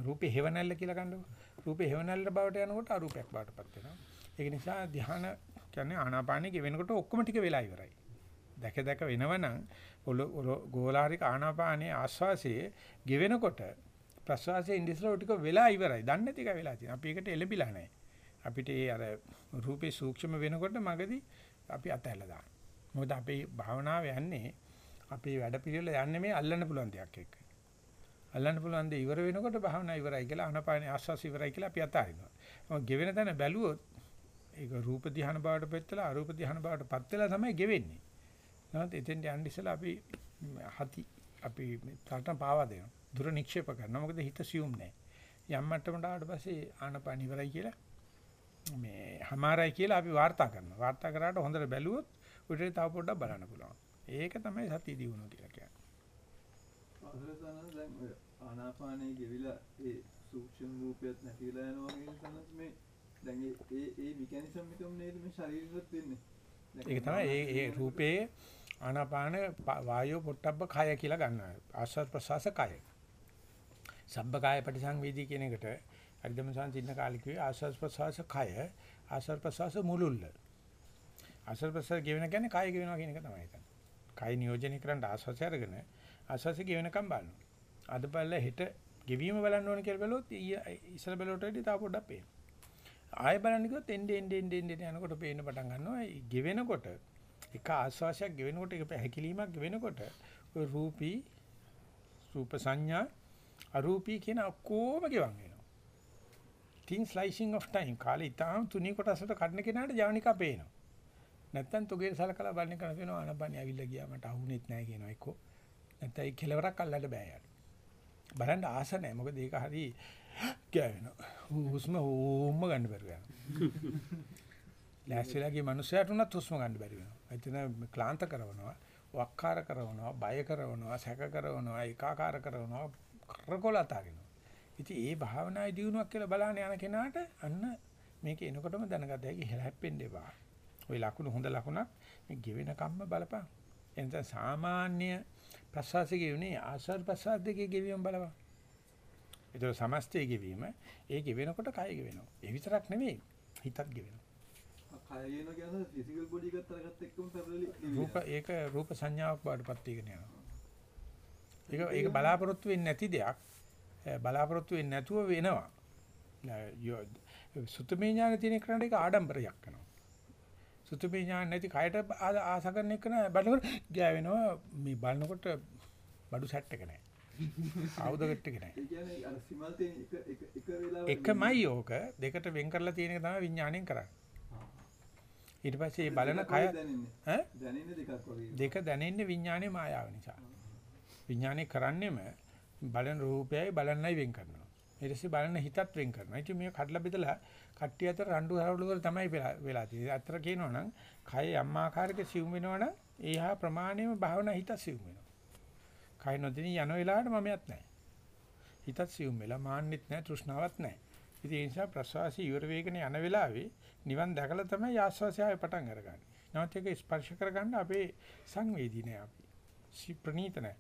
රූපේ හේවණල්ල කියලා ගන්නකො. රූපේ හේවණල්ල බවට යනකොට අරූපයක් බවටපත් වෙනවා. ඒක නිසා ධ්‍යාන කියන්නේ ආනාපානෙ ගෙවෙනකොට ඔක්කොම ටික වෙලා ඉවරයි. දැක දැක වෙනවනම් ගෝලාරික ආනාපානයේ ආස්වාසයේ ගෙවෙනකොට ප්‍රස්වාසයේ ඉන්දිස්ලෝ ටික වෙලා ඉවරයි. දන්නේ නැති එක වෙලා තියෙනවා. අපි ඒකට එළඹිලා නැහැ. අපිට ඒ අර රූපේ සූක්ෂම වෙනකොට මගදී අපි අතහැරලා දානවා. මොකද අපේ භාවනාව යන්නේ අපේ වැඩ පිළිවෙල යන්නේ මේ අල්ලන්න පුළුවන් දෙයක් එක්ක. අල්ලන්න පුළුවන් දේ ඉවර වෙනකොට භාවනා ඉවරයි කියලා අනපානේ ආස්වාස ඉවරයි කියලා අපි අතාරිනවා. මොකද ගෙවෙන තැන බැලුවොත් ඒක රූප ධ්‍යාන බවට පෙත්තලා අරූප ධ්‍යාන බවට පත් වෙලා තමයි ගෙවෙන්නේ. නමුත් එතෙන්ට යන්න ඉස්සලා අපි හති අපි තරටම පාවා දෙනවා. දුර නික්ෂේප කරනවා. මොකද හිත සියුම් නැහැ. යම් මට්ටමකට ආවට පස්සේ ආනපාන ඉවරයි කියලා මේ හමාරයි කියලා අපි වාර්තා කරනවා. වාර්තා කරාට හොඳට බැලුවොත් උඩට තව පොඩ්ඩක් බලන්න පුළුවන්. ඒක තමයි සතිය දියුණුව කියලා කියන්නේ. ආනාපානයේ ගෙවිලා ඒ සූක්ෂම රූපයත් නැතිලා යනවා කියන තැනත් මේ දැන් ඒ ඒ මෙකැනිසම් එකම නේද මේ ශරීරෙත් වෙන්නේ. ඒක තමයි ඒ ඒ රූපේ ආනාපාන වායෝ පොට්ටබ්බ කය කියලා ගන්නවා. ආස්වාද ප්‍රසවාස කය. සබ්බ කාය පටිසංවේදී කියන එකට හරිදම සංචින්න කාලිකුවේ ආස්වාද ප්‍රසවාස කය ආස්වාද ප්‍රසවාස මුලුල්ල. ආස්වාද ප්‍රසවාස ගෙවෙන කියන්නේ කය ගෙවෙනවා කියන එක තමයි එතන. කය නියෝජනය කරන්න ආස්වාසය අරගෙන ආස්වාසය ගෙවෙනකම් බලනවා. අද බලලා හෙට ගෙවීම බලන්න ඕන කියලා බැලුවොත් ඉස්සර බැලුවට වඩා තව පොඩ්ඩක් පේනවා. ආයෙ බලන්න කිව්වොත් එන්නේ එන්නේ එන්නේ යනකොට පේන්න පටන් ගන්නවා. ගෙවෙනකොට එක ආස්වාසයක් ගෙවෙනකොට එක හැකිලීමක් ගෙවෙනකොට ඔය රූපී රූප සංඥා අරූපී කියන ඔක්කොම ගෙවන් වෙනවා. Thin slicing of time කාලේ ඉතාලම තුනී කොටසට කඩන කෙනාට ජවනිකා පේනවා. නැත්තම් තොගේ සලකලා බලන්න කරන වෙනවා අනබන්නේ ඇවිල්ලා ගියා මට අහුනෙත් නැහැ කියනවා එක්කෝ. නැත්නම් ඒ කෙලවරක් අල්ලන්න බෑ යාට. බලන්න ආස නැහැ මොකද ඒක හරි ගෑවෙනවා. හුස්ම ඕම්ම ගන්න බැරුව යනවා. ලෑස්තිලාගේ මිනිස්සයාට උනත් හුස්ම ගන්න බැරි වෙනවා. එතන ක්ලාන්ත කරනවා, වක්කාර කරනවා, බය කරනවා, සැක කරනවා, ඒකාකාර කරනවා, කරකොල අතාරිනවා. ඉතින් ඒ භාවනායි දිනුවක් කියලා බලන්න යන කෙනාට අන්න මේක එනකොටම දැනගත හැකි හැලහැප්පෙන්න එපා. ওই ලකුණු හොඳ ලකුණක් මේ ගෙවෙන කම්ම බලපන්. එනිසා සාමාන්‍ය ප්‍රසවාසයේ ගෙවුනේ ආශ්වාස ප්‍රසවාස දෙකේ ගෙවීම බලපන්. ඒතර සමස්තයේ ගෙවීම ඒ ගෙවෙනකොට කය ගෙවෙනවා. ඒ විතරක් නෙමෙයි හිතත් ගෙවෙනවා. කය කියන කියන්නේ ෆිසිකල් බොඩි එකත් අරගත්ත එක්කම පැරලි රූප ඒක රූප සංඥාවක් බාටපත් වෙගෙන යනවා. ඒක ඒක බලාපොරොත්තු වෙන්නේ නැති දෙයක්. බලාපොරොත්තු වෙන්නේ නැතුව වෙනවා. සුතමේ ඥාන තියෙන කෙනාට ඒක ආඩම්බරයක් කරනවා. සුතමේ ඥාන නැති කයට ආස කරන එක නෑ බලනකොට ගෑවෙනවා මේ බලනකොට බඩු සෙට් එක නෑ. ආයුධ ගෙට් එක නෑ. එකමයි ඕක දෙකට වෙන් කරලා තියෙන එක තමයි විඥාණයෙන් කරන්නේ. ඊට පස්සේ මේ බලන කය ඈ දැනෙන්නේ දෙකක් වගේ. දෙක දැනෙන්නේ විඥානයේ මායාව නිසා. විඥානේ කරන්නේම බලන රූපයයි බලන්නයි වෙන් කරනවා. ඊට පස්සේ බලන හිතත් වෙන් කරනවා. ඉතින් මේ කඩලා බෙදලා කට්ටිය අතර රණ්ඩු හරවලු වල තමයි වෙලා තියෙන්නේ. අතර කියනවනම් කය යම් ආකාරයක සිවුම් වෙනවනම් ඒහා ප්‍රමාණයම භාවනා හිත සිවුම් වෙනවා. කය නොදෙනී යන වෙලාවට මමයක් නැහැ. හිතත් සිවුම් වෙලා මාන්නෙත් නැහැ තෘෂ්ණාවක් නැහැ. ඉතින් ඒ නිසා ප්‍රසවාසී ඉවර වේගන යන වෙලාවේ නිවන් දැකලා තමයි ආස්වාසය ආය පටන් අරගන්නේ. නැවත ඒක ස්පර්ශ කරගන්න අපේ සංවේදී නෑ අපි. සි ප්‍රනීත නෑ.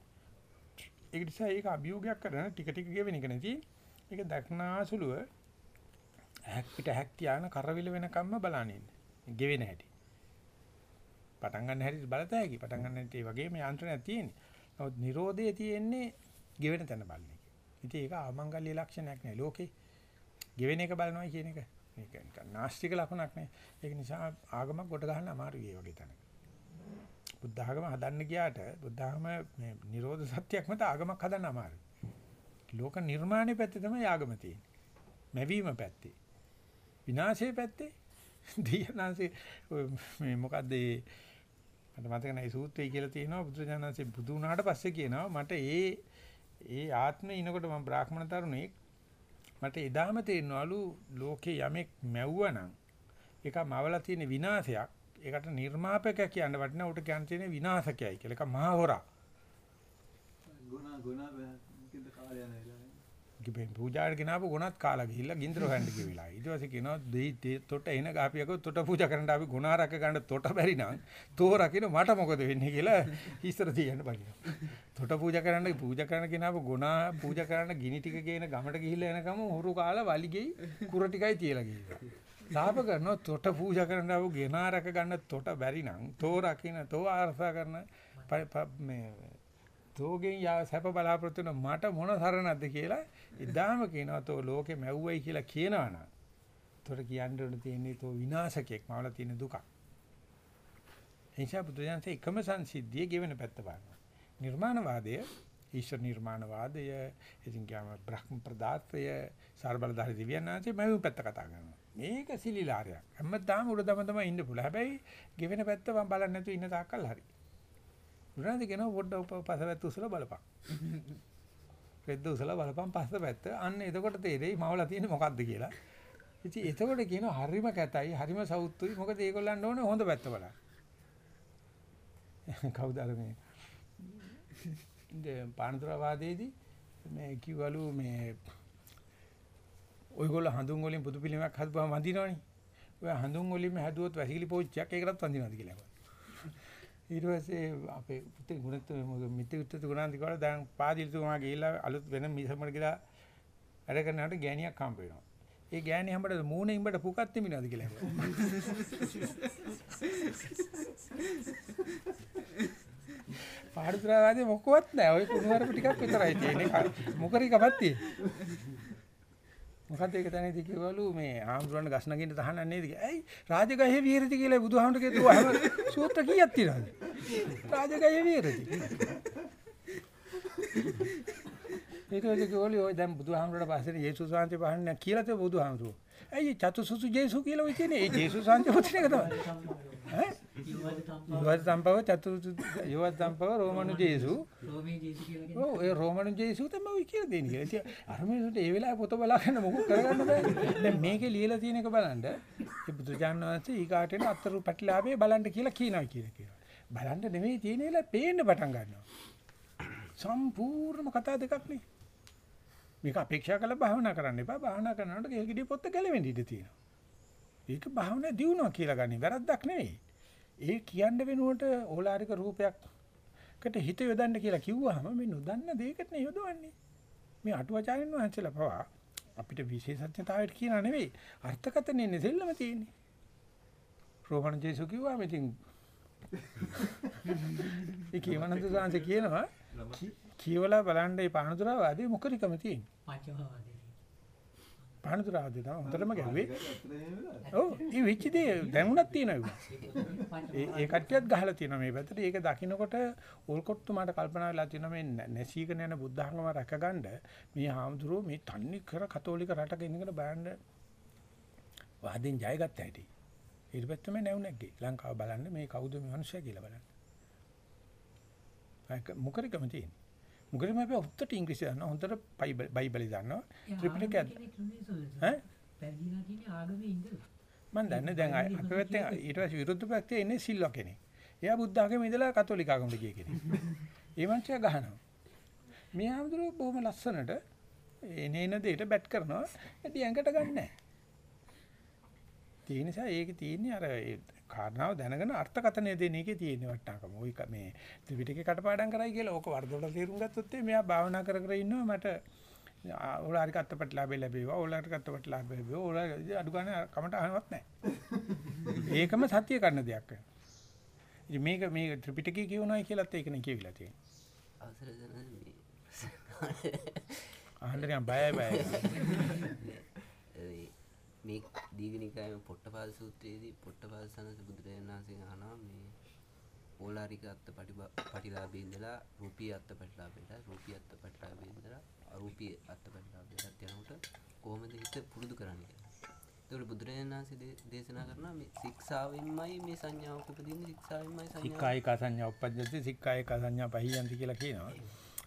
ඒක නිසා ඒක අභියෝගයක් කරන ටික ටික ගෙවෙන එක නැති. ඒක දක්නාසුලුව හැක් පිට හැක් තියාන කරවිල වෙනකම්ම බලනින්න. ගෙවෙන හැටි. පටන් ගන්න හැටි බලත හැකි. පටන් ගන්න හැටි වගේම යාන්ත්‍රණයක් තියෙන්නේ. නමුත් Nirodhe තියෙන්නේ ගෙවෙන තැන බලන එක. ඉතින් ඒක ආමංගල්‍ය ලක්ෂණයක් නේ ලෝකේ. ගෙවෙන එක බලනවා කියන එක. මේක නිකන් නාස්තික ලකුණක් නේ. ඒක නිසා ආගමක් කොට ගන්න අමාරුයි ඒ වගේ තැනක. බුද්ධ ආගම හදන්න ගියාට බුද්ධ ආගම මේ නිරෝධ සත්‍යයක් මත ආගමක් හදන්න අමාරුයි. ලෝක නිර්මාණය පැත්තේ තමයි ආගම තියෙන්නේ. මැවීම පැත්තේ. විනාශයේ පැත්තේ දීයනාසේ මේ මොකද්ද ඒ මට මතක නැහැ සූත්‍රය කියලා තියෙනවා බුදුරජාණන්සේ බුදු වුණාට පස්සේ කියනවා මට ඒ ඒ ආත්මේ ඉනකොට මම බ්‍රාහ්මණ තරුණෙක් මට එදාම තේරෙනවලු ලෝකේ යමෙක් මැව්වනම් ඒක මවලා තියෙන විනාශයක් ඒකට නිර්මාපකයා කියන්න වටිනා උට කියන්න තියෙන විනාශකයයි කියලා. ඒක මහා හොරා. ගුණා ගුණා බැලකින්ද කාලය වෙලාවේ? කිපේ පූජාට ගෙනාපු ගුණත් කාලා ගිහිල්ලා ගින්දර හොයන්න කිවිලා. ඊට පස්සේ කියනවා දෙයි තොට එන ගාපියක තොට පූජා කරන්න අපි ගුණා රැක ගන්න තොට බැරි නම් තෝ රකින්න මට මොකද වෙන්නේ කියලා ඉස්සර තියන්න බලිනවා තොට පූජා කරන්න පූජා කරන්න ගෙනාපු ගුණා පූජා කරන්න ගිනි ටික ගේන ගමට ගිහිල්ලා එනකම හුරු කාලා වලිගෙයි කුර ටිකයි තියලා ගිහිල්ලා ලාභ කරනවා තොට පූජා කරන්න ආව ගෙනා රැක ගන්න තොට බැරි නම් තෝ රකින්න තෝ ආර්ථා කරන ප- ප- මේ තෝගෙන් යා සැප බලාපොරොත්තු වෙන මට මොන සරණක්ද කියලා ඉදාම කියනවා තෝ ලෝකෙ මැව්වයි කියලා කියනවනම් තොර කියන්න උන තියෙන්නේ තෝ විනාශකෙක් මවලා තියෙන දුක. එනිසා බුදුදහමේ එකම සංසිද්ධිය ගෙවෙන පැත්ත බලනවා. නිර්මාණවාදය ඊශ්වර නිර්මාණවාදය ඉතින් කියම බ්‍රහ්ම ප්‍රදාත්වය සර්බලධාරී දිව්‍යනාථේ මම පැත්ත කතා කරනවා. මේක සිලිලාරයක්. හැමදාම උඩ දම තමයි ඉන්න පුළුවන්. හැබැයි ගෙවෙන පැත්ත මම බලන්නේ නැතුව ඉන්න තාක්කල් හරි. උනාද කියනවා පොඩ්ඩ පසවැත්ත උසල බලපන්. රෙද්ද උසල බලපන් පස්ස පැත්ත. අන්න එතකොට තේරෙයි මවලා තියෙන්නේ මොකද්ද කියලා. ඉතින් එතකොට කියනවා හරිම කැතයි, හරිම සෞතුයි. මොකද ඒගොල්ලන්ට ඕනේ හොඳ පැත්ත බලන්න. කවුද අර මේ ඉතින් පානතරවාදයේදී මේ කිව්වලු මේ ඔයගොල්ලෝ හඳුන් වලින් පුදු පිළිමයක් හදපුවම වඳිනවනේ. ඔය හඳුන් වලින්ම හැදුවොත් වැසිකිලි පෝච්චියක් ඒකටත් වඳිනවද කියලා අහුවා. ඊට පස්සේ අපේ පුතේ ගුණත් මිත්‍ය උත්තර ගුණාන්ති කාල දැන් පාදිලිතුමා ගිහිල්ලා අලුත් වෙන මිසමඩ ගිහලා වැඩ කරනකොට ගෑණියක් හම්බ වෙනවා. ඒ ගෑණි හැමඩ මූණේ ඉඹට පුකත් තිමිනවද කියලා අහුවා. පාඩුතරාවාදී මොකවත් නැහැ. ওই කුණුවරප ටිකක් විතරයි තියෙන්නේ. මොකරිකමත් තියෙන්නේ. මොකද ඒක තැනදී කිව්වලු මේ ආම්දුරන්න ගස් නගින්න තහනම් නේද කියලා. ඇයි රාජගහේ විහෙරති කියලා බුදුහාමුදුරේ කිව්වා හැම සූත්‍ර කීයක් තියෙනවද? රාජගහේ විහෙරති. ඒක ඒක කිව්වලු ඔය දැන් බුදුහාමුදුරට පස්සේ යේසුස් වහන්සේ පහන්නේ කියලා තේ බුදුහාමුදුරෝ. ඇයි චතුසුසු ජේසු කියලා ඔය තියෙන්නේ. ඒ ජේසුස් වහන්සේ පුතේ එක තමයි. ඈ? යුවත් සම්පව චතුසු යුවත් සම්පව රෝමනු ජේසු. ඔව් ඒ රෝමනු ජේසු තමයි ඔය කියලා දෙන්නේ. ඉතින් අර මිනිස්සුන්ට ඒ වෙලාවේ පොත බලාගෙන මොකක් කරගන්න බෑ. දැන් මේකේ ලියලා තියෙන එක බලන්න. ඒ බුදුජානක වහන්සේ ඊගාට එන අත්තරු පැටිලාවේ බලන්න කියලා කියනවා කියලා කියනවා. බලන්න නෙමෙයි තියෙන වෙලාව පේන්න පටන් ගන්නවා. සම්පූර්ණම කතා දෙකක් නේ. මේක අපේක්ෂා කරලා භාවනා කරන්න එපා. භාවනා කරනකොට ගෙල්ගිඩිය පොත්ත ගැලවෙන්න ඉඩ තියෙනවා. ඒක භාවනා දියුණුවක් කියලා ගන්න වැරද්දක් නෙවෙයි. ඒ කියන්න වෙනුවට ඕලාරික රූපයක්කට හිත යොදන්න කියලා කිව්වහම මේ නොදන්න දෙයකට නේ යොදවන්නේ. මේ අටුවාචාර්යන් වහන්සේලා පවා අපිට විශේෂඥතාවයට කියනා නෙවෙයි අර්ථකථනයේ නෙසෙල්ලම තියෙන්නේ. රෝහණ ජේසු කිව්වා ඉතින් ඒ කියවනන්ද සාංශ කියනවා කියවලා බලන්න මේ පානදුරාවාදී මොකරිකම තියෙන්නේ. පානදුරාවාදී තමයි හොඳටම ගැලුවේ. ඔව් ඒ වෙච්ච දේ දැනුණක් තියෙනවා ඒ ඒ කට්ටියත් ගහලා තියෙනවා මේ පැත්තට. ඒක දකින්නකොට ඕල්කොට්තුමාට කල්පනා වෙලා තියෙනවා මේ නැසීගෙන යන බුද්ධ ධර්ම රැකගන්න මේ හාමුදුරුවෝ මේ තන්නේ කර කතෝලික රටක ඉඳගෙන බලන්න වාදෙන් ජයගත්ත හැටි. ඊට පස්සේ මේ නැවුණක්ගේ ලංකාව බලන්න මේ කවුද මේ මිනිස්සයා කියලා බලන්න. මොකරිකම තියෙන්නේ. මොකද මම උත්තර ඉංග්‍රීසි දන්නවා හොඳට බයිබල් දන්නවා ත්‍රිපිටකය ඈ පැවිදිලා තියෙන ආගමේ ඉඳලා. මම දන්නේ දැන් අපේ පැත්තෙන් ඊට පස්සේ විරුද්ධ පැත්තේ ඉන්නේ සිල්වා කෙනෙක්. එයා බුද්ධ ආගමේ ඉඳලා කතෝලික ආගමට ගිය කෙනෙක්. ඒ මනුස්සයා ගහනවා. මේ ආමතුරු බොහොම ලස්සනට එනේන දෙයට බැට් කරනවා. ඇටි ඇඟට ගන්නෑ. ඒ නිසා ඒකේ තියෙන්නේ අර කාරණාව දැනගෙන අර්ථකථනය දෙන එකේ තියෙන වටිනාකම. ওই මේ ත්‍රිපිටකේ කටපාඩම් කරයි කියලා ඕක වර්ධවල තේරුම් ගත්තොත් මෙයා භාවනා කර කර ඉන්නවා මට ඕලාරික අත්පත්ලාභය ලැබේවා ඕලාරික අත්පත්ලාභය ලැබේවා ඕලාරික අඩු ගන්න කමට අහනවත් නැහැ. ඒකම සත්‍ය කරන දෙයක්. ඉතින් මේක මේ ත්‍රිපිටකේ කියවනයි කියලාත් ඒක නේ කියවිලා තියෙන්නේ. අවසර දෙන්න මේ අහන්න බයයි බයයි. ඒ මේ දීඝනිකායේ පොට්ටපාද සූත්‍රයේදී පොට්ටපාද සනස බුදුරජාණන් වහන්සේ අහනවා මේ ඕලාරික අත්ත පටිලාභේ ඉඳලා රූපී අත්ත පටිලාභයට රූපී අත්ත පටිලාභේ ඉඳලා අරූපී අත්ත පටිලාභයට යනකොට කොහොමද හිත පුරුදු කරන්නේ කියලා. ඒතකොට බුදුරජාණන් වහන්සේ දේ- දේශනා කරනවා මේ ශික්ෂාවෙන්මයි මේ සංඥාවක් උපදින්නේ ශික්ෂාවෙන්මයි සංඥාව. සික්කායික සංඥා උපජ්ජති සික්කායික සංඥා පහියන්ති කියලා කියනවා.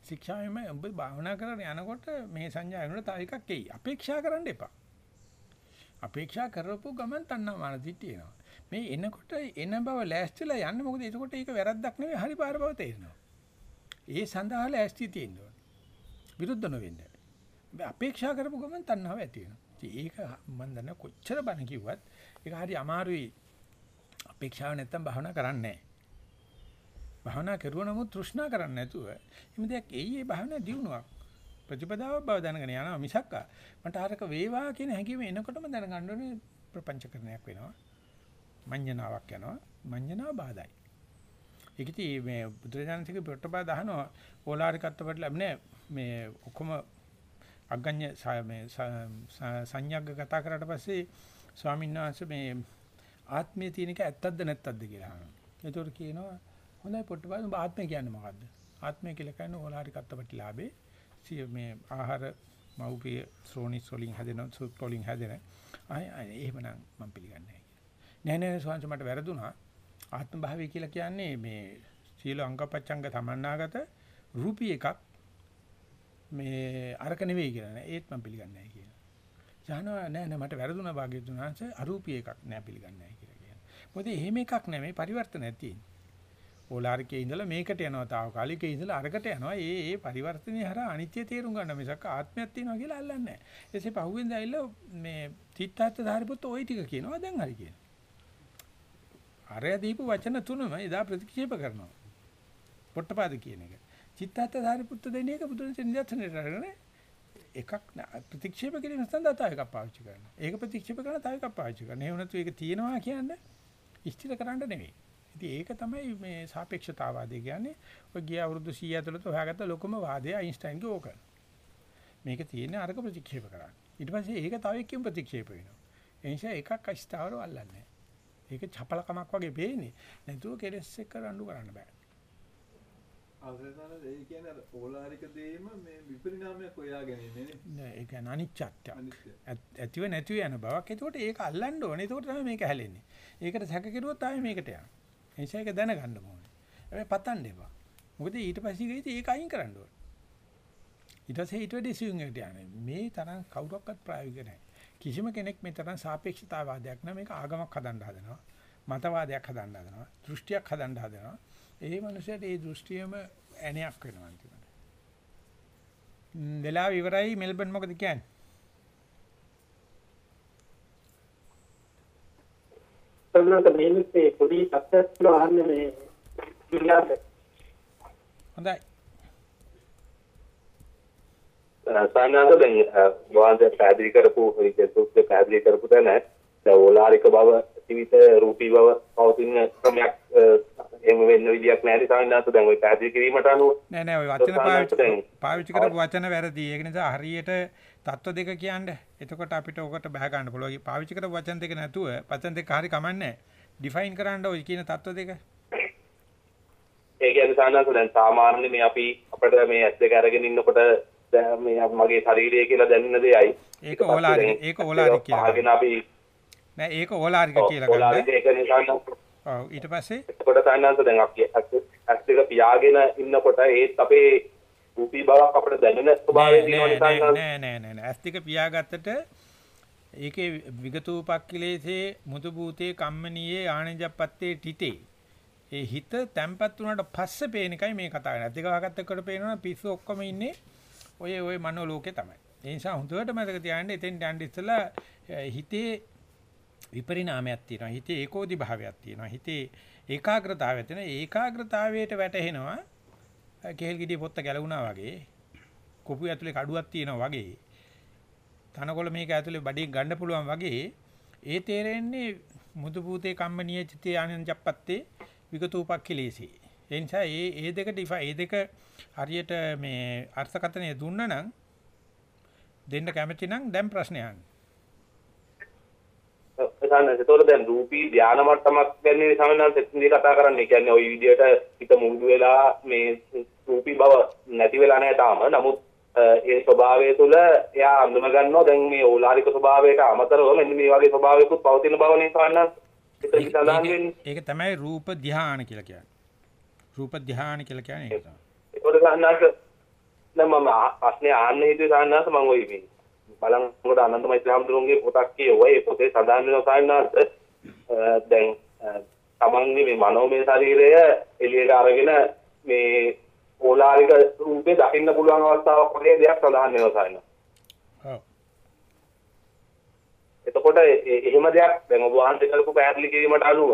ශික්ෂාවෙම ඔබ භාවනා කරගෙන යනකොට මේ සංඥා වෙනකොට තව එකක් එයි. අපේක්ෂා කරන්න එපා. අපේක්ෂා කරපු ගමන් තණ්හා මාන දිට්ඨිය එනවා. මේ එනකොට එන බව ලෑස්තිලා යන්න මොකද එතකොට ඒක වැරද්දක් නෙවෙයි හරි පාර බව තේරෙනවා. ඒ සඳහා ලෑස්ති තියෙන්න ඕනේ. විරුද්ධ නොවෙන්න. මේ අපේක්ෂා කරපු ගමන් තණ්හාව ඇති වෙනවා. ඉතින් ඒක මම දන්න කොච්චර බණ කිව්වත් ඒක හරි අමාරුයි. අපේක්ෂාව නැත්තම් භාවනා කරන්නේ නැහැ. භාවනා කරුවා නමුත් තෘෂ්ණා කරන්නේ නැතුව එimhe දෙයක් එයි ඒ භාවනා දියුණුවක්. ප්‍රතිපදාවක් බව දැනගෙන යනවා මිසක් මට අරක වේවා කියන හැඟීම එනකොටම දැනගන්න ඕනේ ප්‍රපංචකරණයක් වෙනවා. මඤ්ඤණාවක් යනවා. මඤ්ඤණාව බාධායි. ඒක ඉතින් මේ බුදුරජාණන්සේගේ පොට්ටපා දහනවා ඕලාරිකත්වයට ලැබෙන්නේ මේ ඔක්කොම අග්ගඤ්ඤ ස- මේ ස- සංඥාග්ග කතා කරාට පස්සේ ස්වාමීන් වහන්සේ මේ ආත්මය තියෙන එක ඇත්තක්ද නැත්තක්ද කියලා අහනවා. ඒතකොට කියනවා හොඳයි පොට්ටපා උඹ ආත්මය කියන්නේ මොකද්ද? ආත්මය කියලා කියන්නේ ඕලාරිකත්වයට ලාභේ සිය මේ ආහාර මෞපිය ශ්‍රෝණිස් වලින් හැදෙන සුත් වලින් හැදෙන අය අය එහෙමනම් මම පිළිගන්නේ නැහැ කියලා. නෑ නෑ ස්වාමීන් මට වැරදුනා. ආත්ම භාවය කියලා කියන්නේ මේ සීල අංගපච්ඡංග තමන්නාගත රූපී එකක් මේ අරක නෙවෙයි කියලා නෑ. ඒත් මම පිළිගන්නේ නැහැ කියලා. ජානවා නෑ නෑ මට වැරදුනා භාග්‍යතුන් වහන්සේ අරූපී එකක් නෑ පිළිගන්නේ නැහැ කියලා කියනවා. මොකද එහෙම එකක් නෑ මේ පරිවර්තනයක් තියෙන්නේ. ඕලාරිකයේ ඉඳලා මේකට යනවා తాවකාලිකයේ ඉඳලා අරකට යනවා. ඒ ඒ පරිවර්තනයේ හරහා අනිත්‍ය තේරුම් ගන්න මිසක් ආත්මයක් තියනවා කියලා අල්ලන්නේ නැහැ. එසේ පහුවෙන් දැයිලා මේ තිත්තාත්ත ධාරිපුත් ওই ටික කියනවා දැන් හරි කියනවා. අරය දීපු වචන තුනම එදා ප්‍රතික්ෂේප කරනවා. පොට්ටපාද කියන එක. චිත්තාත්ත ධාරිපුත් දෙන්නේ එක බුදුරජාණන් නිදර්ශනයට අරගෙන එකක් ප්‍රතික්ෂේප කිරීම සඳහා තව එකක් පාවිච්චි කරනවා. ඒක ප්‍රතික්ෂේප කරන තව එකක් පාවිච්චි කරනවා. එහෙම නැතු ඒක තියෙනවා කියන්නේ ඉස්තිර කරන්න නෙවෙයි. ඉතින් ඒක තමයි මේ සාපේක්ෂතාවාදය කියන්නේ. ඔය ගිය අවුරුදු 100 ඇතුළත හොයාගත්ත ලොකුම වාදය අයින්ස්ටයින්ගේ ඕක. මේක තියෙන්නේ අරක ප්‍රතික්ෂේප කරන්න. ඊට පස්සේ ඒක තව එක්කම ප්‍රතික්ෂේප වෙනවා. ඒ නිසා එකක් අස්ථාවර අල්ලන්නේ ඒක චපලකමක් වගේ පේන්නේ. නැතුව කෙලස් එක්ක රණ්ඩු කරන්න බෑ. අවසරතන ඒ කියන්නේ අර ඕලාරික දේම මේ විපරිණාමයක් හොයා ගැනීමනේ නේ. නෑ ඒක. ඇත්- ඇතිව නැතිව යන බවක්. ඒකට ඒක අල්ලන්න ඕනේ. ඒකට තමයි මේක හැලෙන්නේ. ඒකට සැක කෙරුවොත් ආයේ මේකට යනවා. ඒ නිසා ඒක දැනගන්න ඕනේ. හැබැයි පතන්න එපා. මොකද ඊට පස්සේ ගිහින් ඒක අයින් කරන්න ඕනේ. ඊට පස්සේ ඊට වැඩි සියුම් එකට යන්නේ. මේ තරම් කවුරක්වත් ප්‍රායෝගික නැහැ. කිසිම කෙනෙක් මේ තරම් සාපේක්ෂතාවාදයක් නැහැ. මේක ආගමක් හදන්න හදනවා. මතවාදයක් හදන්න හදනවා. දෘෂ්ටියක් හදන්න හදනවා. ඒ මනුස්සයට ඒ දෘෂ්ටියම ඇණයක් වෙනවා අන්තිමට. ම්, වෙලාව ඉවරයි මෙල්බන් මොකද කියන්නේ? සමහරවිට මේනිත් මේ පොඩි තත්ත්වයක් ලහන්නේ මේ හොඳයි. සානාද දැන් වාද පැහැදිලි කරපු විදසුත් පැහැදිලි කරපු තැන දැන් ඕලාරික බව ජීවිත රූපී බව පවතින ක්‍රමයක් එහෙම වෙන්න විදියක් නැහැ සානාද දැන් ওই පැහැදිලි කිරීමට අනුව. නෑ නෑ ওই වචන පාවිච්චි පාවිච්චි කරපු වචන වැරදි ඒක නිසා හරියට තත්ත්ව දෙක කියන්නේ එතකොට අපිට ඔකට බහ ගන්න පුළුවන්. පාවිච්චි කරපු වචන දෙක නැතුව වචන දෙක හරි කමන්නේ. ඩිෆයින් කරන්න ඔය කියන தত্ত্ব දෙක. ඒ කියන්නේ සාමාන්‍යයෙන් දැන් සාමාන්‍ය මේ අපි අපිට මේ ඇස් දෙක අරගෙන ඉන්නකොට මේ මගේ ශරීරය කියලා දැනෙන දෙයයි. ඒක ඕලාරික. ඒක ඕලාරික කියලා. ආගෙන අපි නෑ ඒක ඕලාරික කියලා ගන්න. ඕලාරික ඒක නිසා ඔව් ඊට පස්සේ එතකොට සාමාන්‍යයෙන් දැන් අපි ඇස් දෙක පියාගෙන ඉන්නකොට ඒත් අපේ රූපී බවක් අපිට දැනෙන ස්වභාවය තියෙනවා නෑ නෑ නෑ නෑ. ඇස් ටික පියාගත්තට ඒකේ විගතූපක්ඛිලේසේ මුතු භූතේ කම්මනීයේ ආණජප්පත්තේ තිතේ ඒ හිත තැම්පත් වුණාට පස්සේ පේන එකයි මේ කතා කරන්නේ. දෙක වහගත්තකොට පේනවා පිස්සු ඔක්කොම ඉන්නේ ඔය ඔය මනෝ ලෝකේ තමයි. ඒ නිසා හොඳට මතක තියාගන්න එතෙන් යන්න ඉස්සලා හිතේ විපරිණාමයක් තියෙනවා. හිතේ ඒකෝදි භාවයක් තියෙනවා. හිතේ ඒකාග්‍රතාවයක් තියෙනවා. ඒකාග්‍රතාවයට වැටෙනවා කේල් ගෙඩිය පොත්ත ගැලුණා වගේ කොපු ඇතුලේ කඩුවක් තියෙනවා වගේ තනකොළ මේක ඇතුලේ බඩේ ගන්න පුළුවන් වගේ ඒ තේරෙන්නේ මුදු භූතේ කම්මනීය චිතේ ආනන්දප්පත්තේ විගතූපක්ඛිලේසි ඒ නිසා ඒ ඒ දෙක ඩිෆයි ඒ දෙක හරියට මේ අර්ථකථනය දුන්නා නම් දෙන්න කැමති නම් දැන් ප්‍රශ්නය අහන්න. සාමාන්‍යයෙන් ඒතකොට දැන් රූපී ධාන මට්ටමක් ගැන සාමාන්‍යයෙන් සෙත්දී කතා කරන්නේ. කියන්නේ ওই විදිහට හිත මුඩු වෙලා මේ රූපී බව නැති වෙලා නැහැ තාම. නමුත් ඒ ස්වභාවය තුළ එයා අඳුන ගන්නවා දැන් මේ ඕලාරික ස්වභාවයට අමතරව මෙන්න මේ වගේ ස්වභාවයකුත් පවතින බවනේ සාමාන්‍යයෙන් එතන සඳහන් වෙන්නේ. ඒක තමයි රූප ධ්‍යාන කියලා කියන්නේ. රූප ධ්‍යාන කියලා කියන්නේ ඒක තමයි. ඒකට සාමාන්‍යයෙන් දැන් මම ප්‍රශ්නේ අහන්න හිතුවේ සාමාන්‍යයෙන් මම ওই මේ බලංගොඩ අනන්තමයි ඉස්ලාම්තුරුන්ගේ පොතක් කියුවා. ඒ පොතේ සඳහන් වෙනවා සාමාන්‍යයෙන් දැන් තමන්ගේ මේ මනෝමය ශරීරය එළියට අරගෙන මේ ඕලාරික රූපේ දකින්න පුළුවන් අවස්ථාවක් වගේ දෙයක් සඳහන් වෙනවා. ඔව්. එතකොට එහෙම දෙයක් දැන් ඔබ වහන්සේ කළපු පැහැදිලි කිරීමට අනුව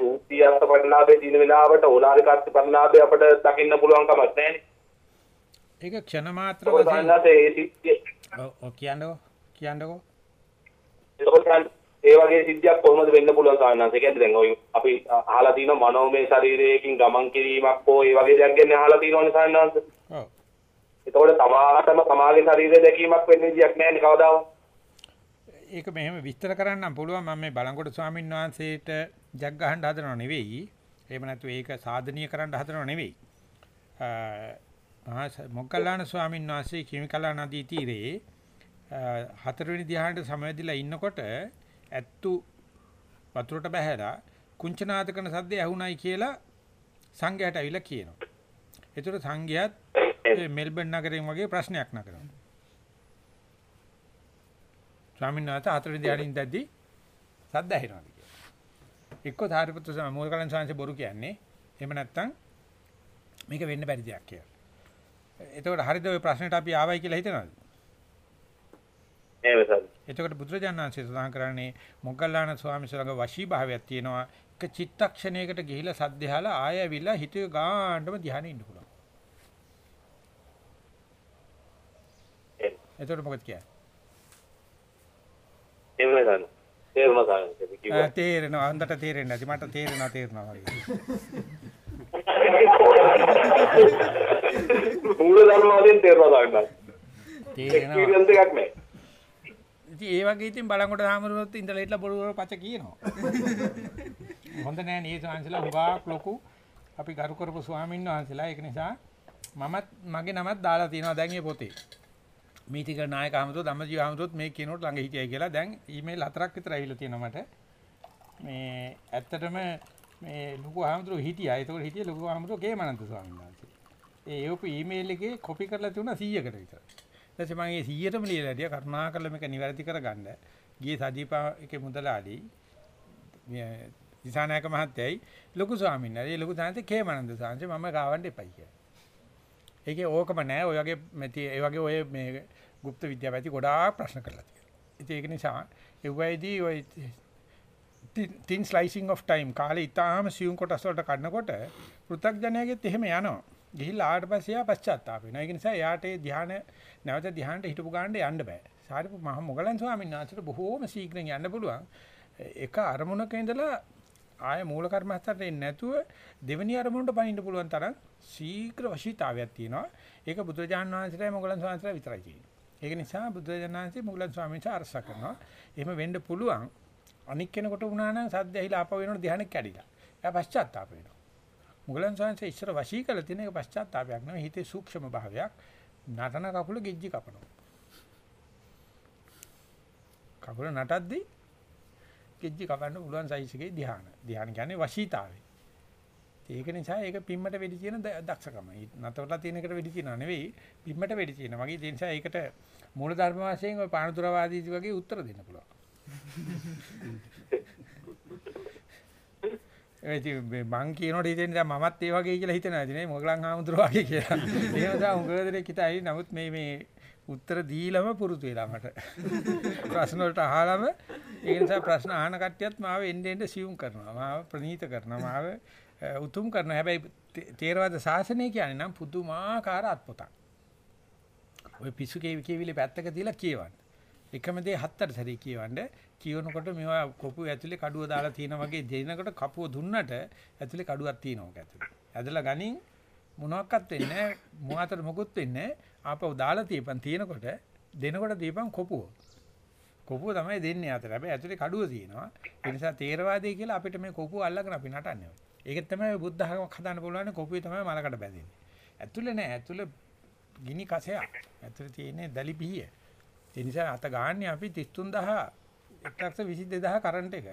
රූපී අර්ථ පරිලාභයේ තියෙන වෙලාවට ඕලාරික අර්ථ පරිලාභය අපිට දකින්න පුළුවන් කමක් නැහැ. ඒක ක්ෂණ මාත්‍ර වශයෙන් ඔව් කියන්නකෝ කියන්නකෝ ඒ වගේ සිද්ධියක් කොහොමද වෙන්න පුළුවන් සාමාන්‍යයෙන්? ඒ කියන්නේ දැන් ඔය අපි අහලා තියෙන මනෝමය ශරීරයකින් ගමන් කිරීමක් හෝ ඒ වගේ දෙයක් ගැන අහලා තියෙනවනේ සාමාන්‍යයෙන්. ඔව් එතකොට තමාටම තමාගේ ශරීරය දැකීමක් වෙන්න විදියක් නැහැ නේ කවදාවත්. ඒක මෙහෙම විස්තර කරන්නම් පුළුවන් මම මේ බලංගොඩ ස්වාමීන් වහන්සේට ජග් ගහන්න හදනව නෙවෙයි. එහෙම නැතු ඒක සාධනීය කරන්න හදනව නෙවෙයි. අ මහා ස- මොග්ගල්ලාන ස්වාමීන් වහන්සේ කිමිකලා නදී තීරේ අ, හතරවෙනි ධ්‍යානට සමවැදිලා ඉන්නකොට ඇත්තු වතුරට බහැලා කුංචනාද කරන සද්දය ඇහුණයි කියලා සංඝයාට ඇවිල්ලා කියනවා. ඒතර සංඝයාත් ඒ මෙල්බන් නගරයෙන් වගේ ප්‍රශ්නයක් නගනවා. ස්වාමීන් වහන්සේ හතරවෙනි ධ්‍යානෙ ඉඳද්දි සද්ද ඇහෙනවා කියලා. එක්ක ධාරිපුත්‍ර ස්වාමීන් මොග්ගල්ලාන ස්වාමීන් බොරු කියන්නේ. එහෙම නැත්නම් මේක වෙන්න බැරි දෙයක් කියලා. එතකොට හරිද ওই ප්‍රශ්නෙට අපි ආවයි කියලා හිතනවද? එහෙම සර්. එතකොට බුදුරජාණන් වහන්සේ සඳහන් කරන්නේ මොග්ගල්ලාන ස්වාමීන් වහන්සේගේ වශී භාවයක් තියෙනවා. එක චිත්තක්ෂණයකට ගිහිලා සද්දහලා ආය ඇවිල්ලා හිතේ ගාන්නම ධ්‍යානෙ ඉන්න පුළුවන්. එතකොට මොකද කියන්නේ? ආ, තේරෙනවා. හොඳට තේරෙන්නේ නැති. මට තේරෙනවා තේරෙනවා වගේ. මූල ධර්ම වශයෙන් තේරුණා සාමාන්‍යයෙන්. තේරෙනවා. එක්ස්පීරියන්ස් එකක් නැහැ. ඉතින් ඒ වගේ ඉතින් බලංගොඩ සාමරුවත් ඉඳලා හිටලා බොරු වල පච කියනවා. හොඳ නෑ නේ ස්වාමීන්සලා හුඟක් ලොකු අපි ගරු කරපු ස්වාමීන් වහන්සේලා ඒක නිසා මමත් මගේ නමත් දාලා තියෙනවා දැන් මේ පොතේ. මීතික නායක අහමතුත් ධම්මජීව අහමතුත් මේ කියනකොට ළඟ හිටියයි කියලා දැන් ඊමේල් හතරක් විතර ඇවිල්ලා තියෙනවා මට. මේ ඇත්තටම මේ ලොකු අහමතුරු හිටියා. ඒතකොට හිටියේ ලොකු අහමතුරු කේමනන්ත ස්වාමීන් වහන්සේ. ඒ එවපු ඊමේල් එකේ කොපි කරලා තියුණා 100කට විතර. ඊට පස්සේ මම ඒ 100ටම ලියලා හිටියා කරුණාකරලා මේක නිවැරදි කරගන්න. ගියේ සදීපා එකේ මුදලාලි මේ දිසානායක මහත්තයයි ලොකු ස්වාමීන් වහන්සේ ඒ ලොකු සාන්තේ කේමනන්ද සාන්තේ මම ගාවන්න එපයි කියලා. ඒකේ ඕකම නෑ ඔය වගේ මෙති ඒ වගේ ඔය මේ গুপ্ত විද්‍යාව ඇති ගොඩාක් ප්‍රශ්න කරලා තියෙනවා. ඉතින් ඒක නිසා ඒ වෙයිදී ඔය thin slicing of time කාලේ ඊටාම සියුම් කොටස් වලට කඩනකොට පෘථග්ජනයාගෙත් එහෙම යනවා. ගිහිල්ලා ආවට පස්සේ ආ පශ්චාත්තාප වෙනවා. ඒක නිසා එයාට ඒ ධ්‍යාන නැවත ධ්‍යානට හිටපු ගානට යන්න බෑ. සාරිපු මහ මොගලන් ස්වාමීන් වහන්සේට බොහෝම ශීඝ්‍රයෙන් යන්න පුළුවන්. එක අරමුණක ඉඳලා ආය මූල කර්මස්තරට එන්නේ නැතුව දෙවෙනි අරමුණට පනින්න පුළුවන් තරම් ශීඝ්‍ර වශීතාවයක් තියෙනවා. ඒක බුදුරජාණන් වහන්සේටයි මොගලන් ස්වාමීන් වහන්සේලා විතරයි තියෙන්නේ. ඒක නිසා බුදුරජාණන් වහන්සේ මොගලන් ස්වාමීන් වහන්සේ අරස කරනවා. එහෙම වෙන්න පුළුවන්. අනික් කෙනෙකුට වුණා නම් සද්ද ඇහිලා ආපහු වෙනකොට ධ්‍යානෙ කැඩිලා. එයා පශ්චාත්තාප වෙනවා. මුගලන් සංසය ඉස්සර වශී කළ තියෙන එක පශ්චාත්තාවයක් නෙවෙයි හිතේ සූක්ෂම භාවයක්. නටන කකුල ගෙජ්ජි කපනවා. කකුල නටද්දී ගෙජ්ජි කපන්න පුළුවන් සයිස් එකේ ධ්‍යාන. ධ්‍යාන කියන්නේ වශීතාවය ඒක නිසා ඒක පිම්මට වෙඩි තියෙන ද- දක්ෂකම. නතවලා තියෙන එකට වෙඩි තියනවා නෙවෙයි පිම්මට වෙඩි තියෙනවා. වගේ ඒ නිසා ඒකට මූල ධර්ම වශයෙන් ඔය පානදුරවාදී වගේ උත්තර දෙන්න පුළුවන්. ඒ ඉතින් මේ මං කියනකොට හිතෙන්නේ දැන් මමත් ඒ වගේ කියලා හිතනවා ඉතින් නේ මොගලන් හාමුදුරුවෝ වගේ කියලා. ඒ නිසා උගදෙනෙක් හිතයි නමුත් මේ මේ උත්තර දීලම පුරුදු වෙලා මට. ප්‍රශ්න වලට අහලම ඒ නිසා ප්‍රශ්න අහන කට්ටියත් මාව එන්න එන්න සියුම් කරනවා. මාව ප්‍රනීත කරනවා. මාව අ, උතුම් කරනවා. හැබැයි තේ- තේරවාද ශාසනය කියන්නේ නම් පුදුමාකාර අත්පොතක්. ඔය පිස්සු කේවි කේවිලි පැත්තක තියලා කියවන්න. එකම දේ හත්තර සැරේ කියවන්න. කියවනකොට මේවා කොපු ඇතුලේ කඩුව දාලා තියෙනා වගේ දෙනකොට කපුව දුන්නට ඇතුලේ කඩුවක් තියෙනවා ඔක ඇතුලේ. ඇදලා ගනින් මොනවත් වෙන්නේ නැහැ. මොහතර මොකුත් වෙන්නේ නැහැ. ආපහු දාලා තියපන් තියෙනකොට දෙනකොට දීපන් කොපුව. කොපුව තමයි දෙන්නේ අතර. හැබැයි ඇතුලේ කඩුව තියෙනවා. ඒ නිසා තේරවාදී කියලා අපිට මේ කොපුව අල්ලගෙන අපි නටන්නේ. ඒක තමයි බුද්ධ ධර්මයක් හදාන්න පුළුවන් කොපුවේ තමයි මලකට බැඳෙන්නේ. ඇතුලේ නෑ ඇතුලේ ගිනි කසයක්. ඇතුලේ තියෙන්නේ දලි පිහිය. ඒ නිසා අත ගාන්නේ අපි 33000 122000 කරන්ට් එක.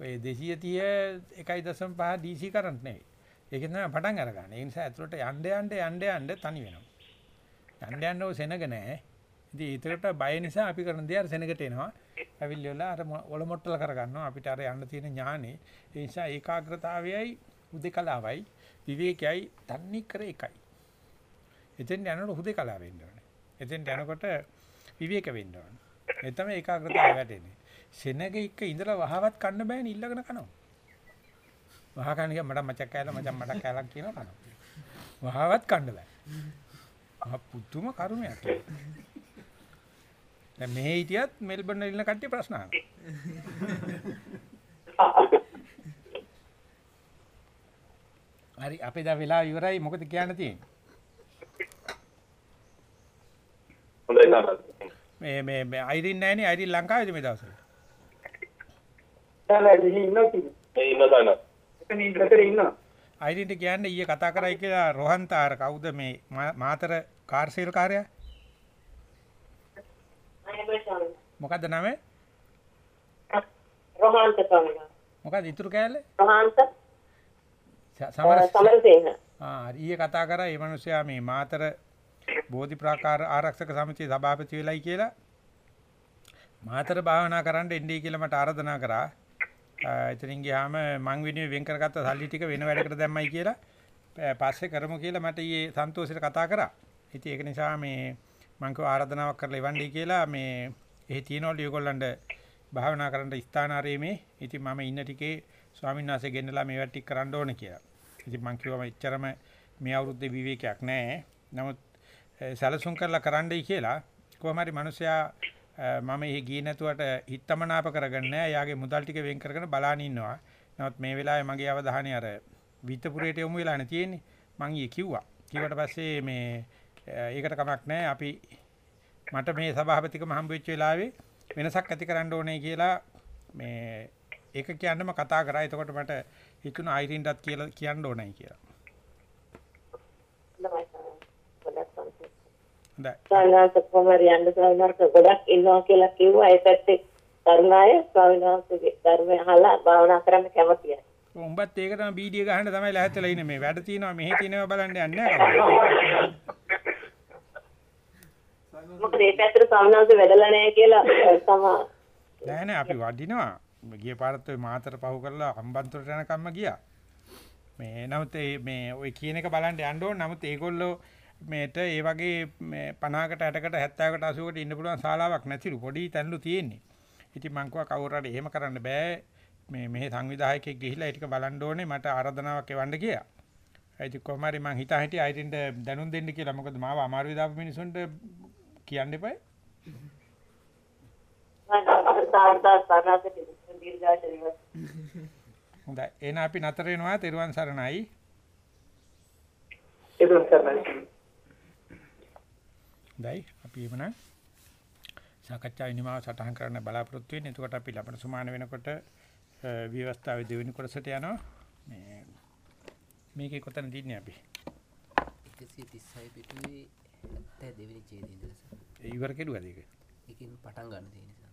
ඔය 230 1.5 DC කරන්ට් නෙවෙයි. ඒකෙන් තමයි පටන් අරගන්නේ. ඒ නිසා ඇතුලට යන්න යන්න යන්න යන්න තනි වෙනවා. යන්න යන්න ඔය සෙනග නැහැ. ඉතින් ඒතරට බය නිසා අපි කරන දේ අර සෙනගට එනවා. ඇවිල්ලි වල අර ඔල මොට්ටල කරගන්නවා. අපිට අර යන්න තියෙන ඥානෙ. ඒ නිසා ඒකාග්‍රතාවයයි උදේකලාවයි විවේකයයි තන්නේ කර එකයි. එතෙන් යනකොට හුදේකලාව වෙන්න ඕනේ. එතෙන් යනකොට විවේක වෙන්න ඕනේ. ඒ තමයි ඒකාග්‍රතාවය වැටෙන්නේ. සෙනග එක්ක ඉඳලා වහවත් කන්න බෑනේ ඉල්ලගෙන කනවා. වහ කන්න ගියා මට මචක් කෑලා මචං මට කෑලක් කියනවා කනවා. වහවත් කන්න බෑ. ආ පුදුම කරුණයක්. දැන් මෙහෙ හිටියත් මෙල්බන් වල ඉන්න කට්ටිය ප්‍රශ්න අහනවා. හරි අපේ දැන් වෙලාව ඉවරයි මොකද කියන්න තියෙන්නේ? හොඳයි සාරා. මේ මේ මේ අයිරින් නැහනේ අයිරින් ලංකාවේද මේ දවස්වල? නෑ නෑ ඉන්නවා කිව්වේ. මේ ඉන්න සාරා. එතන ඉඳලා ඉන්නවා. අයිරින්ට කියන්නේ ඊයේ කතා කරයි කියලා රෝහන්තාර කවුද මේ මාතර කාර් සේල් කාර්යය? මොකද්ද නම? රොහාන්ත ස්වාමීන් මොකද්ද ඉතුරු කෑල්ල? රොහාන්ත සමර සමරසේන ආ ඊයේ කතා කරා මේ මිනිස්සයා මේ මාතර බෝධි ප්‍රාකාර ආරක්ෂක සමිතියේ සභාපති වෙලයි කියලා මාතර භාවනා කරන්න එන්නේ කියලා මට ආරාධනා කරා. එතනින් ගියාම මං වෙනුවෙන් වෙන් කරගත්ත සල්ලි ටික වෙන වැඩකට දැම්මයි කියලා ප- පස්සේ කරමු කියලා මට ඊයේ සන්තෝෂෙට කතා කරා. ඉතින් ඒක නිසා මේ මං කව ආරාධනාවක් කරලා ඉවන්නයි කියලා මේ එහි තියනවලු ඒගොල්ලන්ට භාවනා කරන්න ස්ථාන ආරෙමේ. ඉතින් මම ඉන්න ටිකේ ස්වාමීන් වහන්සේ ගෙන්නලා මේවා ටික කරන්න ඕනේ කියලා. ඉතින් මං කිව්වා මම එච්චරම මේ අවුරුද්දේ විවේකයක් නැහැ. නමුත් අ, සැලසුම් කරලා කරන්නයි කියලා කොහොම හරි මිනිසයා අ, මම එහි ගියේ නැතුවට හිතමනාප කරගන්නේ නැහැ. යාගේ මුදල් ටික වෙන් කරගෙන බලාන ඉන්නවා. නමුත් මේ වෙලාවේ මගේ අවධානය අර විතපුරේට යොමු වෙලානේ තියෙන්නේ. මං ඊයේ කිව්වා. කිව්වට පස්සේ මේ අ, ඒකට කමක් නැහැ. අපි මට මේ සභාපතිකම හම්බ වෙච්ච වෙලාවේ වෙනසක් ඇති කරන්න ඕනේ කියලා මේ ඒක කියන්නම කතා කරා. එතකොට මට හිතුණා අයිරින්ටත් කියලා කියන්න ඕනයි කියලා. ස්වාමීනාන්ත කොමරි යන්න ස්වාමීනාන්ත ගොඩක් ඉන්නවා කියලා කිව්වා. ඒ පැත්තේ තරුණාය ස්වාමීනාන්තගේ ධර්මය අහලා භාවනා කරන්න කැමතියි. උඹත් ඒකටම බීඩිය ගහන්න තමයි ලැහැත්ලා ඉන්නේ. මේ වැඩ තියෙනවා මෙහි තියෙනවා බලන්න යන්නේ නැහැ මොකද ඒ පැත්තට ස්වාමීනාන්ත වැඩලා නැහැ කියලා තමා නෑ නෑ අපි වඩිනවා. ගිය පාරත් ඔය මාතර පහු කරලා හම්බන්තොට යනකම්ම ගියා. මේ නමුත් මේ ඔය කියන එක බලන්න යන්න ඕන. නමුත් ඒගොල්ලෝ මේට ඒ වගේ මේ 50කට 60කට 70කට 80කට ඉන්න පුළුවන් ශාලාවක් නැතිලු පොඩි තැන්ලු තියෙන්නේ ඉතින් මං කිව්වා කවුරු හරි එහෙම කරන්න බෑ මේ මෙහි සංවිධායකයෙක් ගිහිල්ලා ඒ ටික බලන්න ඕනේ මට ආරාධනාවක් එවන්න කියලා. ඒත් කොහොම හරි මං හිතා හිටියා අයිටින්ට දැනුම් දෙන්න කියලා. මොකද මාව අමාරු විදාපු මිනිසුන්ට කියන්න එපා. සාර්ථක සාර්ථක දීර්ඝාෂ හොඳයි. එහෙනම් අපි නතර වෙනවා. තෙරුවන් සරණයි. ඒක තමයි. හොඳයි. අපි එමුනම් සාකච්ඡාවේ නිමාව සටහන් කරන්න බලාපොරොත්තු වෙන්නේ. එතකොට අපි ලබන සුමාන වෙනකොට විවස්ථාවේ දෙවෙනි කොටසට යනවා. මේ මේකේ කොතනද ඉන්නේ අපි? 136 පිටුවේ 72 වෙනි ඡේදයේ ඉඳලා සර්. ඒ ඉවර කෙරුවද ඒක? ඒකෙන් පටන් ගන්න තියෙන නිසා.